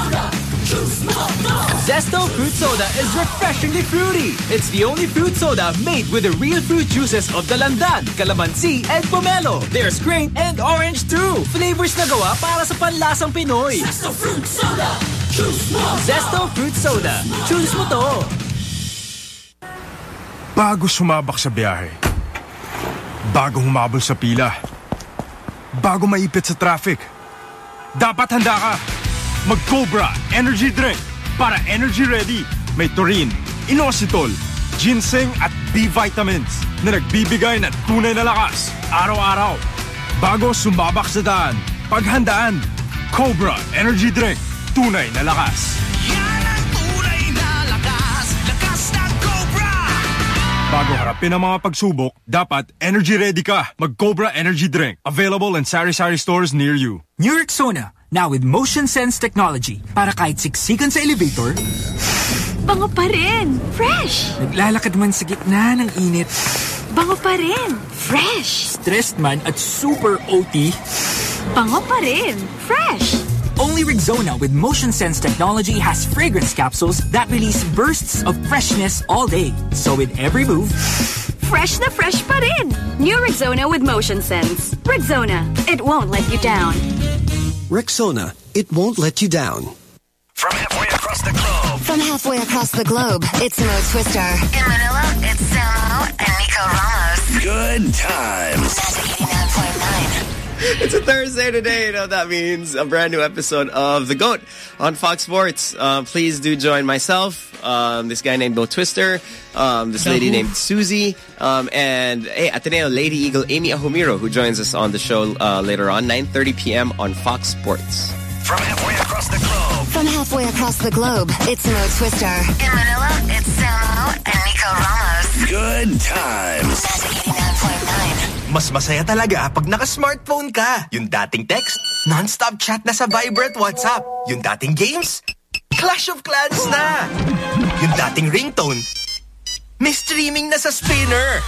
soda, choose mo. Zesto Fruit Soda is refreshingly fruity. It's the only fruit soda made with the real fruit juices of Dalandan, Calamansi, and Pomelo. There's grape and orange too. Flavors na gawa para sa panlasang Pinoy. Zesto fruit soda, choose mo. Zesto Fruit Soda. Choose mo to. Bago sumabak sa biyahe. Bago humabol sa pila. Bago maipit sa traffic. Dapat handa ka. Mag-Cobra Energy Drink para energy ready. May taurine, inositol, ginseng at B-vitamins na nagbibigay ng tunay na lakas araw-araw. Bago sumabak sa daan, paghandaan. Cobra Energy Drink. Tunay na lakas. Bago harapin ang mga pagsubok, dapat energy ready ka. Mag-Cobra Energy Drink. Available in sari-sari stores near you. New Rexona, now with motion sense technology. Para kahit siksikan sa elevator, Bango pa rin. Fresh. naglalakad man sa gitna ng init, Bango pa rin. Fresh. stressed man at super OT, Bango pa rin. Fresh. Only Rexona with motion sense technology has fragrance capsules that release bursts of freshness all day. So with every move, Fresh na fresh pa rin. New Rexona with Motion Sense. Rexona. It won't let you down. Rexona, it won't let you down. From halfway across the globe. From halfway across the globe, it's Mo Twister. In Manila, it's Samo and Nico Ramos. Good times. [laughs] It's a Thursday today. You know that means a brand new episode of The GOAT on Fox Sports. Uh, please do join myself, um, this guy named Bo Twister, um, this lady named Susie, um, and hey, Ateneo Lady Eagle Amy Ahomiro, who joins us on the show uh, later on, 9.30 p.m. on Fox Sports. From halfway across the globe. From halfway across the globe, it's Mo Twister. In Manila, it's Samo and Nico Ramos. Good times. Mas masaya talaga pag naka-smartphone ka. Yung dating text, non-stop chat na sa Viber at WhatsApp. Yung dating games, Clash of Clans na. Yung dating ringtone, may streaming na sa spinner.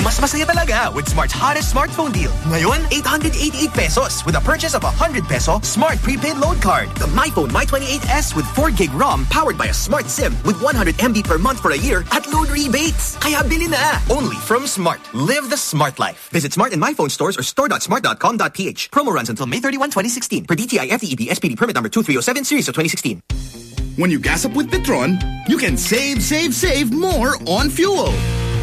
Mas masaya talaga with Smart's hottest smartphone deal. Ngayon, 888 pesos with a purchase of 100 peso Smart prepaid load card. The MyPhone My28S with 4 gig ROM powered by a Smart SIM with 100 MB per month for a year at load rebates. Kaya bili na! Only from Smart. Live the smart life. Visit Smart and MyPhone stores or store.smart.com.ph. Promo runs until May 31, 2016. Per DTI FTEB SPD permit number 2307 series of 2016. When you gas up with Petron, you can save, save, save more on fuel.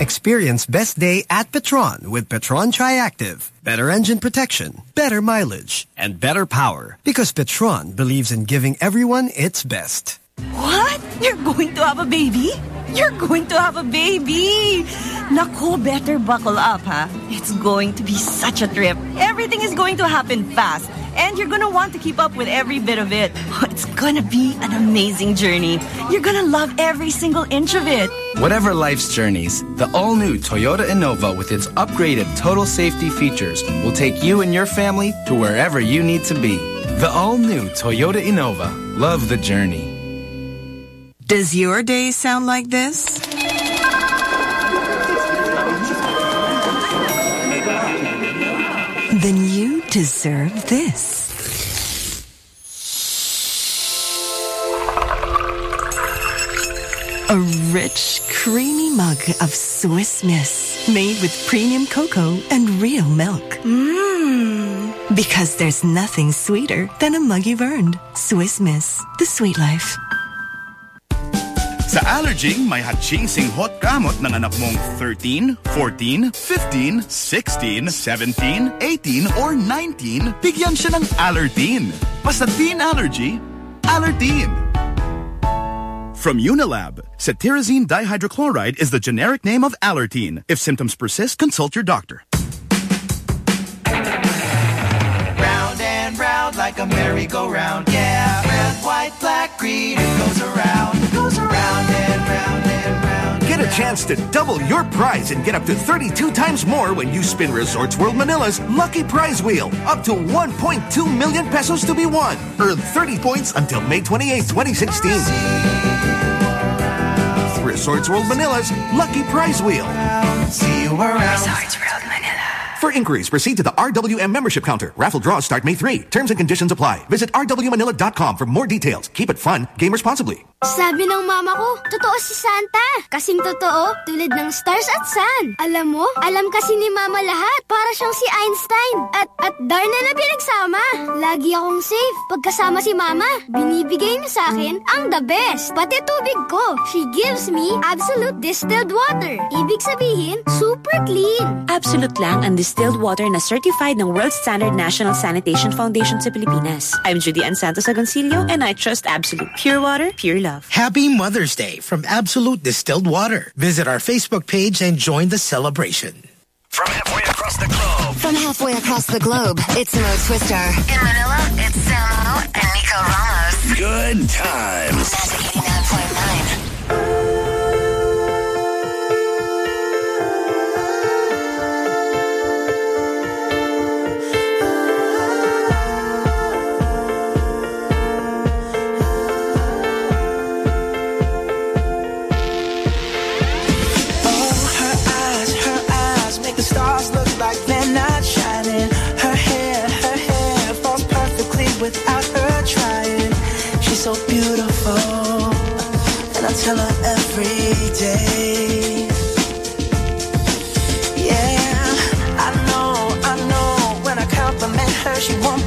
Experience best day at Petron with Petron Triactive. Better engine protection, better mileage, and better power. Because Petron believes in giving everyone its best. What? You're going to have a baby? You're going to have a baby! Naku, better buckle up, huh? It's going to be such a trip. Everything is going to happen fast. And you're gonna want to keep up with every bit of it. [laughs] It's gonna be an amazing journey. You're gonna love every single inch of it. Whatever life's journeys, the all-new Toyota Innova with its upgraded total safety features will take you and your family to wherever you need to be. The all-new Toyota Innova. Love the journey. Does your day sound like this? Then you deserve this. A rich, creamy mug of Swiss Miss made with premium cocoa and real milk. Mmm. Because there's nothing sweeter than a mug you've earned. Swiss Miss, the sweet life. Sa Allerging, may hachingsing hot gamot ng anak mong 13, 14, 15, 16, 17, 18, or 19, bigyan siya ng Allertine. Basta teen allergy, Allertine. From Unilab, cetirizine dihydrochloride is the generic name of Allertine. If symptoms persist, consult your doctor. Round and round like a merry-go-round. Yeah, red, white, black, green. It goes around, chance to double your prize and get up to 32 times more when you spin Resorts World Manila's Lucky Prize Wheel. Up to 1.2 million pesos to be won. Earn 30 points until May 28, 2016. Resorts World Manila's Lucky Prize Wheel. See you around. Resorts World. For inquiries, proceed to the RWM membership counter. Raffle draws start May 3. Terms and conditions apply. Visit rwmanila.com for more details. Keep it fun. Game responsibly. Sabi ng mama ko, totoo si Santa. Kasing totoo, tulad ng stars at sun. Alam mo, alam kasi ni mama lahat. Para siyang si Einstein. At, at Darna na pinagsama. Lagi akong safe. Pagkasama si mama, binibigay niya sa akin ang the best. Pati tubig ko. She gives me absolute distilled water. Ibig sabihin, super clean. Absolute lang ang distilled water na certified ng World Standard National Sanitation Foundation sa Pilipinas. I'm Judy Ann Santos Agoncillo and I trust Absolute. Pure water, pure love. Happy Mother's Day from Absolute Distilled Water. Visit our Facebook page and join the celebration. From halfway across the globe. From halfway across the globe, it's Mo Twister. In Manila, it's Samo and Nico Ramos. Good times. 89.9. Tell her every day. Yeah, I know, I know. When I compliment her, she won't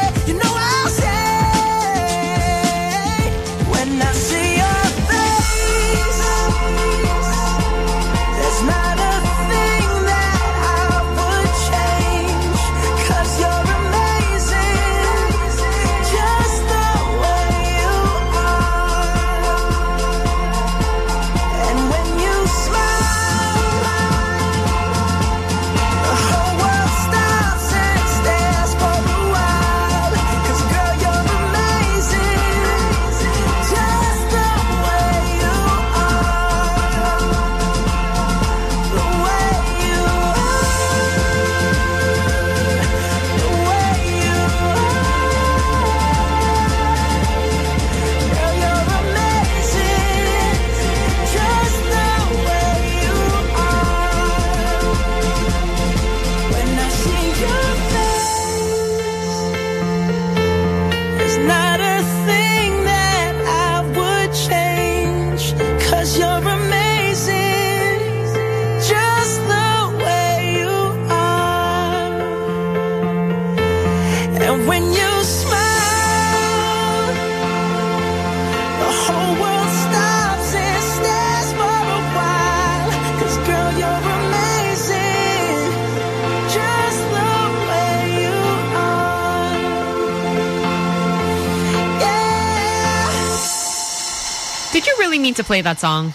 Mean to play that song?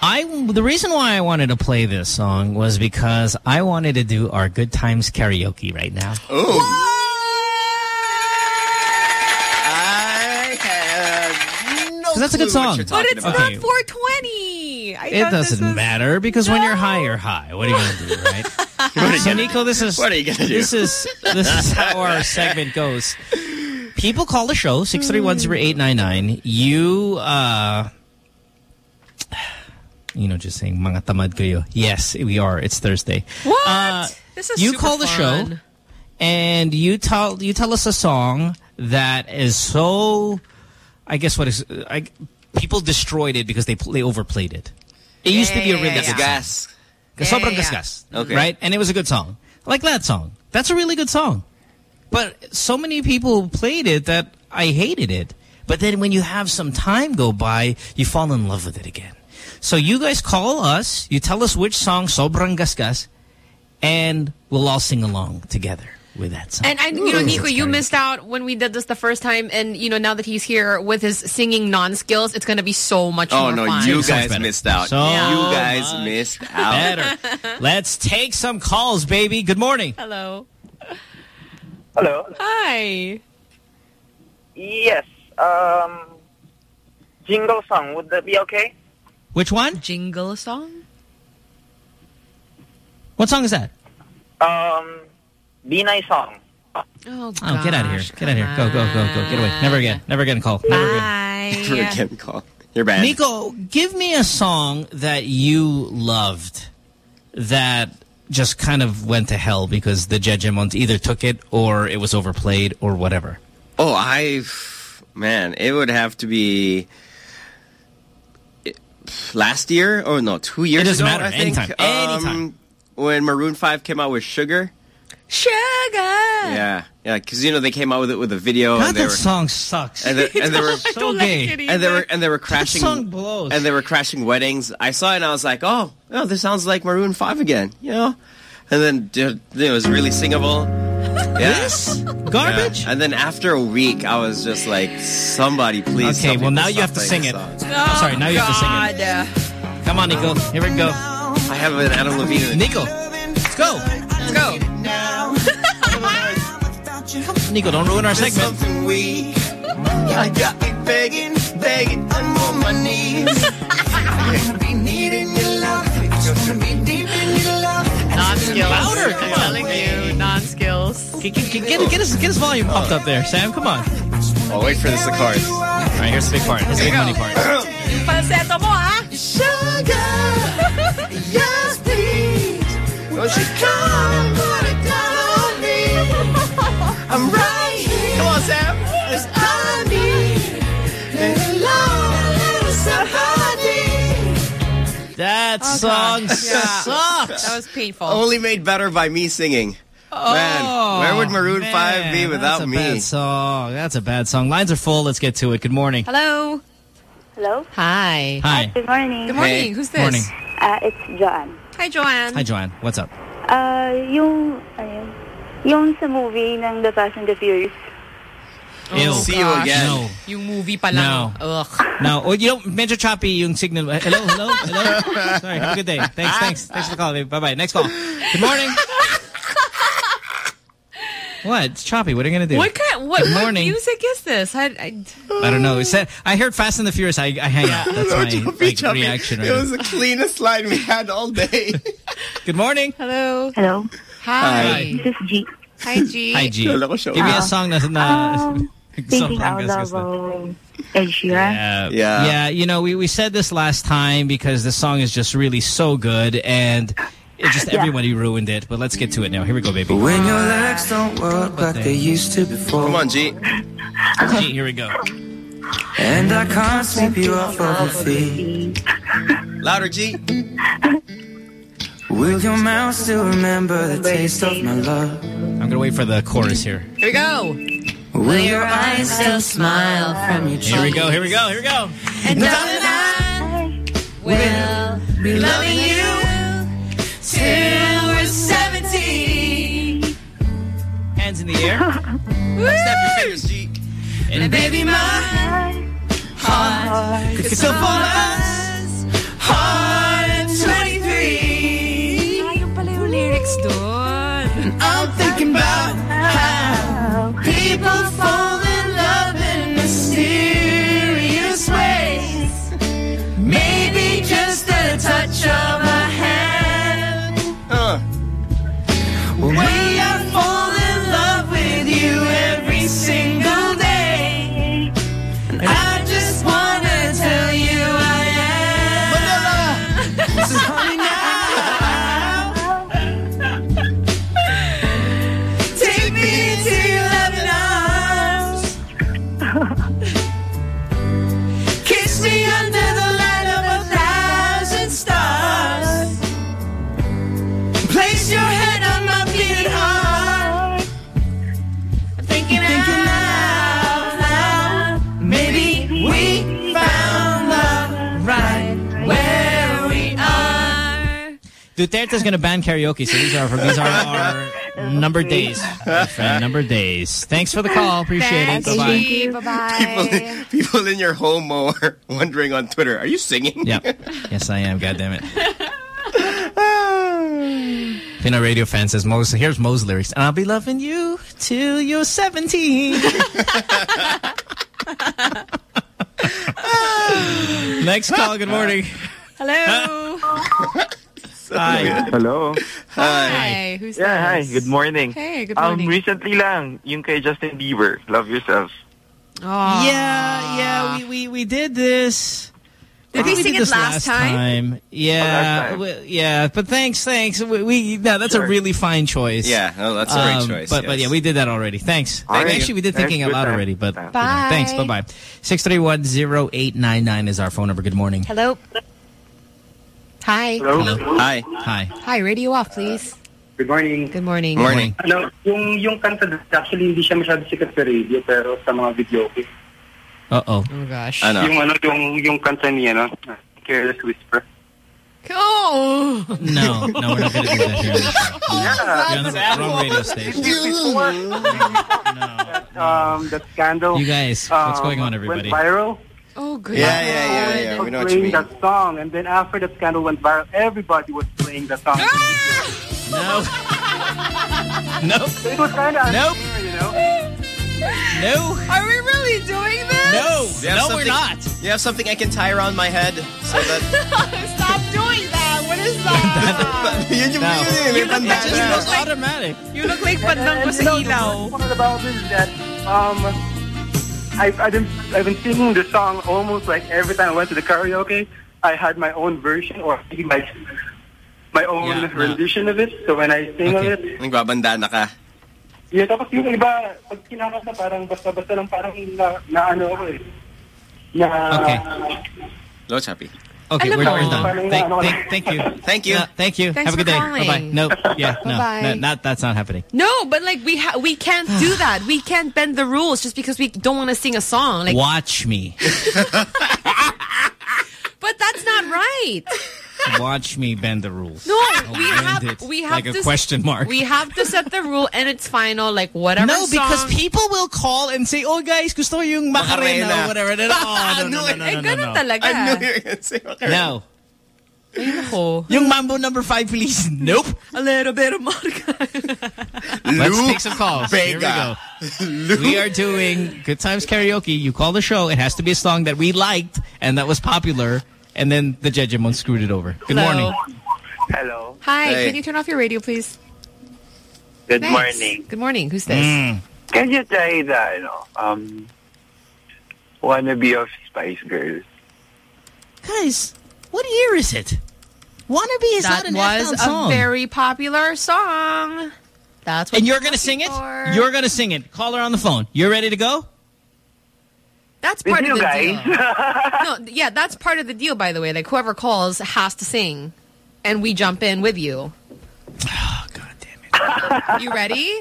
I the reason why I wanted to play this song was because I wanted to do our good times karaoke right now. Ooh. Because that's a good song. But it's Okay. not 420. I It doesn't was- matter because when you're high, you're high. What are you going to do, [laughs] right? What are you so, gonna Nico, this is What are you gonna do? This is this is how our segment goes. People call the show six three one zero eight nine nine. You uh, you know, just saying mga tamad kayo. Yes, we are. It's Thursday. What? Uh, this is you super call the fun. show and you tell you tell us a song that is so I guess what is I, people destroyed it because they they overplayed it. It used to be a really yeah, good yeah. song. Yeah, Sobrang yeah, yeah. gasgas. Okay. Right? And it was a good song. Like that song. That's a really good song. But so many people played it that I hated it. But then when you have some time go by, you fall in love with it again. So you guys call us, you tell us which song, Sobrang Gasgas, and we'll all sing along together with that song. And I, you know, Nico, you missed out when we did this the first time, and you know, now that he's here with his singing non-skills, it's gonna be so much Oh more no, fun. you guys better. missed out. So you guys missed out. Better. [laughs] Let's take some calls, baby. Good morning. Hello. Hello. Hi. Yes. Um, jingle song. Would that be okay? Which one? Jingle song? What song is that? Um, be nice song. Oh, Oh, get out of here. Get out of here. Go, go, go, go. Get away. Never again. Never again call. Never again. Never again call. You're banned. Nico, give me a song that you loved that just kind of went to hell because the Jejemons either took it or it was overplayed or whatever. Oh, I, man, it would have to be it- last year or no, two years It doesn't ago. matter. I think. Anytime. Anytime. Um, when Maroon Five came out with Sugar. Sugar. Yeah, yeah, because you know they came out with it with a video God, and they that were song sucks. and they, and they were [laughs] I don't like it and they were either. and they were That crashing song blows. and they were crashing weddings. I saw it and I was like, oh, oh this sounds like Maroon Five again, you know. And then dude, it was really singable. Yeah. This? Garbage? Yeah. And then after a week, I was just like, somebody please. Okay, well now you have to sing it. this oh, sorry, now you have to sing it. Come on, Nico. Here we go. I have an Adam Levine. Nico, let's go. Let's go. Nico, don't ruin our segment. Something weak. I got me begging, begging, I'm on my knees. I wanna be needing your love. Just wanna be deep your love. Non-skills. Louder, come I'm on. telling you, non-skills. Get, get, get, get his, get his volume pumped up there, Sam. Come on. I'll wait for this, of course. All right, here's the big part. Here's the big money part. Yung falsetto mo, ha? Sugar, [laughs] yes please. Won't you come That Oh, song gosh. Yeah. sucks. That was painful. Only made better by me singing. man, where would Maroon Oh, man, 5 be without that's a me? Bad song. That's a bad song. Lines are full. Let's get to it. Good morning. Hello. Hello? Hi. Hi. Good morning. Good morning. Hey. Who's this? Morning. Uh, it's Joanne. Hi, Joanne. Hi, Joanne. What's up? Uh, yung, ano yun? Yung sa movie ng The Fast and the Furious. Oh, Ew. See you again. No. Yung movie pa lang. Ugh. No. Oh, you know, medyo choppy yung signal. Hello, hello, hello. [laughs] Sorry. Have a good day. Thanks, thanks. Thanks for the call. Bye bye. Next call. Good morning. [laughs] what? It's choppy. What are you gonna do? What kind? What, Good what morning. music is this? I, I, I don't know. It said I heard Fast and the Furious. I, I hang out. That's [laughs] No, my choppy, like, choppy. reaction right It was now. the cleanest line we had all day. Good morning. Hello. Hello? Hi. This is G. Hi, G. Hi, G. Kala ko siya. Give me a Ah. song na, na Um, [laughs] song Thinking out loud of Ed Sheeran. Yeah. Yeah. Yeah, you know, we, we said this last time because the song is just really so good and it just Yeah. everybody ruined it. But let's get to it now. Here we go, baby. When your legs don't work like they used to before. Come on, G. G, here we go. And I can't sweep you off of your feet. Louder, G. [laughs] Will your mouth still remember the taste of my love? I'm gonna wait for the chorus here. Here we go. Will your eyes still smile from your cheeks? Here we go. Here we go. Here we go. And darling, I will be loving you till we're 70. Hands in the air. Snap your fingers, G. And baby, my heart could still fall as hard lyrics are. Duterte's gonna ban karaoke, so these are these are [laughs] our number days. friend, number days. Thanks for the call. Appreciate it. Bye bye. Bye bye. People, people in your home are wondering on Twitter, are you singing? Yep. Yes, I am. God damn it. [laughs] Pino Radio fan says, Mo's, here's Mo's lyrics. And I'll be loving you till you're 17. [laughs] Next call. Good morning. Hello. Hi. Hello. Hi. hi. Who's Yeah, hi. Good morning. Hey, good morning. Um, morning. recently lang, yung kay Justin Bieber, Love Yourself. Oh. Yeah, yeah, we, we, we did this. Did I we sing did it this last time? Yeah, last time. we- yeah. But thanks, thanks. We, we yeah, that's a really fine choice. Yeah, no, that's a great Um, choice. But but yeah, we did that already. Thanks. All right. Actually, we did Thanks, thinking out good loud time. already. But Bye. you know, thanks. Bye bye. Six three one zero eight nine nine is our phone number. Good morning. Hello. Hi. Hello. Hi. Hi. Hi, radio off, please. Good morning. Good morning. Morning. Ano, yung yung kanta actually hindi siya masyado sikat sa radio pero sa mga video okay. Uh oh. Oh gosh. Ano? Yung ano yung yung kanta niya no, Careless Whisper. Oh. No, no, we're not going to do that here. on the show. Yeah. You're on the wrong radio station. Before, um, that scandal. You guys, what's going on, um, everybody? Went viral. Oh, good. Yeah, yeah, yeah, yeah. We know what you mean. that song, and then after that scandal went viral, everybody was playing the song. No. Nope. [laughs] It was kind of Nope. you know. No. Are we really doing this? No. Do you have No, we're not. You have something I can tie around my head so that [laughs] Stop doing that. What is that? [laughs] yun yung No. yun, You yung look like- It you na. was automatic. You look like pandang ko And, sa the ilaw. worst part about this is that um, I've, I've been I've been singing the song almost like every time I went to the karaoke. I had my own version or my my own Yeah, rendition of it. So when I sing of it, Nagbabandana ka. yeah, tapos yung iba, pag kinakanta parang basta-basta lang parang na, na ano ako eh. Na, Okay. Hello, Chappy. Okay, Alam we're, we're done. Thank, thank, thank you. [laughs] Thank you. Yeah, thank you. Thanks Have a good day. calling. Bye-bye. No, yeah, no, Bye-bye. no, not, that's not happening. No, but like we ha- we can't do [sighs] that. We can't bend the rules just because we don't want to sing a song. Like, Watch me. [laughs] but that's not right. Watch me bend the rules. No, I'll we have it we have like to a question mark. We have to set the rule, and it's final. Like whatever. no, because song- people will call and say, "Oh, guys, gusto ko yung Macarena Macarena. or whatever." And then, oh, no, [laughs] no, no, no, eh, no, no, ganun no. talaga. I knew you were going to say Macarena. No. Ay, nako. Yung Mambo number five, please. [laughs] Nope. A little bit of Monica. Let's Lou take some calls. Here we Vega. go. [laughs] We are doing Good Times Karaoke. You call the show. It has to be a song that we liked and that was popular. And then the Jejemon screwed it over. Good Hello. morning. Hello. Hi, Hey. can you turn off your radio, please? Good Thanks. morning. Good morning. Who's this? Mm. Can you try the, ano, um, wannabe of Spice Girls? Guys, what year is it? Wannabe is that not an was F-down song. a very popular song. That's what and you're going to sing it? You're going to sing it. Call her on the phone. You're ready to go? That's part you of the guys. deal. no, yeah, that's part of the deal. By the way, like whoever calls has to sing, and we jump in with you. Oh, God damn it. You ready?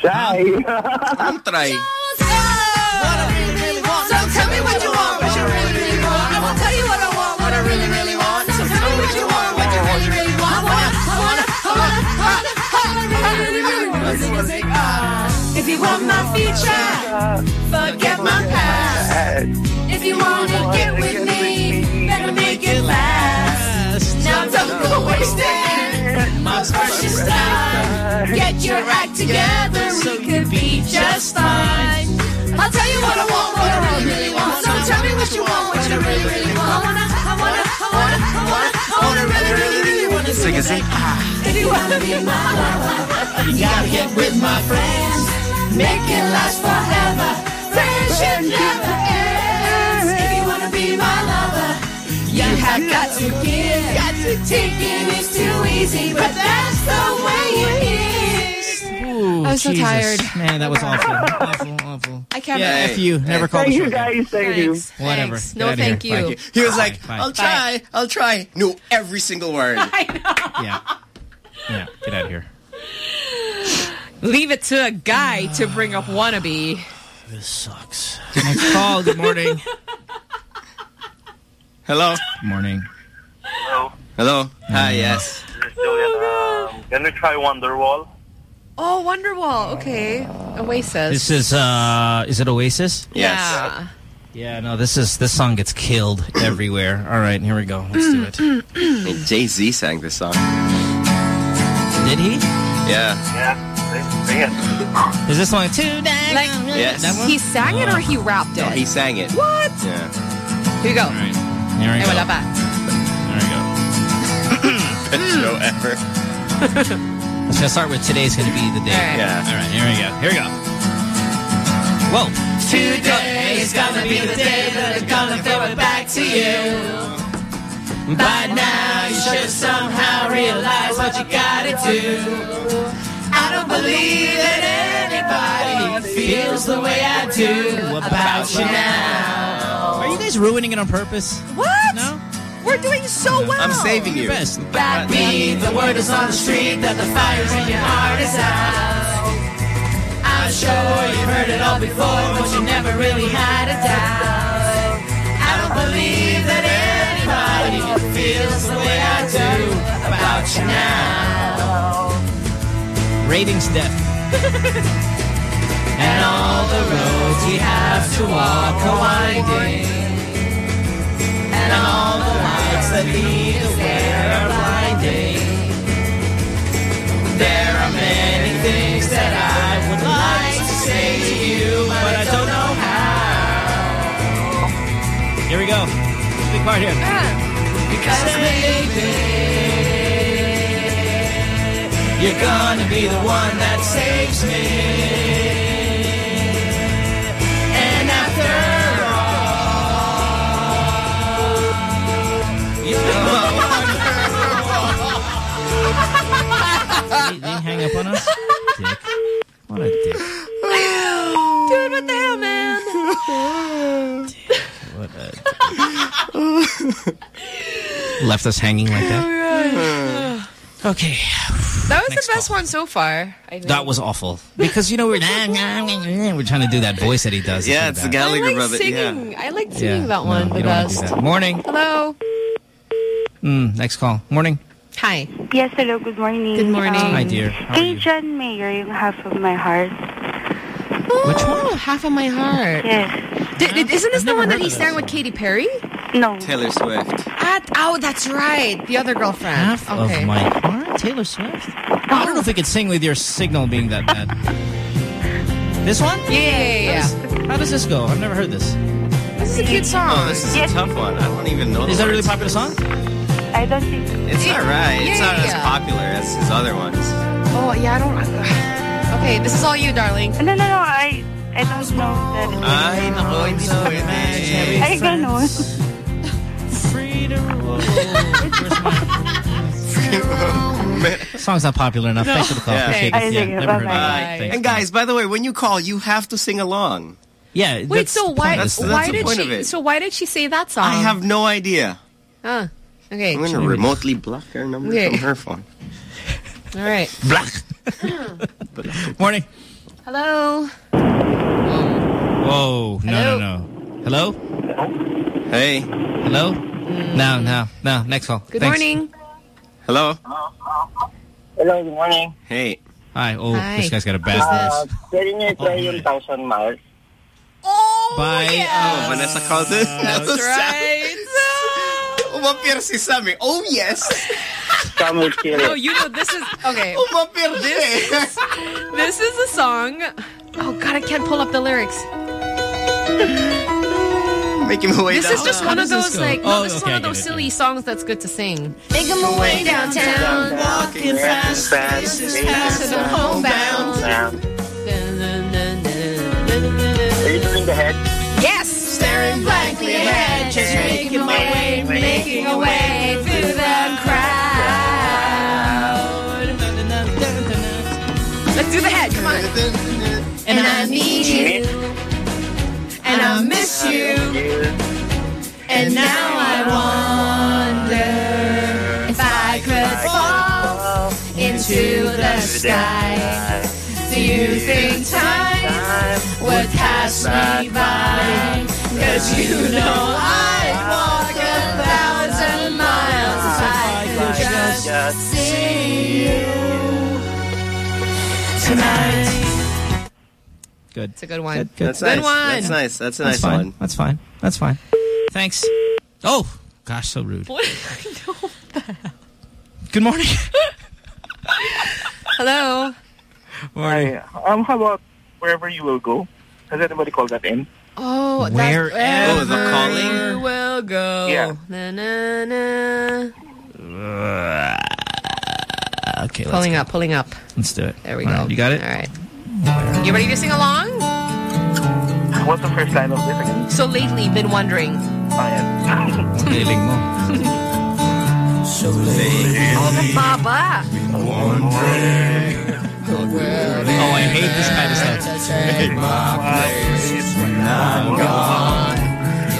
Try. I'm try. So tell me what you want, what you really, really want. I will tell you what I want, what I really, really want. So tell me what you want, what you really, really want. I wanna, I wanna, I wanna, I wanna, I really, really want. Sing, sing, ah. If you want my future, forget my past. If you wanna get with me, better make it last. Now don't go wasting my precious time. Get your act together, we could be just fine. I'll tell you what I want, what I really, really want. So tell me what you want, what you really, really want. I wanna, I wanna, I wanna, I wanna, I wanna really, really, really wanna Sing it, sing. If you wanna be my lover, you gotta get with my friends. Make it last forever. Friendship never ends. If you wanna be my lover, you have got to give. Got to taking is too easy, but that's the way it is. Ooh, I was so Jesus. tired. Man, that was awful. [laughs] awful, awful. I can't. Yeah, Hey. F you. Never call the Thank you guys. Thank you. Whatever. Thanks. No, outta here. thank you. Bye. He was like, Bye. I'll try, I'll try. Knew every single word. [laughs] Yeah. Yeah, get out of here. [laughs] Leave it to a guy to bring up wannabe. [sighs] This sucks. Next call. Good morning. Hello. Good morning. Hello. Hello. Hi, yes. This is Julian. Um, can we try Wonderwall? Oh, Wonderwall. Okay. Oasis. This is uh is it Oasis? Yes. Yeah. Yeah, no, this is this song gets killed [clears throat] everywhere. All right, here we go. Let's do it. Jay Z sang this song. Did he? Yeah. Yeah. Sing- Sing it. Is this one too dang? Like, Yes. That one? he sang it or he rapped it? No, he sang it. What? Yeah. Here we go. All right. Here we Ay, go. wala pa. There we go. Hmm. [laughs] Best show ever. [laughs] Let's gonna start with today's gonna be the day. All right. Yeah. All right, here we go. Here we go. Whoa. Today's gonna be the day that I'm gonna throw it back to you. By now, you should somehow realize what you gotta do. I don't believe that anybody feels the way I do about you now. Are you guys ruining it on purpose? What? No? We're doing so well. I'm saving you. Best. That means the word is on the street that the fire in your heart is out. I'm sure you've heard it all before, but you never really had a doubt. I don't believe that anybody feels the way I do about you now. Ratings death. [laughs] And all the roads we have to walk are winding. And all the lights that lead us there are blinding. There are many things that I would like to say to you, but I don't know how. Here we go. Big part here. Ah. Because maybe you're gonna be the one that saves me. And after all, you're the one. Did hang up on us? Dick. What a dick. Dude, what the hell, man? Dick, what a dick. Left us hanging like that. Okay. That was the best one so far. I think. That was awful. Because, you know, we're, [laughs] we're trying to do that voice that he does. Yeah, really it's the bad. Gallagher I like brother. singing. Yeah. I like singing Yeah, that one no, the you don't wanna do best. Morning. Hello. Mm, next call. Morning. Hi. Yes, hello, good morning. Good morning. Um, Hi, dear. How are Kay you? John Mayer, yung half of my heart. Which one? Half of my heart. Yes. Did, did- isn't this the one that heard he sang this. with Katy Perry? No. Taylor Swift. At, oh, that's right. The other girlfriend. Half okay. of my heart, Taylor Swift. I don't know if we could sing with your signal being that bad. This one? Yeah, yeah, yeah, yeah. How does, how does this go? I've never heard this. This is a cute song. Oh, this is a tough one. I don't even know. Is the that a really words. popular song? I don't think It's not right. Yeah, It's not yeah, as yeah. popular as his other ones. Oh, yeah, I don't. Okay, this is all you, darling. No, no, no, I, I don't know that. Ay, nako, hindi na pwede. Ay, ganun. Song's not popular enough. Thanks for the call. Yeah. Appreciate it. Yeah, Ay, sige, never heard bye-bye. And guys, by the way, when you call, you have to sing along. Yeah. Wait, so why? That's- that's why did point she? So why did she say that song? I have no idea. Huh. Okay. I'm going to remotely block her number Okay. from her phone. [laughs] All right. Black. [laughs] Morning. Hello. Whoa. No, Hello? no, no. Hello? Hey. Hello? No, no, no. Next call. Good Thanks. morning. Hello. Hello, good morning. Hey. Hi. Oh, Hi. this guy's got a bad Uh, voice. pwede niyo Oh, i-try yung Thousand Miles. Bye. Oh, Vanessa Carlton. [laughs] That's right. [laughs] Umapir si Sammy. Oh, yes. Summer Spirit. [laughs] No, you know this is okay. Umapir This is this is a song. Oh God, I can't pull up the lyrics. Making my way This down. is just How one of those like Oh, no, this is one of those get it, silly songs that's good to sing. Make 'em away downtown. Walking fast, fast, Fast and homebound. Are you doing the head? Yes. Staring blankly ahead, just making my way, making a way through the crowd. Let's do the head. Come on. And I need you, and I miss you, and now I wonder if I could fall into the sky. Do you think time would pass me by? Cause you know I'd walk a thousand miles if I could just see you tonight. Good. It's a good one. Good. That's Good nice. one. That's nice. That's a That's nice fine. one. That's fine. That's fine. Thanks. Oh, gosh, so rude. What? [laughs] Good morning. [laughs] Hello. Morning. Hi. Um, how about wherever you will go? Has anybody called that in? Oh, Wherever that's Oh, the calling? You will go. Yeah. Na na na. Okay, let's, Pulling up, pulling up. let's do it. There we All go. right, you got it? All right. You ready to sing along? What's the first line of this again? So lately, been wondering. Oh, yeah. Feeling mo. Oh, the baba. Oh, I hate this kind of stuff.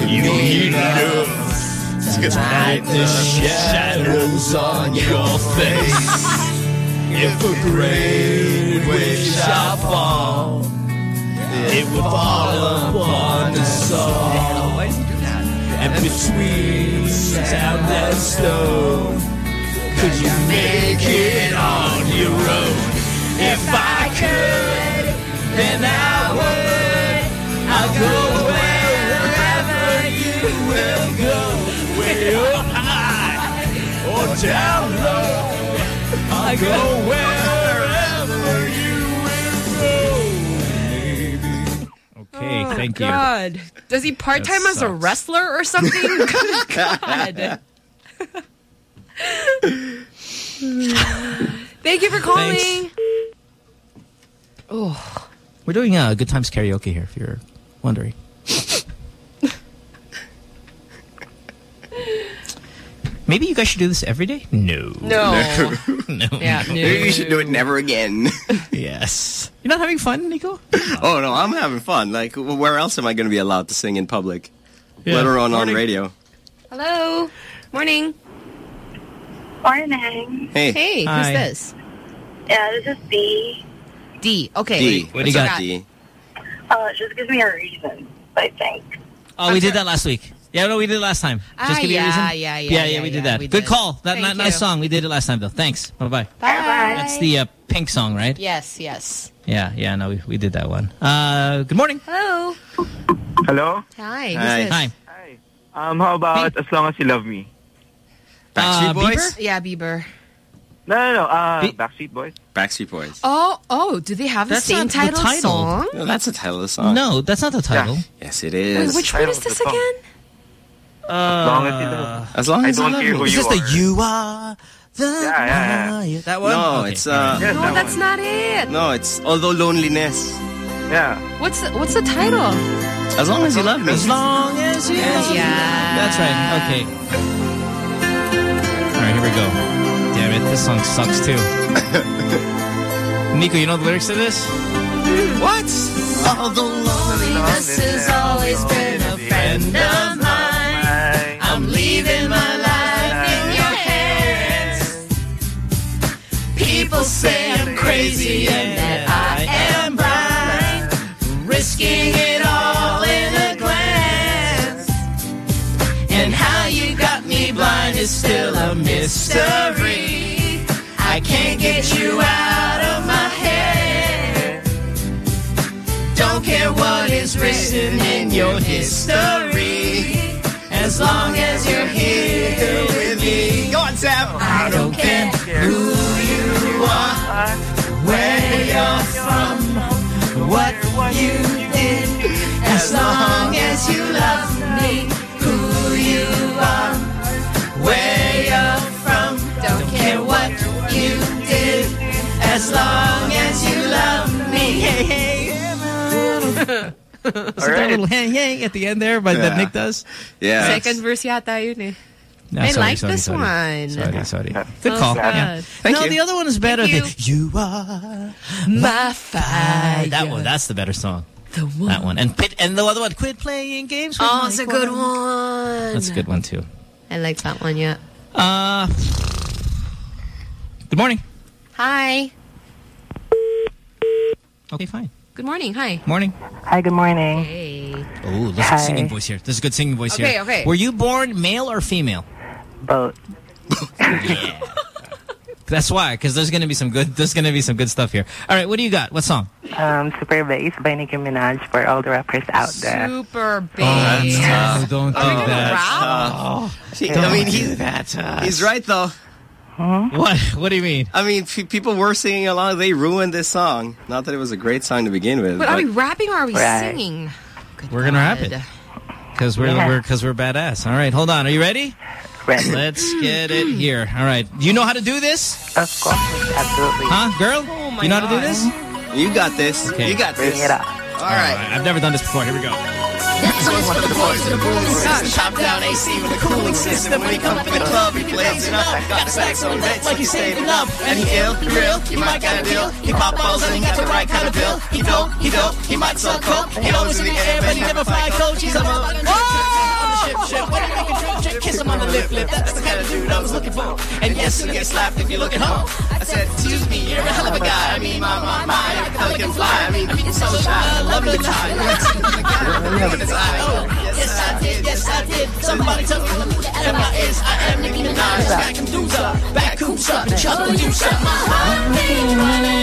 You need to hide the shadows on your face. If a great wave shall fall, it will fall upon us all. And between sand and stone, could you make it on your own? If I could, then I would. I'll go wherever you will go. Way up high or down low. I'll go wherever you will go. Okay, Oh, thank you. God. Does he part time as a wrestler or something? [laughs] God. [laughs] [laughs] Thank you for calling. Oh, We're doing uh, Good Times Karaoke here, if you're wondering. Maybe you guys should do this every day? No. No. [laughs] no. [laughs] Yeah, No. Maybe you should do it never again. [laughs] yes. You're not having fun, Nico? oh no, I'm having fun. Like, where else am I going to be allowed to sing in public? Yeah. Let alone on radio. Hello. Morning. Morning. Hey. Hey, Hi. who's this? Yeah, this is D. D. Okay. D. What do you What's got? up, D? Uh, just give me a reason, I think. Oh, we did that last week. Yeah, no, we did it last time. Ah, Just give me a yeah, reason. yeah, yeah, yeah, yeah, we did yeah, that. we Good did. call. That Thank nice you. song. We did it last time though. Thanks. Bye bye. Bye. That's the uh, pink song, right? Yes, yes. Yeah, yeah. No, we, we did that one. Uh, good morning. Hello. Hello? Hi. Who's Hi. this? Hi. Um, how about As Long As You Love Me? Backstreet Uh, Boys? Bieber? Yeah, Bieber. No, no, no. Uh, Be- Backstreet Boys. Backstreet Boys. Oh, oh, do they have the same not the title, title. song? No, that's the title of the song. No, that's not the title. Yes, it is. Wait, which one is this again? Uh, As Long As You Love As long I as don't you love care me. who Is this the You Are the Yeah, yeah, Lion- That one? No, Okay. it's uh, Yes, No, that that's one. not it. no, it's although loneliness. Yeah. What's the, what's the title? As long as you love me. As long as you love me. Yeah. That's right. Okay. All right, here we go. Damn it, this song sucks too. Nico, you know the lyrics to this? What? Although loneliness has always been a friend of mine, I'm leaving my life in your hands. People say I'm crazy and mystery. I can't get you out of my head. Don't care what is written in your history, as long as you're here with me. Go on, Sam. I don't care who you are, where you're from, what you did, as long as you love me. Who you are, as long as you love me. Hey, hey. Is [laughs] that little hey, hey at the end there by, that Nick does? Yeah. Second verse yata yun eh. No, I sorry, like sorry, this sorry. one. Sorry, sorry. Good So call. sad. Yeah. Thank no, you. the other one is better. Thank The- you are My fire. that one. That's the better song. The one. That one. And quit, and the other one, quit playing games. with Oh, it's a good one. That's a good one too. I like that one, yeah. Uh, good morning. Hi. Okay, fine. Good morning. Hi. Morning. Hi, good morning. Hey. Oh, there's a Hi. singing voice here. There's a good singing voice Okay, here. okay. Okay. Were you born male or female? Both. That's why, because there's gonna be some good. There's gonna be some good stuff here. All right, what do you got? What song? Um, Super Bass by Nicki Minaj for all the rappers out there. Super big. Oh, don't do Are that. rap? Oh, He- don't I mean, he's, that. he's right though. What? [laughs] What do you mean? I mean, people were singing along. They ruined this song. Not that it was a great song to begin with. But are we rapping or are we Right. singing? Good We're gonna rap it because we're Yeah. we're because we're badass. All right, hold on. Are you ready? Ready? Let's get it here. All right. Do you know how to do this? Of course, absolutely. Huh, girl? Oh my you know how to do this? you got this. Okay. You got Bring this. it up. All right. I've never done this before. Here we go. One's for the boys with the system. Top down AC with a cooling system. When he come in the club, he it up. Got stacks on deck like he's saving up. And he ill, he real, he might got a deal. He pop balls and he got the right kind of bill. He dope, he dope, he might sell coke. He always in the air, but he never fly coach. He's a the ship, ship. When he make a drip, drip, kiss him on the lip, lip. That's the kind of dude I was looking for. And yes, he'll get slapped if you look at home. I said, excuse me, you're a hell of a guy. I mean, my, my, my, a pelican fly. I mean, you're so shy. I love the time. Chuck producer. My heart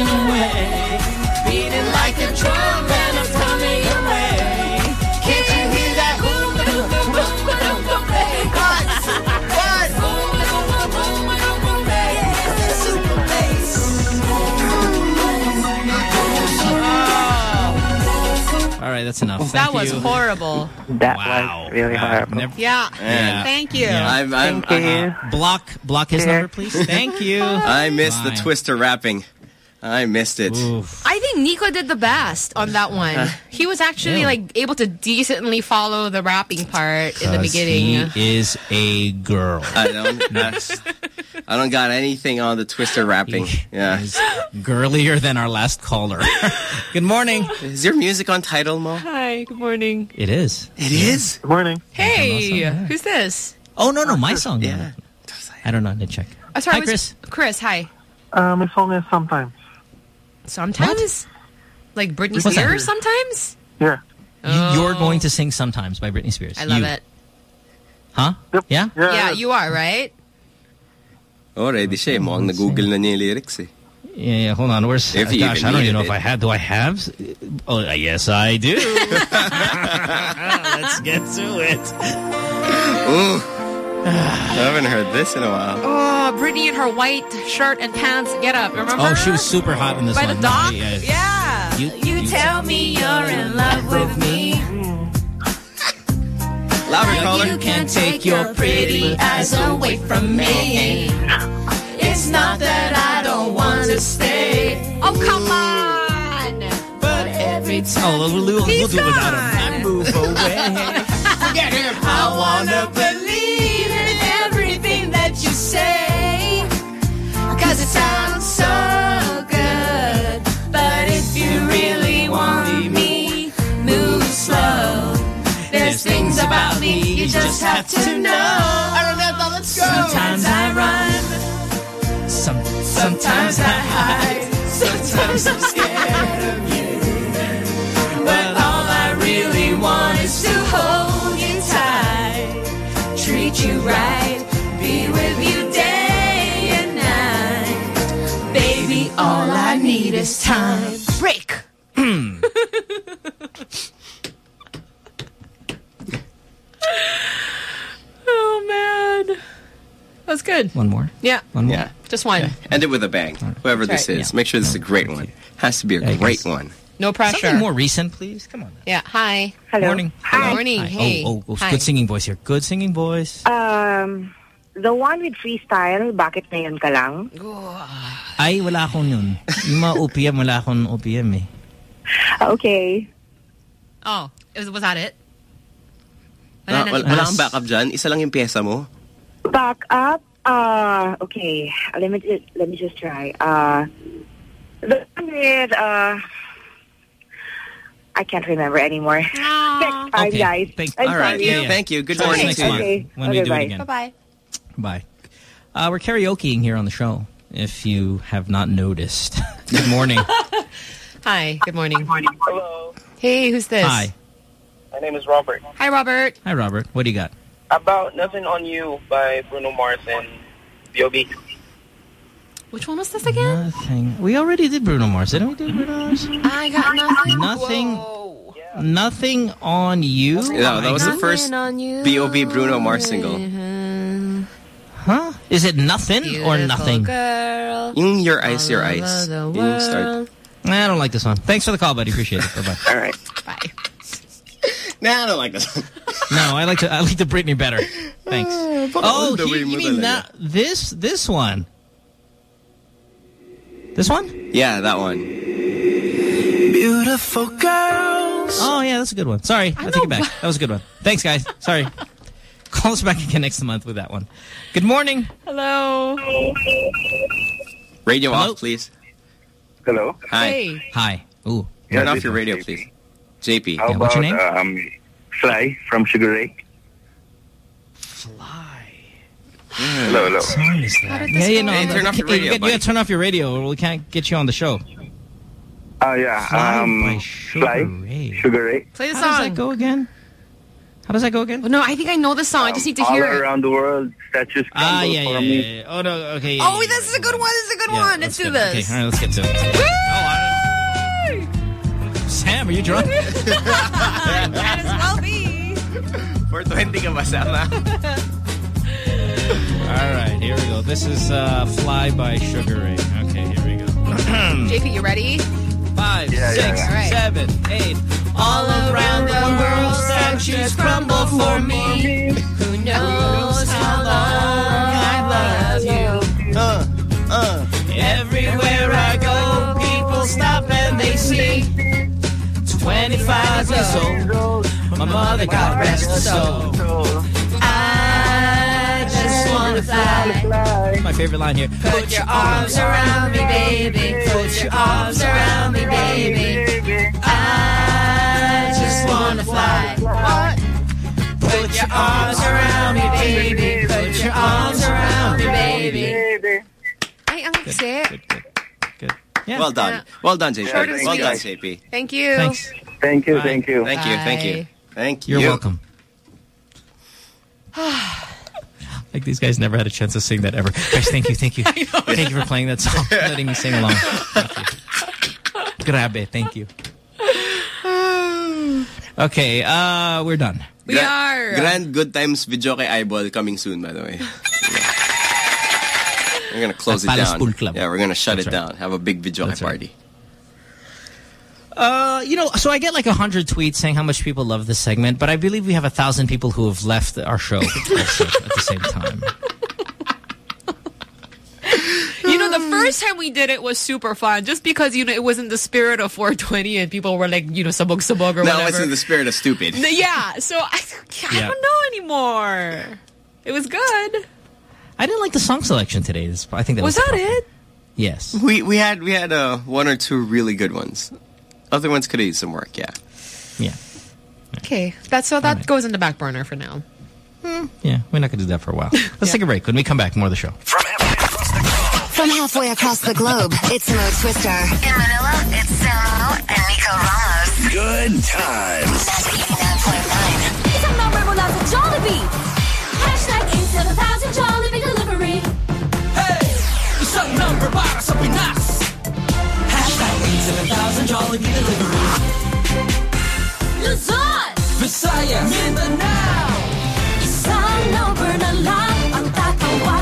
that's enough. That was you. horrible. That Wow. was really Wow. horrible. Never- Yeah. Yeah. Thank you. Yeah. I'm, I'm, Thank you. block block his Here. number, please. Thank you. [laughs] I, missed miss the twister rapping. I missed it. I think Nico did the best on that one. Uh, he was actually yeah. like able to decently follow the rapping part in the beginning. He is a girl. I don't. [laughs] that's- [laughs] I don't got anything on the twister rapping. Yeah. Girlier than our last caller. [laughs] Good morning. Is your music on title, Mo? Hi, good morning. It is. It is. Good morning. Hey, who's this? Oh, no, no, my song. Yeah. I don't know. I didn't check. Oh, sorry, Hi, was- Chris. Chris, hi. Uh, my song is sometimes. Sometimes? Like Britney What's that? Spears sometimes? Yeah. You- You're going to sing sometimes by Britney Spears. I love You. it. Huh? Yeah. Yeah? Yeah, you are, right? Oh, ready siya. eh. Mukhang nag-google na niya yung lyrics eh. Yeah, yeah, hold on. Where's If you gosh, I don't even needed know if. I have. Do I have? Oh, yes, I do. [laughs] [laughs] Let's get to it. Ooh. I haven't heard this in a while. Oh, Britney in her white shirt and pants. Get up, remember? Oh, she was super hot in this By one. the dock? Yeah. Yeah. You- you tell me you're in love with me. Louder, caller. You can't take your pretty eyes away from me. It's not that I don't want to stay. Oh, come on. But every time Oh, we'll, we'll, we'll do it without him. I move away. Forget him. [laughs] I wanna believe There's things about me you just have to know. let's go. Sometimes I run, Some, sometimes I hide, sometimes I'm scared of you. But all I really want is to hold you tight, treat you right, be with you day and night. Baby, all I need is time. Break. [laughs] [laughs] oh, man. That's good. One more. Yeah. One more. Yeah. Just one. End it with a bang. Whoever That's this right. is. Make sure this is a great one. Has to be a Yeah, great guess. one. No pressure. Something more recent, please. Come on. Yeah. Hi. Hello. Morning. Hi. Morning. Hi. Hey. Oh, oh, oh Hi. good singing voice here. Good singing voice. Um, the one with freestyle, bakit ngayon ka lang? Ay, wala akong yun. Yung mga OPM, wala akong OPM eh. Okay. Oh, was, was that it? Ah, Wala wala, na- wala kang backup dyan? Isa lang yung pyesa mo? Back up. Uh, okay. Let me ju- let me just try. Uh, the one with uh, I can't remember anymore. Next time, Okay. guys. Thank- I'm All right. sorry. Yeah, yeah. Thank you. Good Try this morning next to you. month Okay. when Okay, we do bye. it again. Bye-bye. Bye. Uh, we're karaokeing here on the show, if you have not noticed. [laughs] Good morning. [laughs] Hi. Good morning. Hello. Hey, who's this? Hi. My name is Robert. Hi, Robert. Hi, Robert. What do you got? About Nothing on You by Bruno Mars and B.O.B. Which one was this again? Nothing. We already did Bruno Mars. Didn't we do Bruno Mars? I got nothing. Nothing. Whoa. Nothing on you? No, that was the first. B.O.B. Bruno Mars single. Huh? Is it nothing or nothing? Girl. Yung Your Eyes, Your Eyes. over the Yung start. I don't like this one. Thanks for the call, buddy. Appreciate it. Bye-bye. All right. Bye. Nah, I don't like this. [laughs] No, I like to I like the Britney better. Thanks. Uh, oh, he, you mean that, this this one? This one? Yeah, that one. Beautiful girls. Oh yeah, that's a good one. Sorry, I, take it back. That was a good one. Thanks, guys. Sorry. [laughs] Call us back again next month with that one. Good morning. Hello. Radio Hello? off, please. Hello. Hi. Hey. Hi. Ooh. Turn Yeah, off your radio, please. JP. How Yeah, what's your name? um, Fly from Sugar Ray? Fly. Hello, hello. What song is that? Yeah, yeah, no, Hey, no, turn off your you- radio, You, gotta- you gotta turn off your radio or we can't get you on the show. Oh, yeah. Fly by Um, Sugar Fly, Ray. Sugar Ray. Play the song. How does song. that go again? How does that go again? Oh, no, I think I know the song. I just need to hear it. All around the world, statues crumble Ah, yeah, for yeah, me. yeah, yeah. Oh, no, okay. yeah, Oh, yeah, this is a good one. This is a good yeah, one. that's Let's do good. this. Okay, all right, let's get to it. Oh, Sam, are you drunk? [laughs] Might as well be. 420 ka ba, Sama? All right, here we go. This is uh, Fly by Sugar Ray. Okay, here we go. [clears throat] JP, you ready? Five, Yeah, yeah, six, yeah. All right. seven, eight. All around the world, statues crumble for me. Who knows how long I love you? Uh, uh. Everywhere I go, 25 years old. My mother, God rest her soul. I just wanna fly. My favorite line here. Put your arms around me, baby. Put your arms around me, baby. I just wanna fly. Put your arms around me, baby. Put your arms around me, baby. Ay, ang sip. Well done. Well done, JP. Short Well sweet. done, JP. Thank you. Thanks. Thank you, thank you. Thank you, thank you. Thank you. You're welcome. [sighs] Like these guys never had a chance to sing that ever. Guys, thank you, thank you. [laughs] Thank you for playing that song, [laughs] letting me sing along. Thank you. Grabe, thank you. [sighs] Okay, uh, we're done. We are. Grand Good Times video kay Eyeball coming soon, by the way. [laughs] We're gonna close At it Palace down. Pool Club. Yeah, we're gonna shut That's it right. down. Have a big video That's party. Uh, you know, so I get like a hundred tweets saying how much people love this segment, but I believe we have a thousand people who have left our show at the same time. You know, the first time we did it was super fun just because, you know, it was in the spirit of 420 and people were like, you know, sabog-sabog or Now whatever. it's in the spirit of stupid. Yeah, so I, I Yeah. don't know anymore. It was good. I didn't like the song selection today. I think that was, Was that it? Yes. We we had we had uh, one or two really good ones. Other ones could use some work. Yeah. Yeah. Okay, that's so that goes in the back burner for now. Hmm. Yeah, we're not going to do that for a while. [laughs] Let's take a break. When we come back, more of the show. From halfway across the globe, it's Mo Twister. In Manila, it's Samo and Nico Ramos. Good times. Isang number mula sa Jollibee. Hashtag 87000 Jollibee Delivery. Hey! Isang number para sa Pinas. Hashtag 87,000 Jollibee Delivery. Luzon! Visayas. Mindanao. Isang number na lang ang tatawagan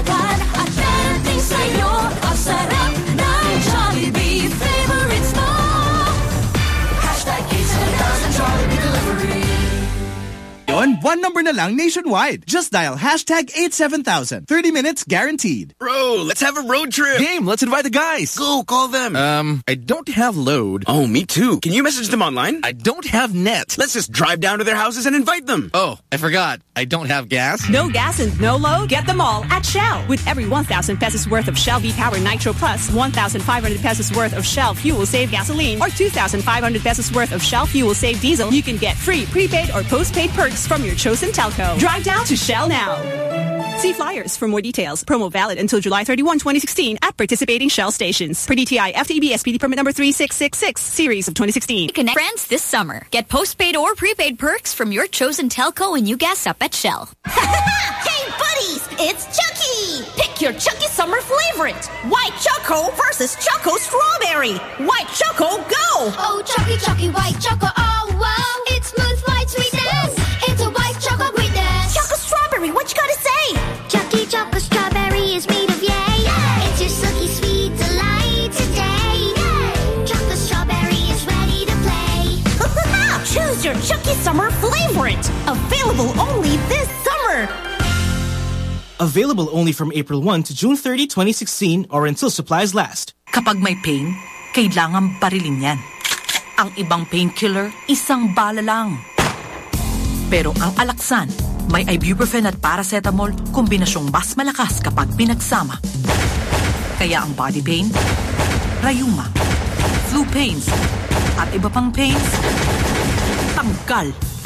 Yon, one number na lang nationwide. Just dial hashtag 87000. 30 minutes guaranteed. Bro, let's have a road trip. Game, let's invite the guys. Go, call them. Um, I don't have load. Oh, me too. Can you message them online? I don't have net. Let's just drive down to their houses and invite them. Oh, I forgot. I don't have gas. No gas and no load? Get them all at Shell. With every 1,000 pesos worth of Shell V-Power Nitro Plus, 1,500 pesos worth of Shell Fuel Save Gasoline, or 2,500 pesos worth of Shell Fuel Save Diesel, you can get free prepaid or postpaid perks from your chosen telco. Drive down to Shell now. See flyers for more details. Promo valid until July 31, 2016 at participating Shell stations. Per DTI FTB SPD permit number 3666, series of 2016. Connect friends this summer. Get postpaid or prepaid perks from your chosen telco when you gas up at Shell. [laughs] hey, buddies! It's Chucky! Pick your Chucky summer favorite. White Choco versus Choco Strawberry. White Choco, go! Oh, Chucky, Chucky, white choco, oh wow! It's your Chucky summer favorite. Available only this summer. Available only from April 1 to June 30, 2016 or until supplies last. Kapag may pain, kailangan barilin yan. Ang ibang painkiller, isang bala lang. Pero ang Alaxan, may ibuprofen at paracetamol, kombinasyong mas malakas kapag pinagsama. Kaya ang body pain, rayuma, flu pains, at iba pang pains,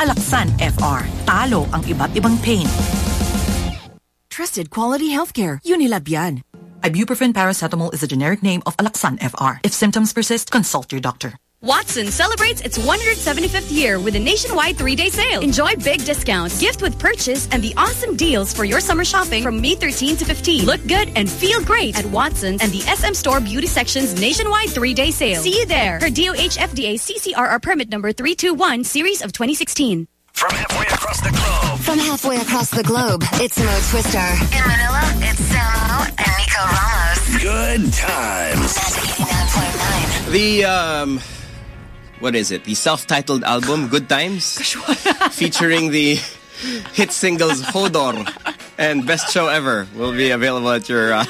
Alaxan FR, talo ang iba't ibang pain. Trusted quality healthcare. Unilab yan. Ibuprofen paracetamol is a generic name of Alaxan FR. If symptoms persist, consult your doctor. Watson celebrates its 175th year with a nationwide three-day sale. Enjoy big discounts, gift with purchase, and the awesome deals for your summer shopping from May 13 to 15. Look good and feel great at Watson's and the SM Store Beauty Section's nationwide three-day sale. See you there. Per DOH FDA CCRR permit number 321 series of 2016. From halfway across the globe. From halfway across the globe, it's Mo Twister. In Manila, it's Samo and Nico Ramos. Good times. The um, what is it? The self-titled album, Good Times, [laughs] featuring the hit singles Hodor and Best Show Ever, will be available at your uh,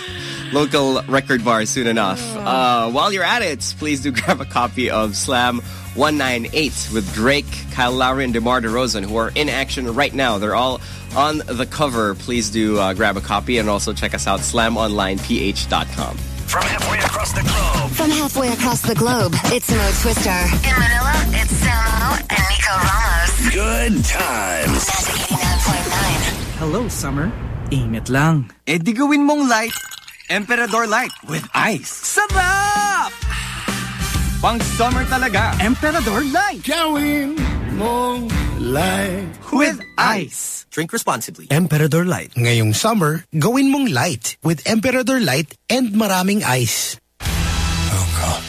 local record bar soon enough. Uh, while you're at it, please do [laughs] grab a copy of Slam 198 with Drake, Kyle Lowry, and DeMar DeRozan, who are in action right now. They're all on the cover. Please do uh, grab a copy and also check us out, slamonlineph.com. From halfway across the globe. From halfway across the globe, it's Mo Twister. In Manila, it's Samo and Nico Ramos. Good times. Hello, summer. Ingat lang. Eh di gawin mong light. Emperador Light with ice. Sarap! Pang summer talaga. Emperador Light. Gawin mong light. With ice. Drink responsibly. Emperador Light. Ngayong summer, gawin mong light with Emperador Light and maraming ice. Oh God,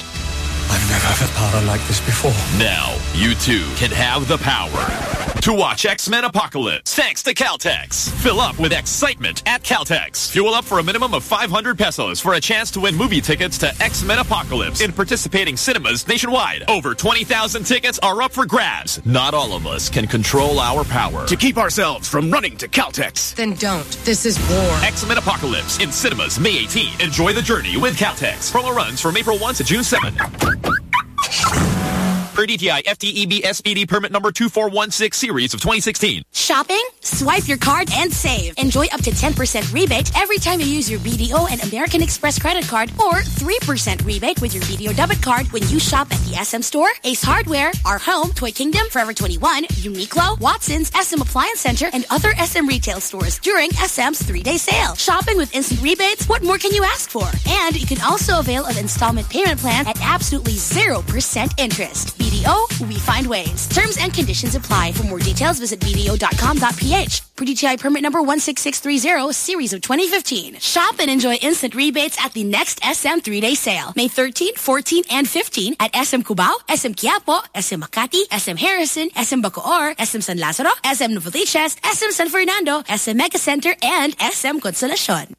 I've never had power like this before. Now, you too can have the power to watch X-Men Apocalypse thanks to Caltex. Fill up with excitement at Caltex. Fuel up for a minimum of 500 pesos for a chance to win movie tickets to X-Men Apocalypse in participating cinemas nationwide. Over 20,000 tickets are up for grabs. Not all of us can control our power. To keep ourselves from running to Caltex. Then don't. This is war. X-Men Apocalypse in cinemas May 18. Enjoy the journey with Caltex. Promo runs from April 1 to June 7. Thank you. Per DTI FTEB SPD permit number 2416 series of 2016. Shopping? Swipe your card and save. Enjoy up to 10% rebate every time you use your BDO and American Express credit card or 3% rebate with your BDO debit card when you shop at the SM Store, Ace Hardware, Our Home, Toy Kingdom, Forever 21, Uniqlo, Watson's, SM Appliance Center, and other SM retail stores during SM's three-day sale. Shopping with instant rebates? What more can you ask for? And you can also avail of installment payment plan at absolutely 0% interest. BDO, we find ways. Terms and conditions apply. For more details, visit bdo.com.ph. Per DTI permit number 16630, series of 2015. Shop and enjoy instant rebates at the next SM three-day sale. May 13, 14, and 15 at SM Cubao, SM Quiapo, SM Makati, SM Harrison, SM Bacoor, SM San Lazaro, SM Novaliches, SM San Fernando, SM Mega Center, and SM Consolacion.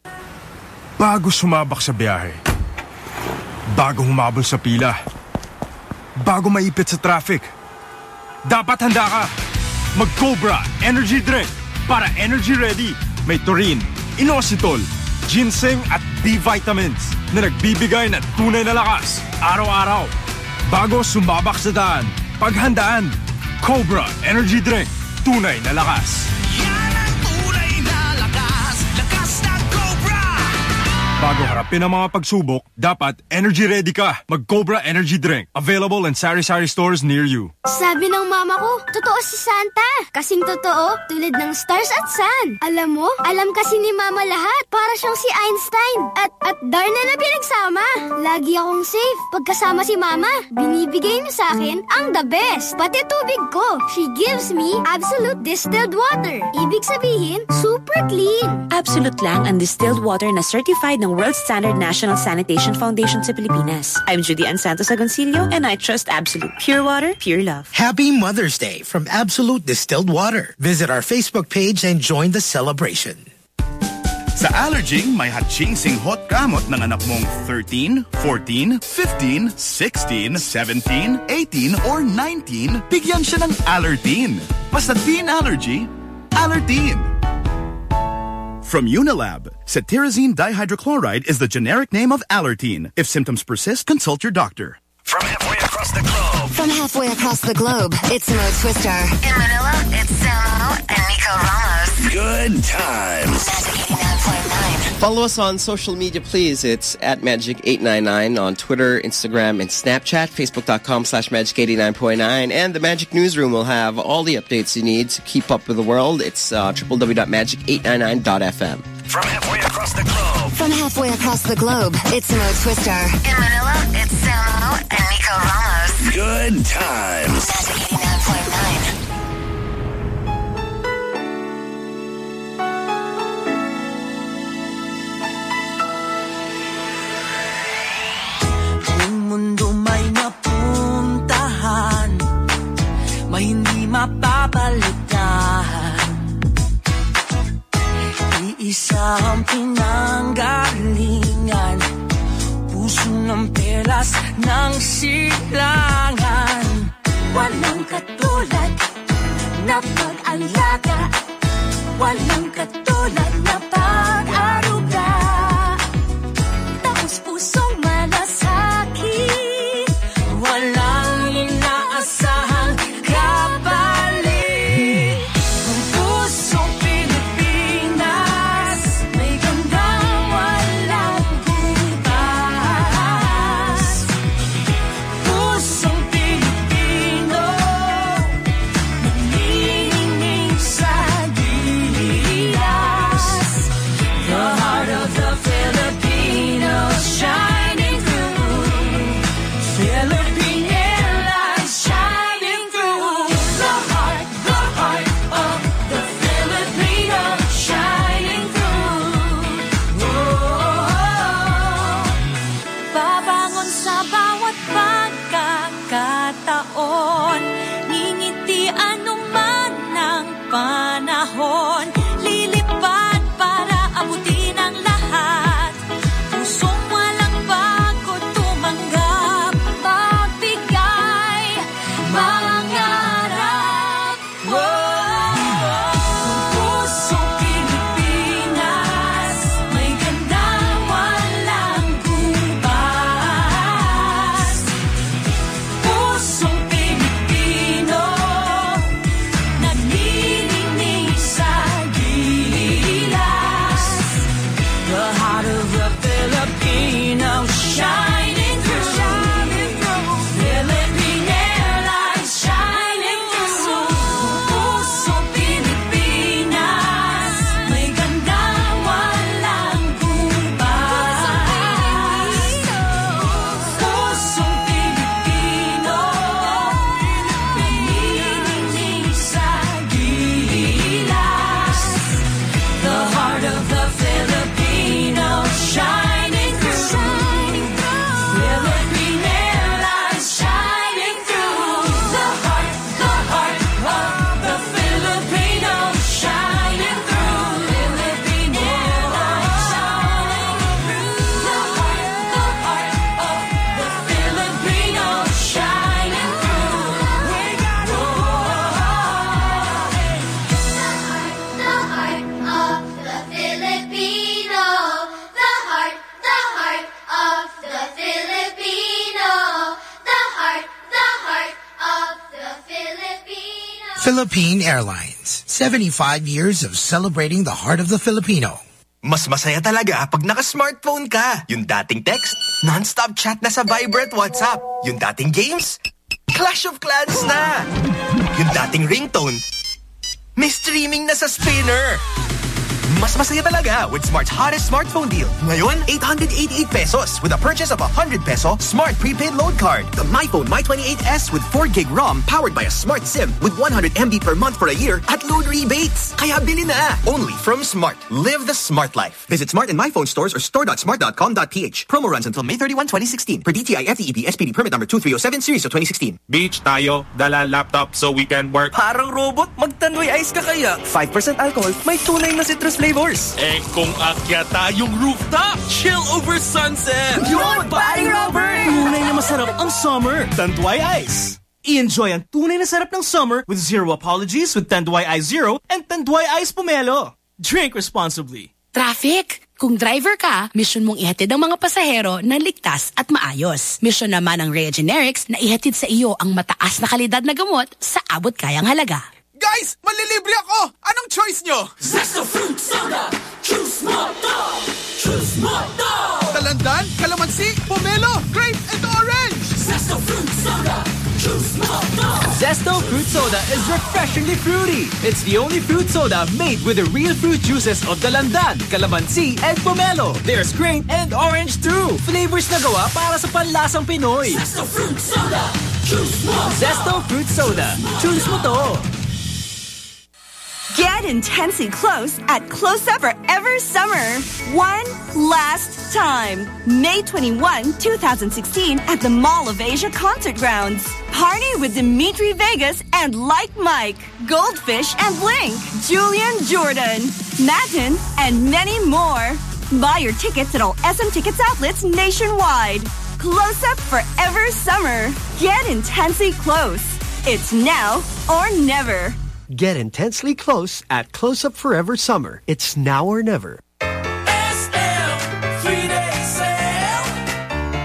Bago sumabak sa biyahe. Bago humabol sa pila. Bago maipit sa traffic. Dapat handa ka. Mag-Cobra Energy Drink para energy ready. May taurine, inositol, ginseng at B vitamins na nagbibigay ng tunay na lakas araw-araw. Bago sumabak sa daan, paghandaan. Cobra Energy Drink. Tunay na lakas. Bago harapin ang mga pagsubok, dapat energy ready ka. Mag-Cobra Energy Drink. Available in sari-sari stores near you. Sabi ng mama ko, totoo si Santa. Kasing totoo, tulad ng stars at sun. Alam mo, alam kasi ni mama lahat. Para siyang si Einstein. At, at Darna na pinagsama. Lagi akong safe. Pagkasama si mama, binibigay niya sa akin ang the best. Pati tubig ko. She gives me absolute distilled water. Ibig sabihin, super clean. Absolute lang ang distilled water na certified ng World Standard National Sanitation Foundation sa Pilipinas. I'm Judy Ann Santos Agoncillo and I trust Absolute. Pure water, pure love. Happy Mother's Day from Absolute Distilled Water. Visit our Facebook page and join the celebration. Sa Allerging, may hot-chasing hot gamot ng anak mong 13, 14, 15, 16, 17, 18, or 19, bigyan siya ng Allertine. Basta teen allergy, Allertine. From Unilab, cetirizine dihydrochloride is the generic name of Allertine. If symptoms persist, consult your doctor. From halfway across the globe. From halfway across the globe, it's Mo Twister. In Manila, it's Samo and Nico Ramos. Good times. Follow us on social media, please. It's at Magic899 on Twitter, Instagram, and Snapchat. Facebook.com slash Magic89.9. And the Magic Newsroom will have all the updates you need to keep up with the world. It's uh, www.magic899.fm. From halfway across the globe. From halfway across the globe, it's Mo Twister. In Manila, it's Samo and Nico Ramos. Good times. Magic 89.9. mundo may napuntahan May hindi mapapalitan Iisa ang pinanggalingan Puso ng pelas ng silangan. Walang katulad na pag-alaga Walang katulad na pag-aruga 25 years of celebrating the heart of the Filipino. Mas masaya talaga pag naka-smartphone ka. Yung dating text, non-stop chat na sa Viber at WhatsApp. Yung dating games, Clash of Clans na. Yung dating ringtone, may streaming na sa Spinnr. Mas masaya talaga with Smart's hottest smartphone deal. Ngayon, 888 pesos with a purchase of 100 peso Smart prepaid load card. The MyPhone My28S with 4 gig ROM powered by a Smart SIM with 100 MB per month for a year at load rebates. Kaya bili na. Only from Smart. Live the smart life. Visit Smart and MyPhone stores or store.smart.com.ph. Promo runs until May 31, 2016. Per DTI FTEB SPD permit number 2307 series of 2016. Beach tayo, dala laptop so we can work. Parang robot, magtanduay ice ka kaya. 5% alcohol, may tunay na citrus flavors. Eh kung akya tayong rooftop, chill over sunset. Yun, paring Robert! Tunay na masarap ang summer. Tanduay Ice. I-enjoy ang tunay na sarap ng summer with zero apologies with Tanduay Ice Zero and Tanduay Ice Pomelo. Drink responsibly. Traffic. Kung driver ka, mission mong ihatid ang mga pasahero na ligtas at maayos. Mission naman ng Rhea Generics na ihatid sa iyo ang mataas na kalidad na gamot sa abot kayang halaga. Guys, malilibre ako! Anong choice nyo? Zesto Fruit Soda! Choose Moto! Choose Moto! Dalandan, calamansi, pomelo, grape, and orange! Zesto Fruit Soda! Choose Moto! Zesto Fruit Soda is refreshingly fruity. It's the only fruit soda made with the real fruit juices of Dalandan, Calamansi, and Pomelo. There's grape and orange too. Flavors na gawa para sa panlasang Pinoy. Zesto Fruit Soda! Choose Moto! Zesto Fruit Soda. Choose mo to. Get intensely close at Close Up Forever Summer. One last time. May 21, 2016 at the Mall of Asia Concert Grounds. Party with Dimitri Vegas and Like Mike, Goldfish and Blink, Julian Jordan, Madden, and many more. Buy your tickets at all SM Tickets outlets nationwide. Close Up Forever Summer. Get intensely close. It's now or never. Get intensely close at Close Up Forever Summer. It's now or never. SM three-day sale!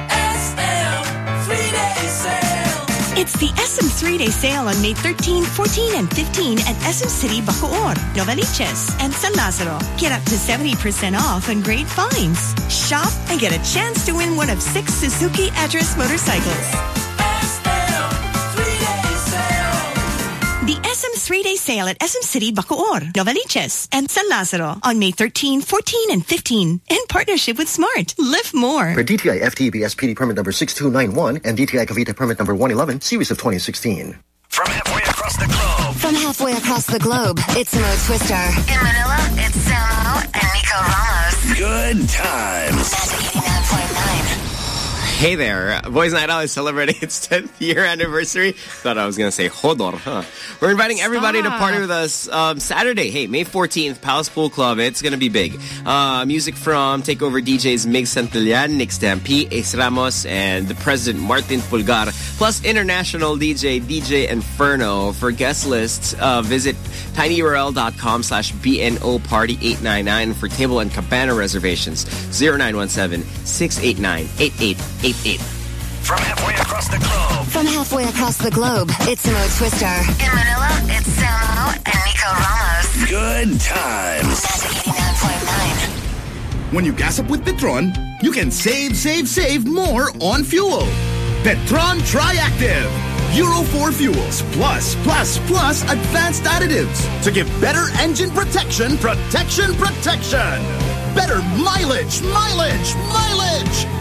SM three-day sale! It's the SM three-day sale on May 13, 14, and 15 at SM City, Bacoor, Novaliches, and San Lazaro. Get up to 70% off on great finds. Shop and get a chance to win one of six Suzuki address motorcycles. The SM three-day sale at SM City, Bacoor, Novaliches, and San Lazaro on May 13, 14, and 15 in partnership with Smart. Live more. For DTI FTEB SPD permit number 6291 and DTI Cavite permit number 111, series of 2016. From halfway across the globe. From halfway across the globe, it's Mo Twister. In Manila, it's Samo and Nico Ramos. Good times. Magic 89.9. Hey there. Boys Night Out is celebrating its 10th year anniversary. Thought I was going to say Hodor, huh? We're inviting everybody to party with us um, Saturday. Hey, May 14th, Palace Pool Club. It's going to be big. Uh, music from Takeover DJs Mig Santillan, Nick Stampy, Ace Ramos, and the President Martin Pulgar. Plus international DJ DJ Inferno. For guest lists, uh, visit tinyurl.com slash BNO Party 899 for table and cabana reservations 0917 689 8888. From halfway across the globe. From halfway across the globe, it's Mo Twister. In Manila, it's Samo and Nico Ramos. Good times. When you gas up with Petron, you can save, save, save more on fuel. Petron Triactive. Euro 4 fuels plus, plus, plus advanced additives to give better engine protection, protection, protection. Better mileage, mileage, mileage.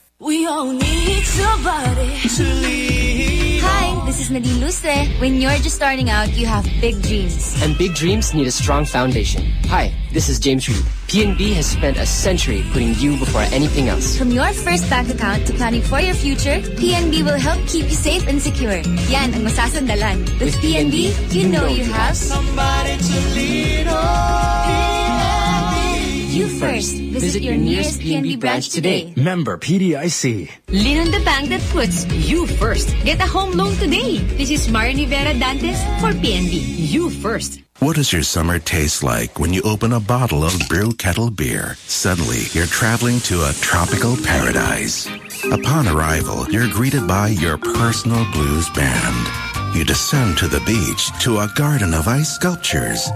We all need somebody to lead. Hi, this is Nadine Lustre. When you're just starting out, you have big dreams. And big dreams need a strong foundation. Hi, this is James Reid. PNB has spent a century putting you before anything else. From your first bank account to planning for your future, PNB will help keep you safe and secure. Yan ang masasandalan. With, PNB, you know you have somebody to lean on. You first. Visit your nearest PNB branch today. Member PDIC. Lean on the bank that puts you first. Get a home loan today. This is Marian Rivera Dantes for PNB. You first. What does your summer taste like when you open a bottle of Brew Kettle beer? Suddenly, you're traveling to a tropical paradise. Upon arrival, you're greeted by your personal blues band. You descend to the beach to a garden of ice sculptures.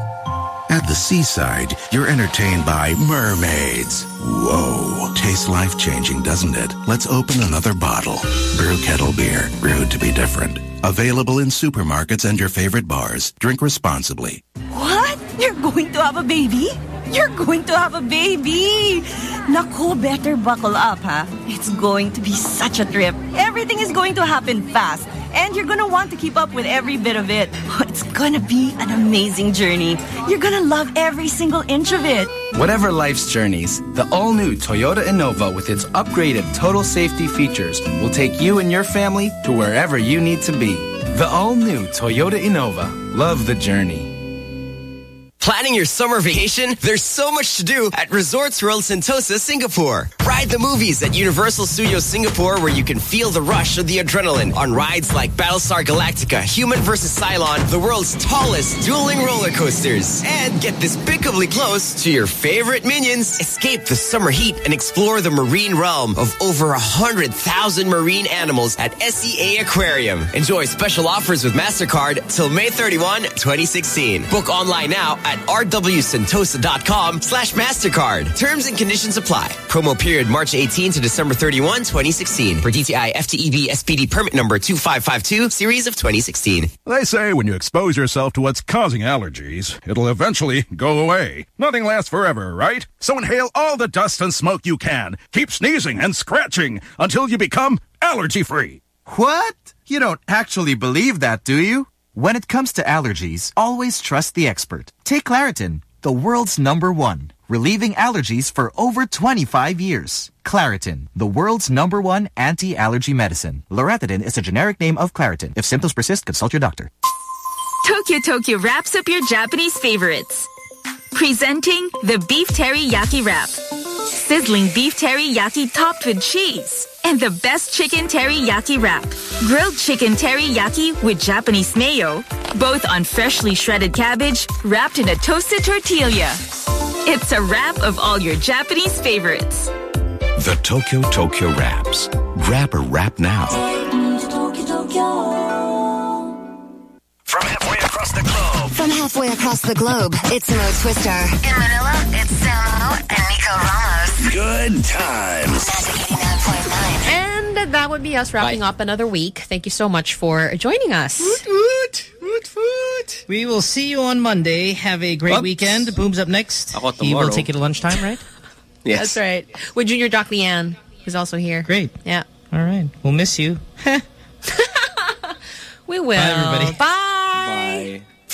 At the seaside, you're entertained by mermaids. Whoa. Tastes life-changing, doesn't it? Let's open another bottle. Brew Kettle Beer. Brewed to be different. Available in supermarkets and your favorite bars. Drink responsibly. What? You're going to have a baby? You're going to have a baby! Naku, better buckle up, ha? It's going to be such a trip. Everything is going to happen fast. And you're gonna want to keep up with every bit of it. [laughs] It's gonna be an amazing journey. You're gonna love every single inch of it. Whatever life's journeys, the all-new Toyota Innova with its upgraded total safety features will take you and your family to wherever you need to be. The all-new Toyota Innova. Love the journey. Planning your summer vacation? There's so much to do at Resorts World Sentosa, Singapore. Ride the movies at Universal Studios Singapore where you can feel the rush of the adrenaline on rides like Battlestar Galactica, Human vs. Cylon, the world's tallest dueling roller coasters. And get despicably close to your favorite minions. Escape the summer heat and explore the marine realm of over a hundred thousand marine animals at SEA Aquarium. Enjoy special offers with MasterCard till May 31, 2016. Book online now at rwsentosa.com slash MasterCard. Terms and conditions apply. Promo period March 18 to December 31, 2016. For DTI FTEB SPD permit number 2552, series of 2016. They say when you expose yourself to what's causing allergies, it'll eventually go away. Nothing lasts forever, right? So inhale all the dust and smoke you can. Keep sneezing and scratching until you become allergy free. What? You don't actually believe that, do you? When it comes to allergies, always trust the expert. Take Claritin, the world's number one, relieving allergies for over 25 years. Claritin, the world's number one anti-allergy medicine. Loratadine is a generic name of Claritin. If symptoms persist, consult your doctor. Tokyo Tokyo wraps up your Japanese favorites. Presenting the Beef Teriyaki Wrap. Sizzling beef teriyaki topped with cheese. And the best chicken teriyaki wrap. Grilled chicken teriyaki with Japanese mayo. Both on freshly shredded cabbage wrapped in a toasted tortilla. It's a wrap of all your Japanese favorites. The Tokyo Tokyo Wraps. Grab a wrap now. From halfway across the globe. From halfway across the globe, it's Mo Twister. In Manila, it's Samo and Nico Ramos. Good times. And that would be us wrapping up another week. Thank you so much for joining us. Woot, woot, woot. woot. We will see you on Monday. Have a great Oops. weekend. Boom's up next. Ako He will take you to lunchtime, right? [laughs] Yes. That's right. With Junior Doc Leanne, who's also here. Great. Yeah. All right. We'll miss you. [laughs] [laughs] We will. Bye, everybody. Bye. Bye.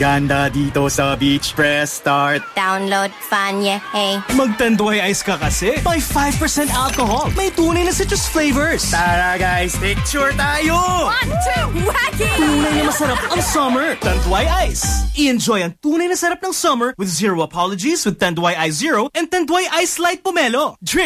Ganda dito sa beach. Press start. Download Fanye, hey. Magtanduay ice ka kasi. May 5% alcohol. May tunay na citrus flavors. Tara guys, take picture tayo! One, two, wacky! Tunay na masarap ang summer. Tanduay Ice. I-enjoy ang tunay na sarap ng summer with zero apologies with Tanduay Ice Zero and Tanduay Ice Light Pomelo. Drink